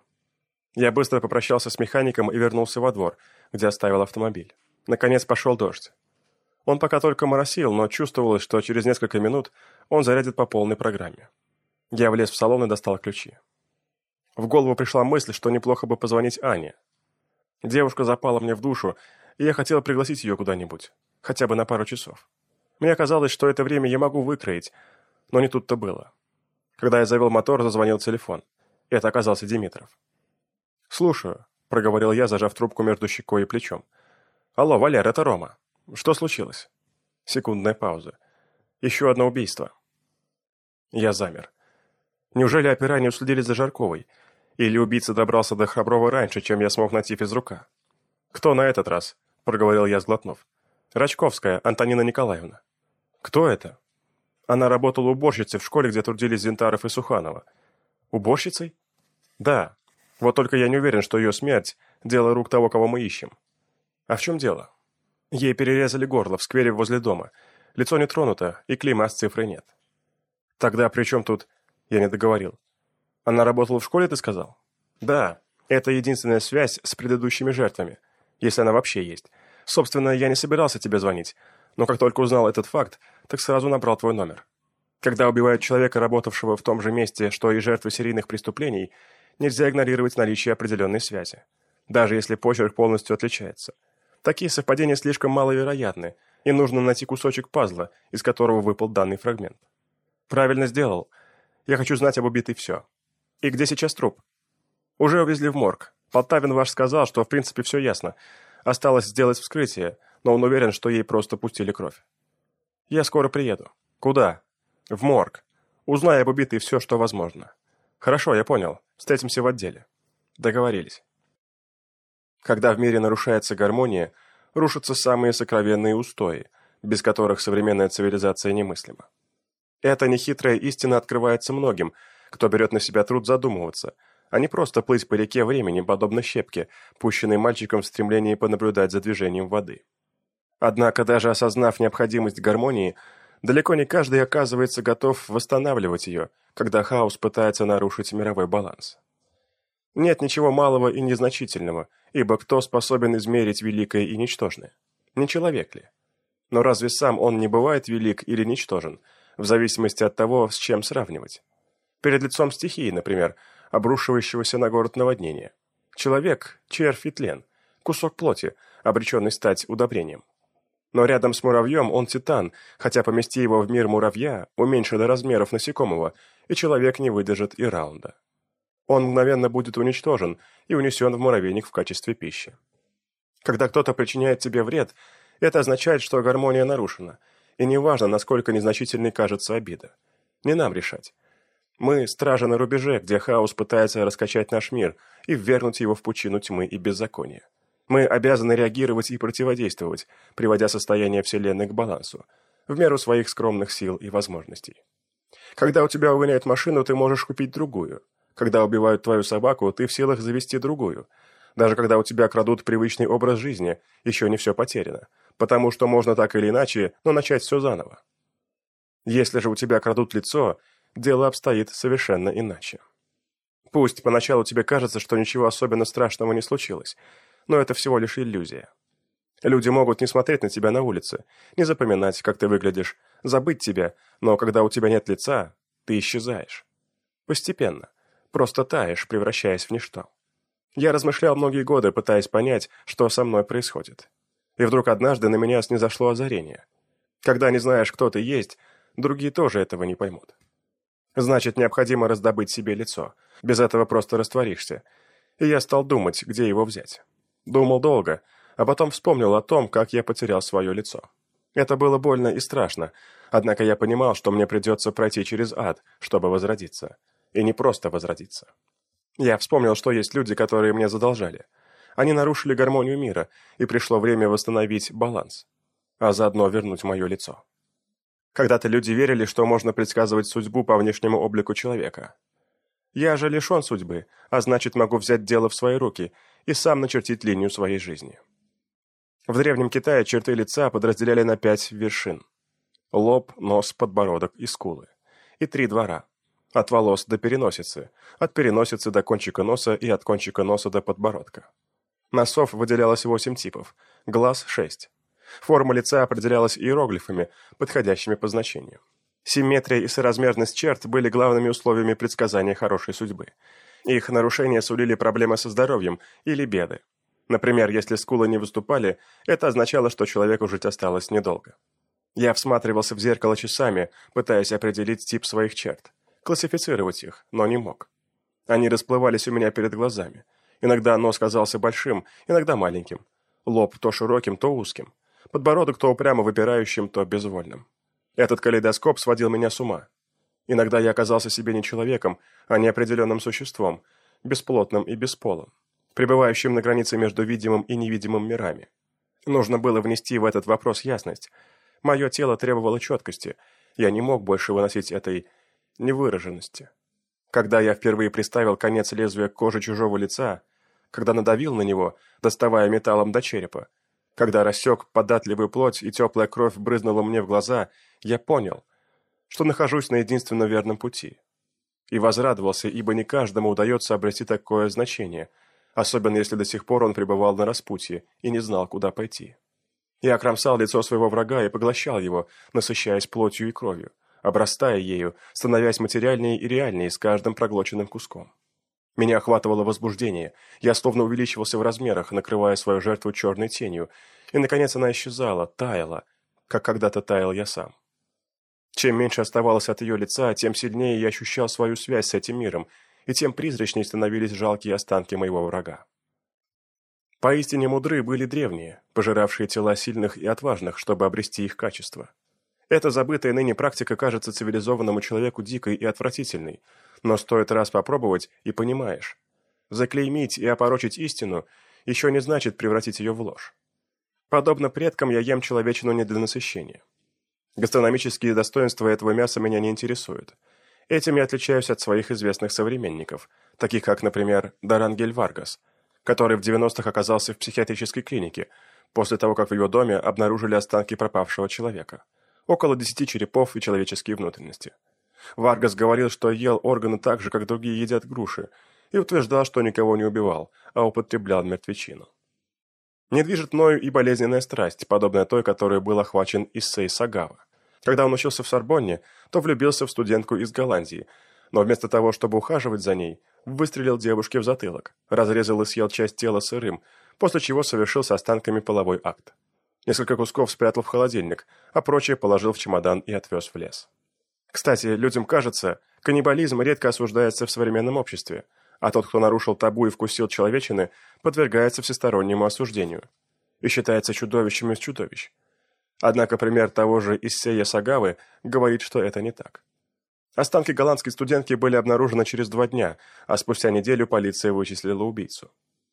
Я быстро попрощался с механиком и вернулся во двор, где оставил автомобиль. Наконец пошел дождь. Он пока только моросил, но чувствовалось, что через несколько минут он зарядит по полной программе. Я влез в салон и достал ключи. В голову пришла мысль, что неплохо бы позвонить Ане. Девушка запала мне в душу, и я хотел пригласить ее куда-нибудь, хотя бы на пару часов. Мне казалось, что это время я могу выкроить, но не тут-то было. Когда я завел мотор, зазвонил телефон. Это оказался Димитров. «Слушаю», — проговорил я, зажав трубку между щекой и плечом. «Алло, Валер, это Рома. Что случилось? Секундная пауза. Еще одно убийство. Я замер. Неужели опера не уследили за Жарковой? Или убийца добрался до Храброва раньше, чем я смог найти физрука? Кто на этот раз? Проговорил я, сглотнув. Рачковская, Антонина Николаевна. Кто это? Она работала уборщицей в школе, где трудились Зинтаров и Суханова. Уборщицей? Да. Вот только я не уверен, что ее смерть – дело рук того, кого мы ищем. А в чем дело? Ей перерезали горло в сквере возле дома. Лицо не тронуто, и клейма с цифрой нет. Тогда при чем тут... Я не договорил. Она работала в школе, ты сказал? Да, это единственная связь с предыдущими жертвами. если она вообще есть. Собственно, я не собирался тебе звонить, но как только узнал этот факт, так сразу набрал твой номер. Когда убивают человека, работавшего в том же месте, что и жертвы серийных преступлений, нельзя игнорировать наличие определенной связи, даже если почерк полностью отличается. Такие совпадения слишком маловероятны, и нужно найти кусочек пазла, из которого выпал данный фрагмент. Правильно сделал. Я хочу знать об убитой все. И где сейчас труп? Уже увезли в морг. Полтавин ваш сказал, что в принципе все ясно. Осталось сделать вскрытие, но он уверен, что ей просто пустили кровь. Я скоро приеду. Куда? В морг. Узнай об убитой все, что возможно. Хорошо, я понял. Встретимся в отделе. Договорились. Когда в мире нарушается гармония, рушатся самые сокровенные устои, без которых современная цивилизация немыслима. Эта нехитрая истина открывается многим, кто берет на себя труд задумываться, а не просто плыть по реке времени, подобно щепке, пущенной мальчиком в стремлении понаблюдать за движением воды. Однако, даже осознав необходимость гармонии, далеко не каждый оказывается готов восстанавливать ее, когда хаос пытается нарушить мировой баланс. Нет ничего малого и незначительного, ибо кто способен измерить великое и ничтожное? Не человек ли? Но разве сам он не бывает велик или ничтожен, в зависимости от того, с чем сравнивать? Перед лицом стихии, например, обрушивающегося на город наводнения. Человек – червь и тлен, кусок плоти, обреченный стать удобрением. Но рядом с муравьем он титан, хотя помести его в мир муравья, уменьши до размеров насекомого, и человек не выдержит и раунда он мгновенно будет уничтожен и унесен в муравейник в качестве пищи. Когда кто-то причиняет тебе вред, это означает, что гармония нарушена, и неважно, насколько незначительной кажется обида. Не нам решать. Мы – стражи на рубеже, где хаос пытается раскачать наш мир и ввергнуть его в пучину тьмы и беззакония. Мы обязаны реагировать и противодействовать, приводя состояние Вселенной к балансу, в меру своих скромных сил и возможностей. Когда у тебя угоняют машину, ты можешь купить другую – когда убивают твою собаку, ты в силах завести другую. Даже когда у тебя крадут привычный образ жизни, еще не все потеряно. Потому что можно так или иначе, но начать все заново. Если же у тебя крадут лицо, дело обстоит совершенно иначе. Пусть поначалу тебе кажется, что ничего особенно страшного не случилось, но это всего лишь иллюзия. Люди могут не смотреть на тебя на улице, не запоминать, как ты выглядишь, забыть тебя, но когда у тебя нет лица, ты исчезаешь. Постепенно просто таешь, превращаясь в ничто. Я размышлял многие годы, пытаясь понять, что со мной происходит. И вдруг однажды на меня снизошло озарение. Когда не знаешь, кто ты есть, другие тоже этого не поймут. Значит, необходимо раздобыть себе лицо. Без этого просто растворишься. И я стал думать, где его взять. Думал долго, а потом вспомнил о том, как я потерял свое лицо. Это было больно и страшно, однако я понимал, что мне придется пройти через ад, чтобы возродиться и не просто возродиться. Я вспомнил, что есть люди, которые мне задолжали. Они нарушили гармонию мира, и пришло время восстановить баланс, а заодно вернуть мое лицо. Когда-то люди верили, что можно предсказывать судьбу по внешнему облику человека. Я же лишен судьбы, а значит могу взять дело в свои руки и сам начертить линию своей жизни. В Древнем Китае черты лица подразделяли на пять вершин. Лоб, нос, подбородок и скулы. И три двора. От волос до переносицы, от переносицы до кончика носа и от кончика носа до подбородка. Носов выделялось восемь типов, глаз – шесть. Форма лица определялась иероглифами, подходящими по значению. Симметрия и соразмерность черт были главными условиями предсказания хорошей судьбы. Их нарушения сулили проблемы со здоровьем или беды. Например, если скулы не выступали, это означало, что человеку жить осталось недолго. Я всматривался в зеркало часами, пытаясь определить тип своих черт классифицировать их, но не мог. Они расплывались у меня перед глазами. Иногда нос казался большим, иногда маленьким. Лоб то широким, то узким. Подбородок то упрямо выпирающим, то безвольным. Этот калейдоскоп сводил меня с ума. Иногда я оказался себе не человеком, а неопределенным существом, бесплотным и бесполым, пребывающим на границе между видимым и невидимым мирами. Нужно было внести в этот вопрос ясность. Мое тело требовало четкости. Я не мог больше выносить этой невыраженности. Когда я впервые приставил конец лезвия к коже чужого лица, когда надавил на него, доставая металлом до черепа, когда рассек податливую плоть и теплая кровь брызнула мне в глаза, я понял, что нахожусь на единственно верном пути. И возрадовался, ибо не каждому удается обрести такое значение, особенно если до сих пор он пребывал на распутье и не знал, куда пойти. Я кромсал лицо своего врага и поглощал его, насыщаясь плотью и кровью, обрастая ею, становясь материальнее и реальнее с каждым проглоченным куском. Меня охватывало возбуждение, я словно увеличивался в размерах, накрывая свою жертву черной тенью, и, наконец, она исчезала, таяла, как когда-то таял я сам. Чем меньше оставалось от ее лица, тем сильнее я ощущал свою связь с этим миром, и тем призрачнее становились жалкие останки моего врага. Поистине мудры были древние, пожиравшие тела сильных и отважных, чтобы обрести их качество. Эта забытая ныне практика кажется цивилизованному человеку дикой и отвратительной, но стоит раз попробовать и понимаешь. Заклеймить и опорочить истину еще не значит превратить ее в ложь. Подобно предкам я ем человечину не для насыщения. Гастрономические достоинства этого мяса меня не интересуют. Этим я отличаюсь от своих известных современников, таких как, например, Дарангель Варгас, который в 90-х оказался в психиатрической клинике, после того, как в его доме обнаружили останки пропавшего человека – около десяти черепов и человеческие внутренности. Варгас говорил, что ел органы так же, как другие едят груши, и утверждал, что никого не убивал, а употреблял мертвечину. Не движет мною и болезненная страсть, подобная той, которой был охвачен Иссей Сагава. Когда он учился в Сорбонне, то влюбился в студентку из Голландии, но вместо того, чтобы ухаживать за ней, выстрелил девушке в затылок, разрезал и съел часть тела сырым, после чего совершил с останками половой акт. Несколько кусков спрятал в холодильник, а прочее положил в чемодан и отвез в лес. Кстати, людям кажется, каннибализм редко осуждается в современном обществе, а тот, кто нарушил табу и вкусил человечины, подвергается всестороннему осуждению и считается чудовищем из чудовищ. Однако пример того же Иссея Сагавы говорит, что это не так. Останки голландской студентки были обнаружены через два дня, а спустя неделю полиция вычислила убийцу.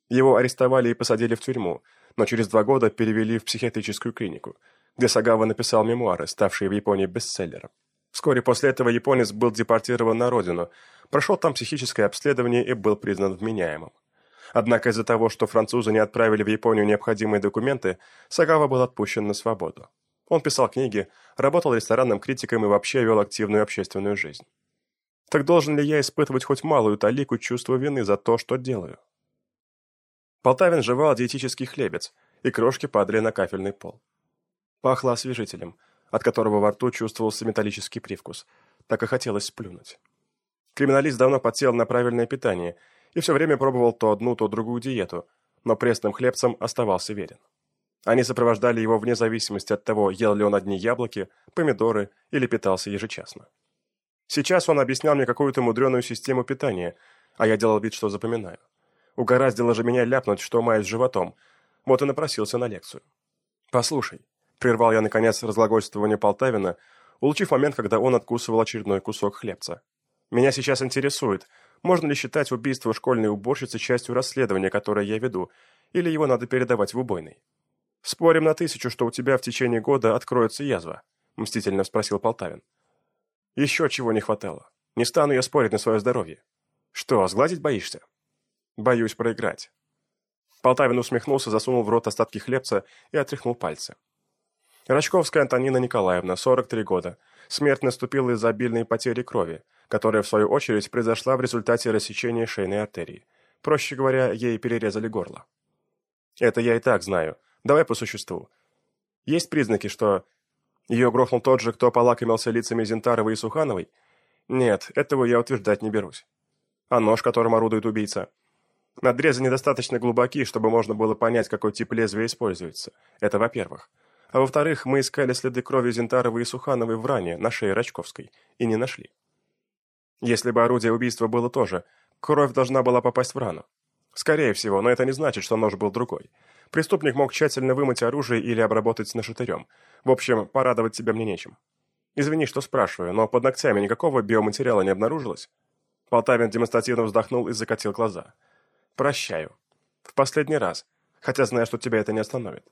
Его арестовали и посадили в тюрьму, но через два года перевели в психиатрическую клинику, где Сагава написал мемуары, ставшие в Японии бестселлером. Вскоре после этого японец был депортирован на родину, прошел там психическое обследование и был признан вменяемым. Однако из-за того, что французы не отправили в Японию необходимые документы, Сагава был отпущен на свободу. Он писал книги, работал ресторанным критиком и вообще вел активную общественную жизнь. Так должен ли я испытывать хоть малую талику чувства вины за то, что делаю? Полтавин жевал диетический хлебец, и крошки падали на кафельный пол. Пахло освежителем, от которого во рту чувствовался металлический привкус. Так и хотелось сплюнуть. Криминалист давно подсел на правильное питание и все время пробовал то одну, то другую диету, но пресным хлебцам оставался верен. Они сопровождали его вне зависимости от того, ел ли он одни яблоки, помидоры или питался ежечасно. Сейчас он объяснял мне какую-то мудреную систему питания, а я делал вид, что запоминаю. Угораздило же меня ляпнуть, что маюсь животом. Вот и напросился на лекцию. «Послушай», — прервал я, наконец, разглагольствование Полтавина, улучив момент, когда он откусывал очередной кусок хлебца. «Меня сейчас интересует, можно ли считать убийство школьной уборщицы частью расследования, которое я веду, или его надо передавать в убойный?» «Спорим на тысячу, что у тебя в течение года откроется язва», — мстительно спросил Полтавин. «Еще чего не хватало. Не стану я спорить на свое здоровье. Что, сгладить боишься?» Боюсь проиграть. Полтавин усмехнулся, засунул в рот остатки хлебца и отряхнул пальцы. Рачковская Антонина Николаевна, 43 года. Смерть наступила из-за обильной потери крови, которая, в свою очередь, произошла в результате рассечения шейной артерии. Проще говоря, ей перерезали горло. Это я и так знаю. Давай по существу. Есть признаки, что ее грохнул тот же, кто полакомился лицами Зинтаровой и Сухановой? Нет, этого я утверждать не берусь. А нож, которым орудует убийца – Надрезы недостаточно глубоки, чтобы можно было понять, какой тип лезвия используется. Это во-первых. А во-вторых, мы искали следы крови Зинтаровой и Сухановой в ране на шее Рачковской и не нашли. Если бы орудие убийства было тоже, кровь должна была попасть в рану. Скорее всего, но это не значит, что нож был другой. Преступник мог тщательно вымыть оружие или обработать нашатырем. В общем, порадовать тебя мне нечем. Извини, что спрашиваю, но под ногтями никакого биоматериала не обнаружилось? Полтавин демонстративно вздохнул и закатил глаза. Прощаю. В последний раз, хотя знаю, что тебя это не остановит.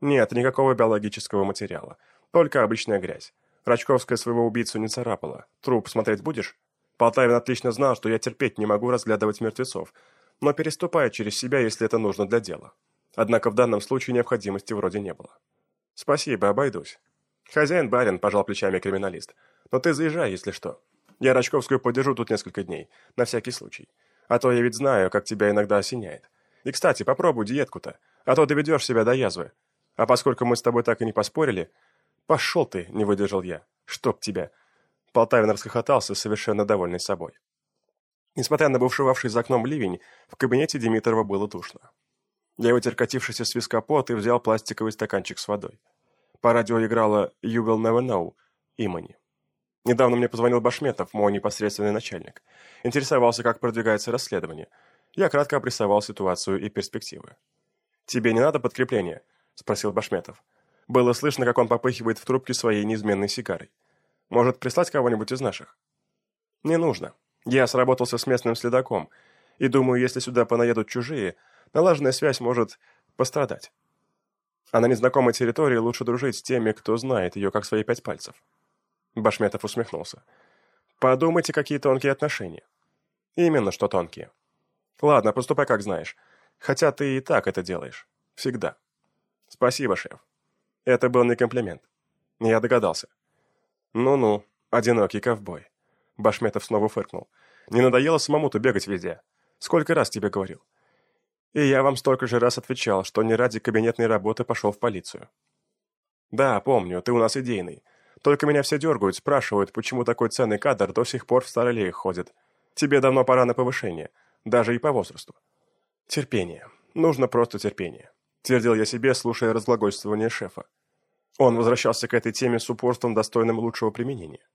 Нет, никакого биологического материала. Только обычная грязь. Рачковская своего убийцу не царапала. Труп смотреть будешь? Полтавин отлично знал, что я терпеть не могу разглядывать мертвецов, но переступает через себя, если это нужно для дела. Однако в данном случае необходимости вроде не было. Спасибо, обойдусь. Хозяин-барин, пожал плечами криминалист. Но ты заезжай, если что. Я Рачковскую подержу тут несколько дней, на всякий случай. А то я ведь знаю, как тебя иногда осеняет. И, кстати, попробуй диетку-то, а то доведешь себя до язвы. А поскольку мы с тобой так и не поспорили... Пошел ты, не выдержал я. Чтоб тебя. Полтавин расхохотался, совершенно довольный собой. Несмотря на бушевавший за окном ливень, в кабинете Димитрова было душно. Я вытер катившийся с виска пот и взял пластиковый стаканчик с водой. По радио играла «You will never know» Имани. Недавно мне позвонил Башметов, мой непосредственный начальник. Интересовался, как продвигается расследование. Я кратко обрисовал ситуацию и перспективы. «Тебе не надо подкрепления?» – спросил Башметов. Было слышно, как он попыхивает в трубке своей неизменной сигарой. «Может, прислать кого-нибудь из наших?» «Не нужно. Я сработался с местным следаком, и думаю, если сюда понаедут чужие, налаженная связь может пострадать. А на незнакомой территории лучше дружить с теми, кто знает ее как свои пять пальцев». Башметов усмехнулся. «Подумайте, какие тонкие отношения». «Именно что тонкие». «Ладно, поступай как знаешь. Хотя ты и так это делаешь. Всегда». «Спасибо, шеф». Это был не комплимент. Я догадался. «Ну-ну, одинокий ковбой». Башметов снова фыркнул. «Не надоело самому-то бегать везде? Сколько раз тебе говорил?» «И я вам столько же раз отвечал, что не ради кабинетной работы пошел в полицию». «Да, помню, ты у нас идейный. Только меня все дергают, спрашивают, почему такой ценный кадр до сих пор в старолеях ходит. Тебе давно пора на повышение, даже и по возрасту». «Терпение. Нужно просто терпение», — твердил я себе, слушая разглагольствование шефа. Он возвращался к этой теме с упорством, достойным лучшего применения.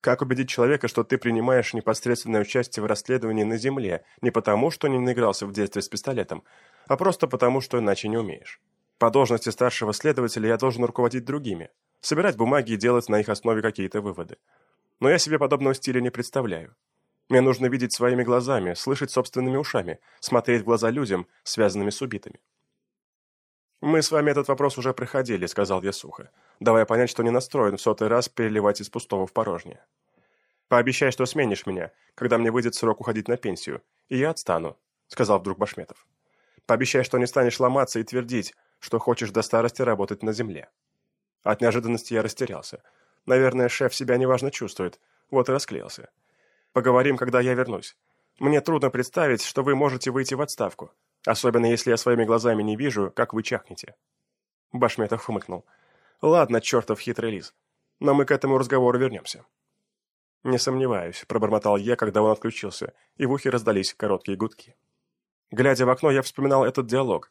Как убедить человека, что ты принимаешь непосредственное участие в расследовании на Земле не потому, что не наигрался в детстве с пистолетом, а просто потому, что иначе не умеешь? По должности старшего следователя я должен руководить другими, собирать бумаги и делать на их основе какие-то выводы. Но я себе подобного стиля не представляю. Мне нужно видеть своими глазами, слышать собственными ушами, смотреть в глаза людям, связанными с убитыми. «Мы с вами этот вопрос уже проходили», — сказал я сухо, давая понять, что не настроен в сотый раз переливать из пустого в порожнее. «Пообещай, что сменишь меня, когда мне выйдет срок уходить на пенсию, и я отстану», — сказал вдруг Башметов. «Пообещай, что не станешь ломаться и твердить, что хочешь до старости работать на земле». От неожиданности я растерялся. Наверное, шеф себя неважно чувствует, вот и расклеился. «Поговорим, когда я вернусь. Мне трудно представить, что вы можете выйти в отставку, Особенно, если я своими глазами не вижу, как вы чахнете. Башметов хмыкнул. Ладно, чертов хитрый лис. Но мы к этому разговору вернемся. Не сомневаюсь, пробормотал я, когда он отключился, и в ухе раздались короткие гудки. Глядя в окно, я вспоминал этот диалог.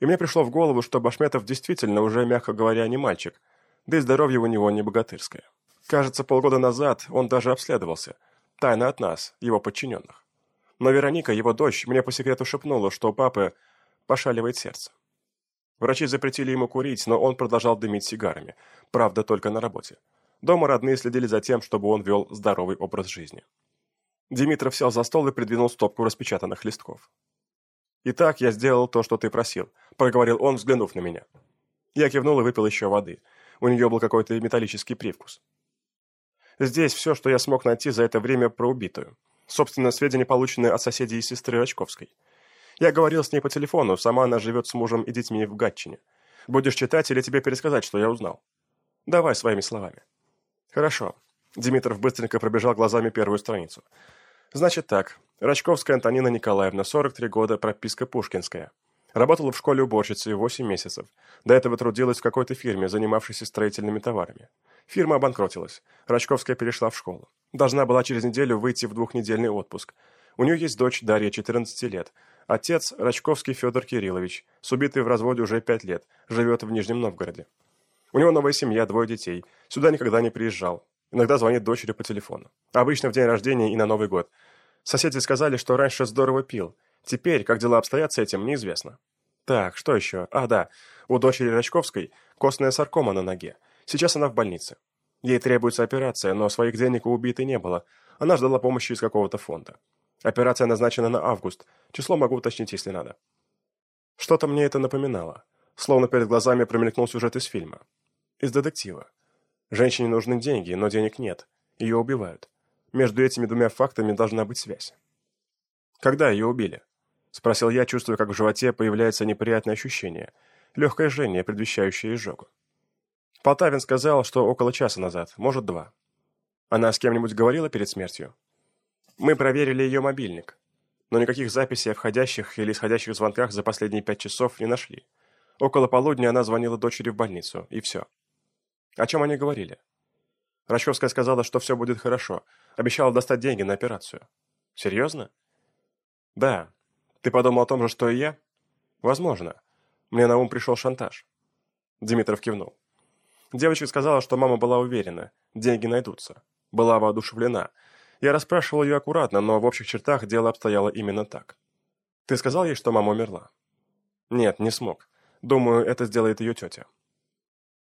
И мне пришло в голову, что Башметов действительно уже, мягко говоря, не мальчик, да и здоровье у него не богатырское. Кажется, полгода назад он даже обследовался, тайно от нас, его подчиненных. Но Вероника, его дочь, мне по секрету шепнула, что у папы пошаливает сердце. Врачи запретили ему курить, но он продолжал дымить сигарами. Правда, только на работе. Дома родные следили за тем, чтобы он вел здоровый образ жизни. Димитров сел за стол и придвинул стопку распечатанных листков. «Итак, я сделал то, что ты просил», — проговорил он, взглянув на меня. Я кивнул и выпил еще воды. У нее был какой-то металлический привкус. Здесь все, что я смог найти за это время про убитую. Собственно, сведения, полученные от соседей и сестры Рачковской. Я говорил с ней по телефону, сама она живет с мужем и детьми в Гатчине. Будешь читать или тебе пересказать, что я узнал? Давай своими словами. Хорошо. Димитров быстренько пробежал глазами первую страницу. Значит так. Рачковская Антонина Николаевна, 43 года, прописка Пушкинская. Работала в школе уборщицей 8 месяцев. До этого трудилась в какой-то фирме, занимавшейся строительными товарами. Фирма обанкротилась. Рачковская перешла в школу. Должна была через неделю выйти в двухнедельный отпуск. У нее есть дочь Дарья, 14 лет. Отец – Рачковский Федор Кириллович, с убитый в разводе уже 5 лет, живет в Нижнем Новгороде. У него новая семья, двое детей. Сюда никогда не приезжал. Иногда звонит дочери по телефону. Обычно в день рождения и на Новый год. Соседи сказали, что раньше здорово пил. Теперь, как дела обстоят с этим, неизвестно. Так, что еще? А, да, у дочери Рачковской костная саркома на ноге. Сейчас она в больнице. Ей требуется операция, но своих денег у убитой не было. Она ждала помощи из какого-то фонда. Операция назначена на август. Число могу уточнить, если надо. Что-то мне это напоминало. Словно перед глазами промелькнул сюжет из фильма. Из детектива. Женщине нужны деньги, но денег нет. Ее убивают. Между этими двумя фактами должна быть связь. Когда ее убили? Спросил я, чувствуя, как в животе появляется неприятное ощущение. Легкое жжение, предвещающее изжогу. Полтавин сказал, что около часа назад, может, два. Она с кем-нибудь говорила перед смертью? Мы проверили ее мобильник. но никаких записей о входящих или исходящих звонках за последние пять часов не нашли. Около полудня она звонила дочери в больницу, и все. О чем они говорили? Рачковская сказала, что все будет хорошо, обещала достать деньги на операцию. Серьезно? Да. Ты подумал о том же, что и я? Возможно. Мне на ум пришел шантаж. Димитров кивнул. Девочка сказала, что мама была уверена, деньги найдутся. Была воодушевлена. Я расспрашивал ее аккуратно, но в общих чертах дело обстояло именно так. Ты сказал ей, что мама умерла? Нет, не смог. Думаю, это сделает ее тетя.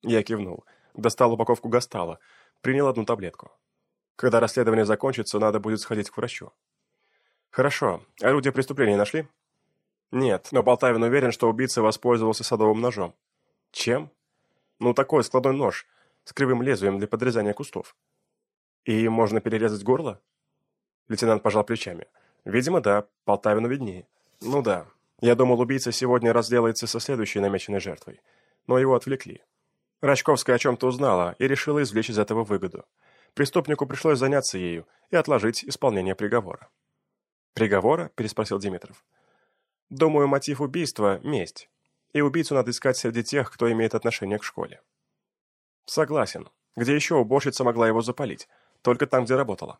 Я кивнул. Достал упаковку гастала. Принял одну таблетку. Когда расследование закончится, надо будет сходить к врачу. Хорошо. Орудие преступления нашли? Нет, но Полтавин уверен, что убийца воспользовался садовым ножом. Чем? Ну, такой складной нож с кривым лезвием для подрезания кустов. И можно перерезать горло? Лейтенант пожал плечами. Видимо, да, Полтавину виднее. Ну да. Я думал, убийца сегодня разделается со следующей намеченной жертвой. Но его отвлекли. Рачковская о чем-то узнала и решила извлечь из этого выгоду. Преступнику пришлось заняться ею и отложить исполнение приговора. «Приговора?» – переспросил Димитров. «Думаю, мотив убийства – месть и убийцу надо искать среди тех, кто имеет отношение к школе. Согласен. Где еще уборщица могла его запалить? Только там, где работала.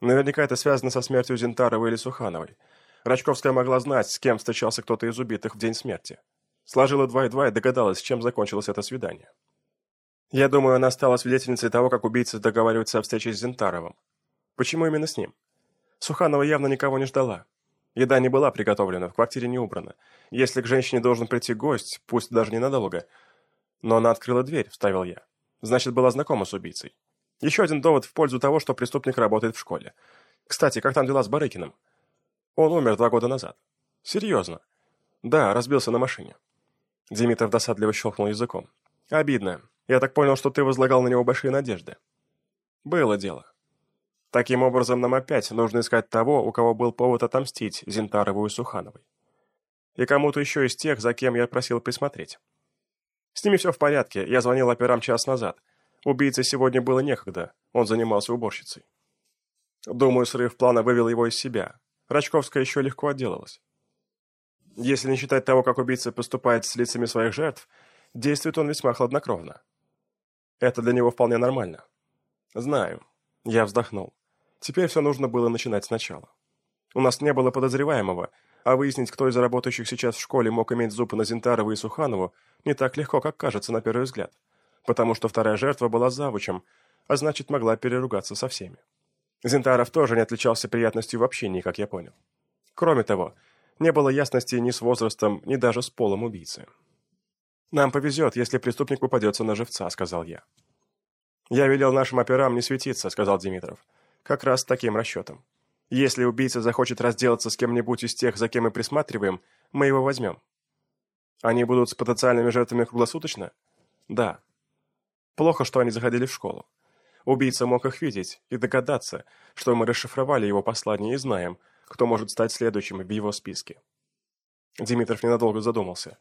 Наверняка это связано со смертью Зинтаровой или Сухановой. Рачковская могла знать, с кем встречался кто-то из убитых в день смерти. Сложила два и два и догадалась, чем закончилось это свидание. Я думаю, она стала свидетельницей того, как убийцы договариваются о встрече с Зинтаровым. Почему именно с ним? Суханова явно никого не ждала. Еда не была приготовлена, в квартире не убрано. Если к женщине должен прийти гость, пусть даже ненадолго. Но она открыла дверь, вставил я. Значит, была знакома с убийцей. Еще один довод в пользу того, что преступник работает в школе. Кстати, как там дела с Барыкиным? Он умер два года назад. Серьезно? Да, разбился на машине. Димитров досадливо щелкнул языком. Обидно. Я так понял, что ты возлагал на него большие надежды. Было дело. Таким образом, нам опять нужно искать того, у кого был повод отомстить Зинтарову и Сухановой. И кому-то еще из тех, за кем я просил присмотреть. С ними все в порядке, я звонил операм час назад. Убийце сегодня было некогда, он занимался уборщицей. Думаю, срыв плана вывел его из себя. Рачковская еще легко отделалась. Если не считать того, как убийца поступает с лицами своих жертв, действует он весьма хладнокровно. Это для него вполне нормально. Знаю. Я вздохнул. Теперь все нужно было начинать сначала. У нас не было подозреваемого, а выяснить, кто из работающих сейчас в школе мог иметь зубы на Зинтарову и Суханову, не так легко, как кажется на первый взгляд. Потому что вторая жертва была завучем, а значит, могла переругаться со всеми. Зинтаров тоже не отличался приятностью в общении, как я понял. Кроме того, не было ясности ни с возрастом, ни даже с полом убийцы. «Нам повезет, если преступник попадется на живца», — сказал я. «Я велел нашим операм не светиться», — сказал Димитров. Как раз таким расчетом. Если убийца захочет разделаться с кем-нибудь из тех, за кем мы присматриваем, мы его возьмем. Они будут с потенциальными жертвами круглосуточно? Да. Плохо, что они заходили в школу. Убийца мог их видеть и догадаться, что мы расшифровали его послание и знаем, кто может стать следующим в его списке. Димитров ненадолго задумался.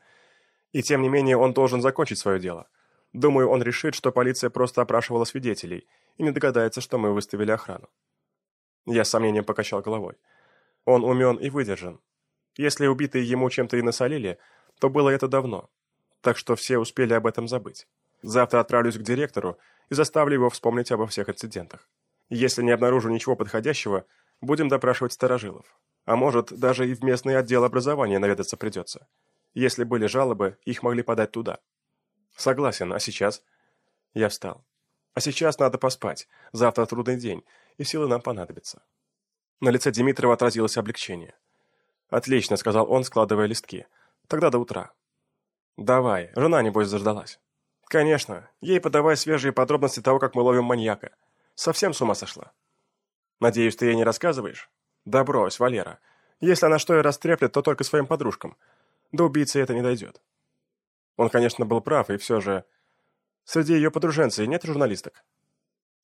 И тем не менее он должен закончить свое дело. Думаю, он решит, что полиция просто опрашивала свидетелей и не догадается, что мы выставили охрану. Я с сомнением покачал головой. Он умен и выдержан. Если убитые ему чем-то и насолили, то было это давно, так что все успели об этом забыть. Завтра отправлюсь к директору и заставлю его вспомнить обо всех инцидентах. Если не обнаружу ничего подходящего, будем допрашивать старожилов. А может, даже и в местный отдел образования наведаться придется. Если были жалобы, их могли подать туда. Согласен, а сейчас? Я встал. А сейчас надо поспать. Завтра трудный день, и силы нам понадобятся. На лице Димитрова отразилось облегчение. «Отлично», — сказал он, складывая листки. «Тогда до утра». «Давай, жена, небось, заждалась». «Конечно. Ей подавай свежие подробности того, как мы ловим маньяка. Совсем с ума сошла». «Надеюсь, ты ей не рассказываешь?» «Да брось, Валера. Если она что и растреплет, то только своим подружкам. До убийцы это не дойдет». Он, конечно, был прав, и все же... Среди ее подруженцей нет журналисток?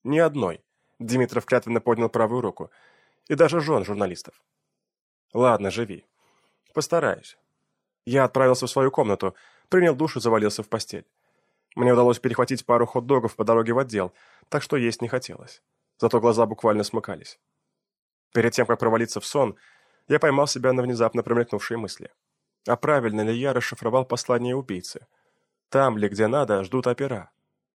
Ни одной. Димитров клятвенно поднял правую руку. И даже жен журналистов. Ладно, живи. Постараюсь. Я отправился в свою комнату, принял душ и завалился в постель. Мне удалось перехватить пару хот-догов по дороге в отдел, так что есть не хотелось. Зато глаза буквально смыкались. Перед тем, как провалиться в сон, Я поймал себя на внезапно промелькнувшие мысли. А правильно ли я расшифровал послание убийцы? Там ли, где надо, ждут опера.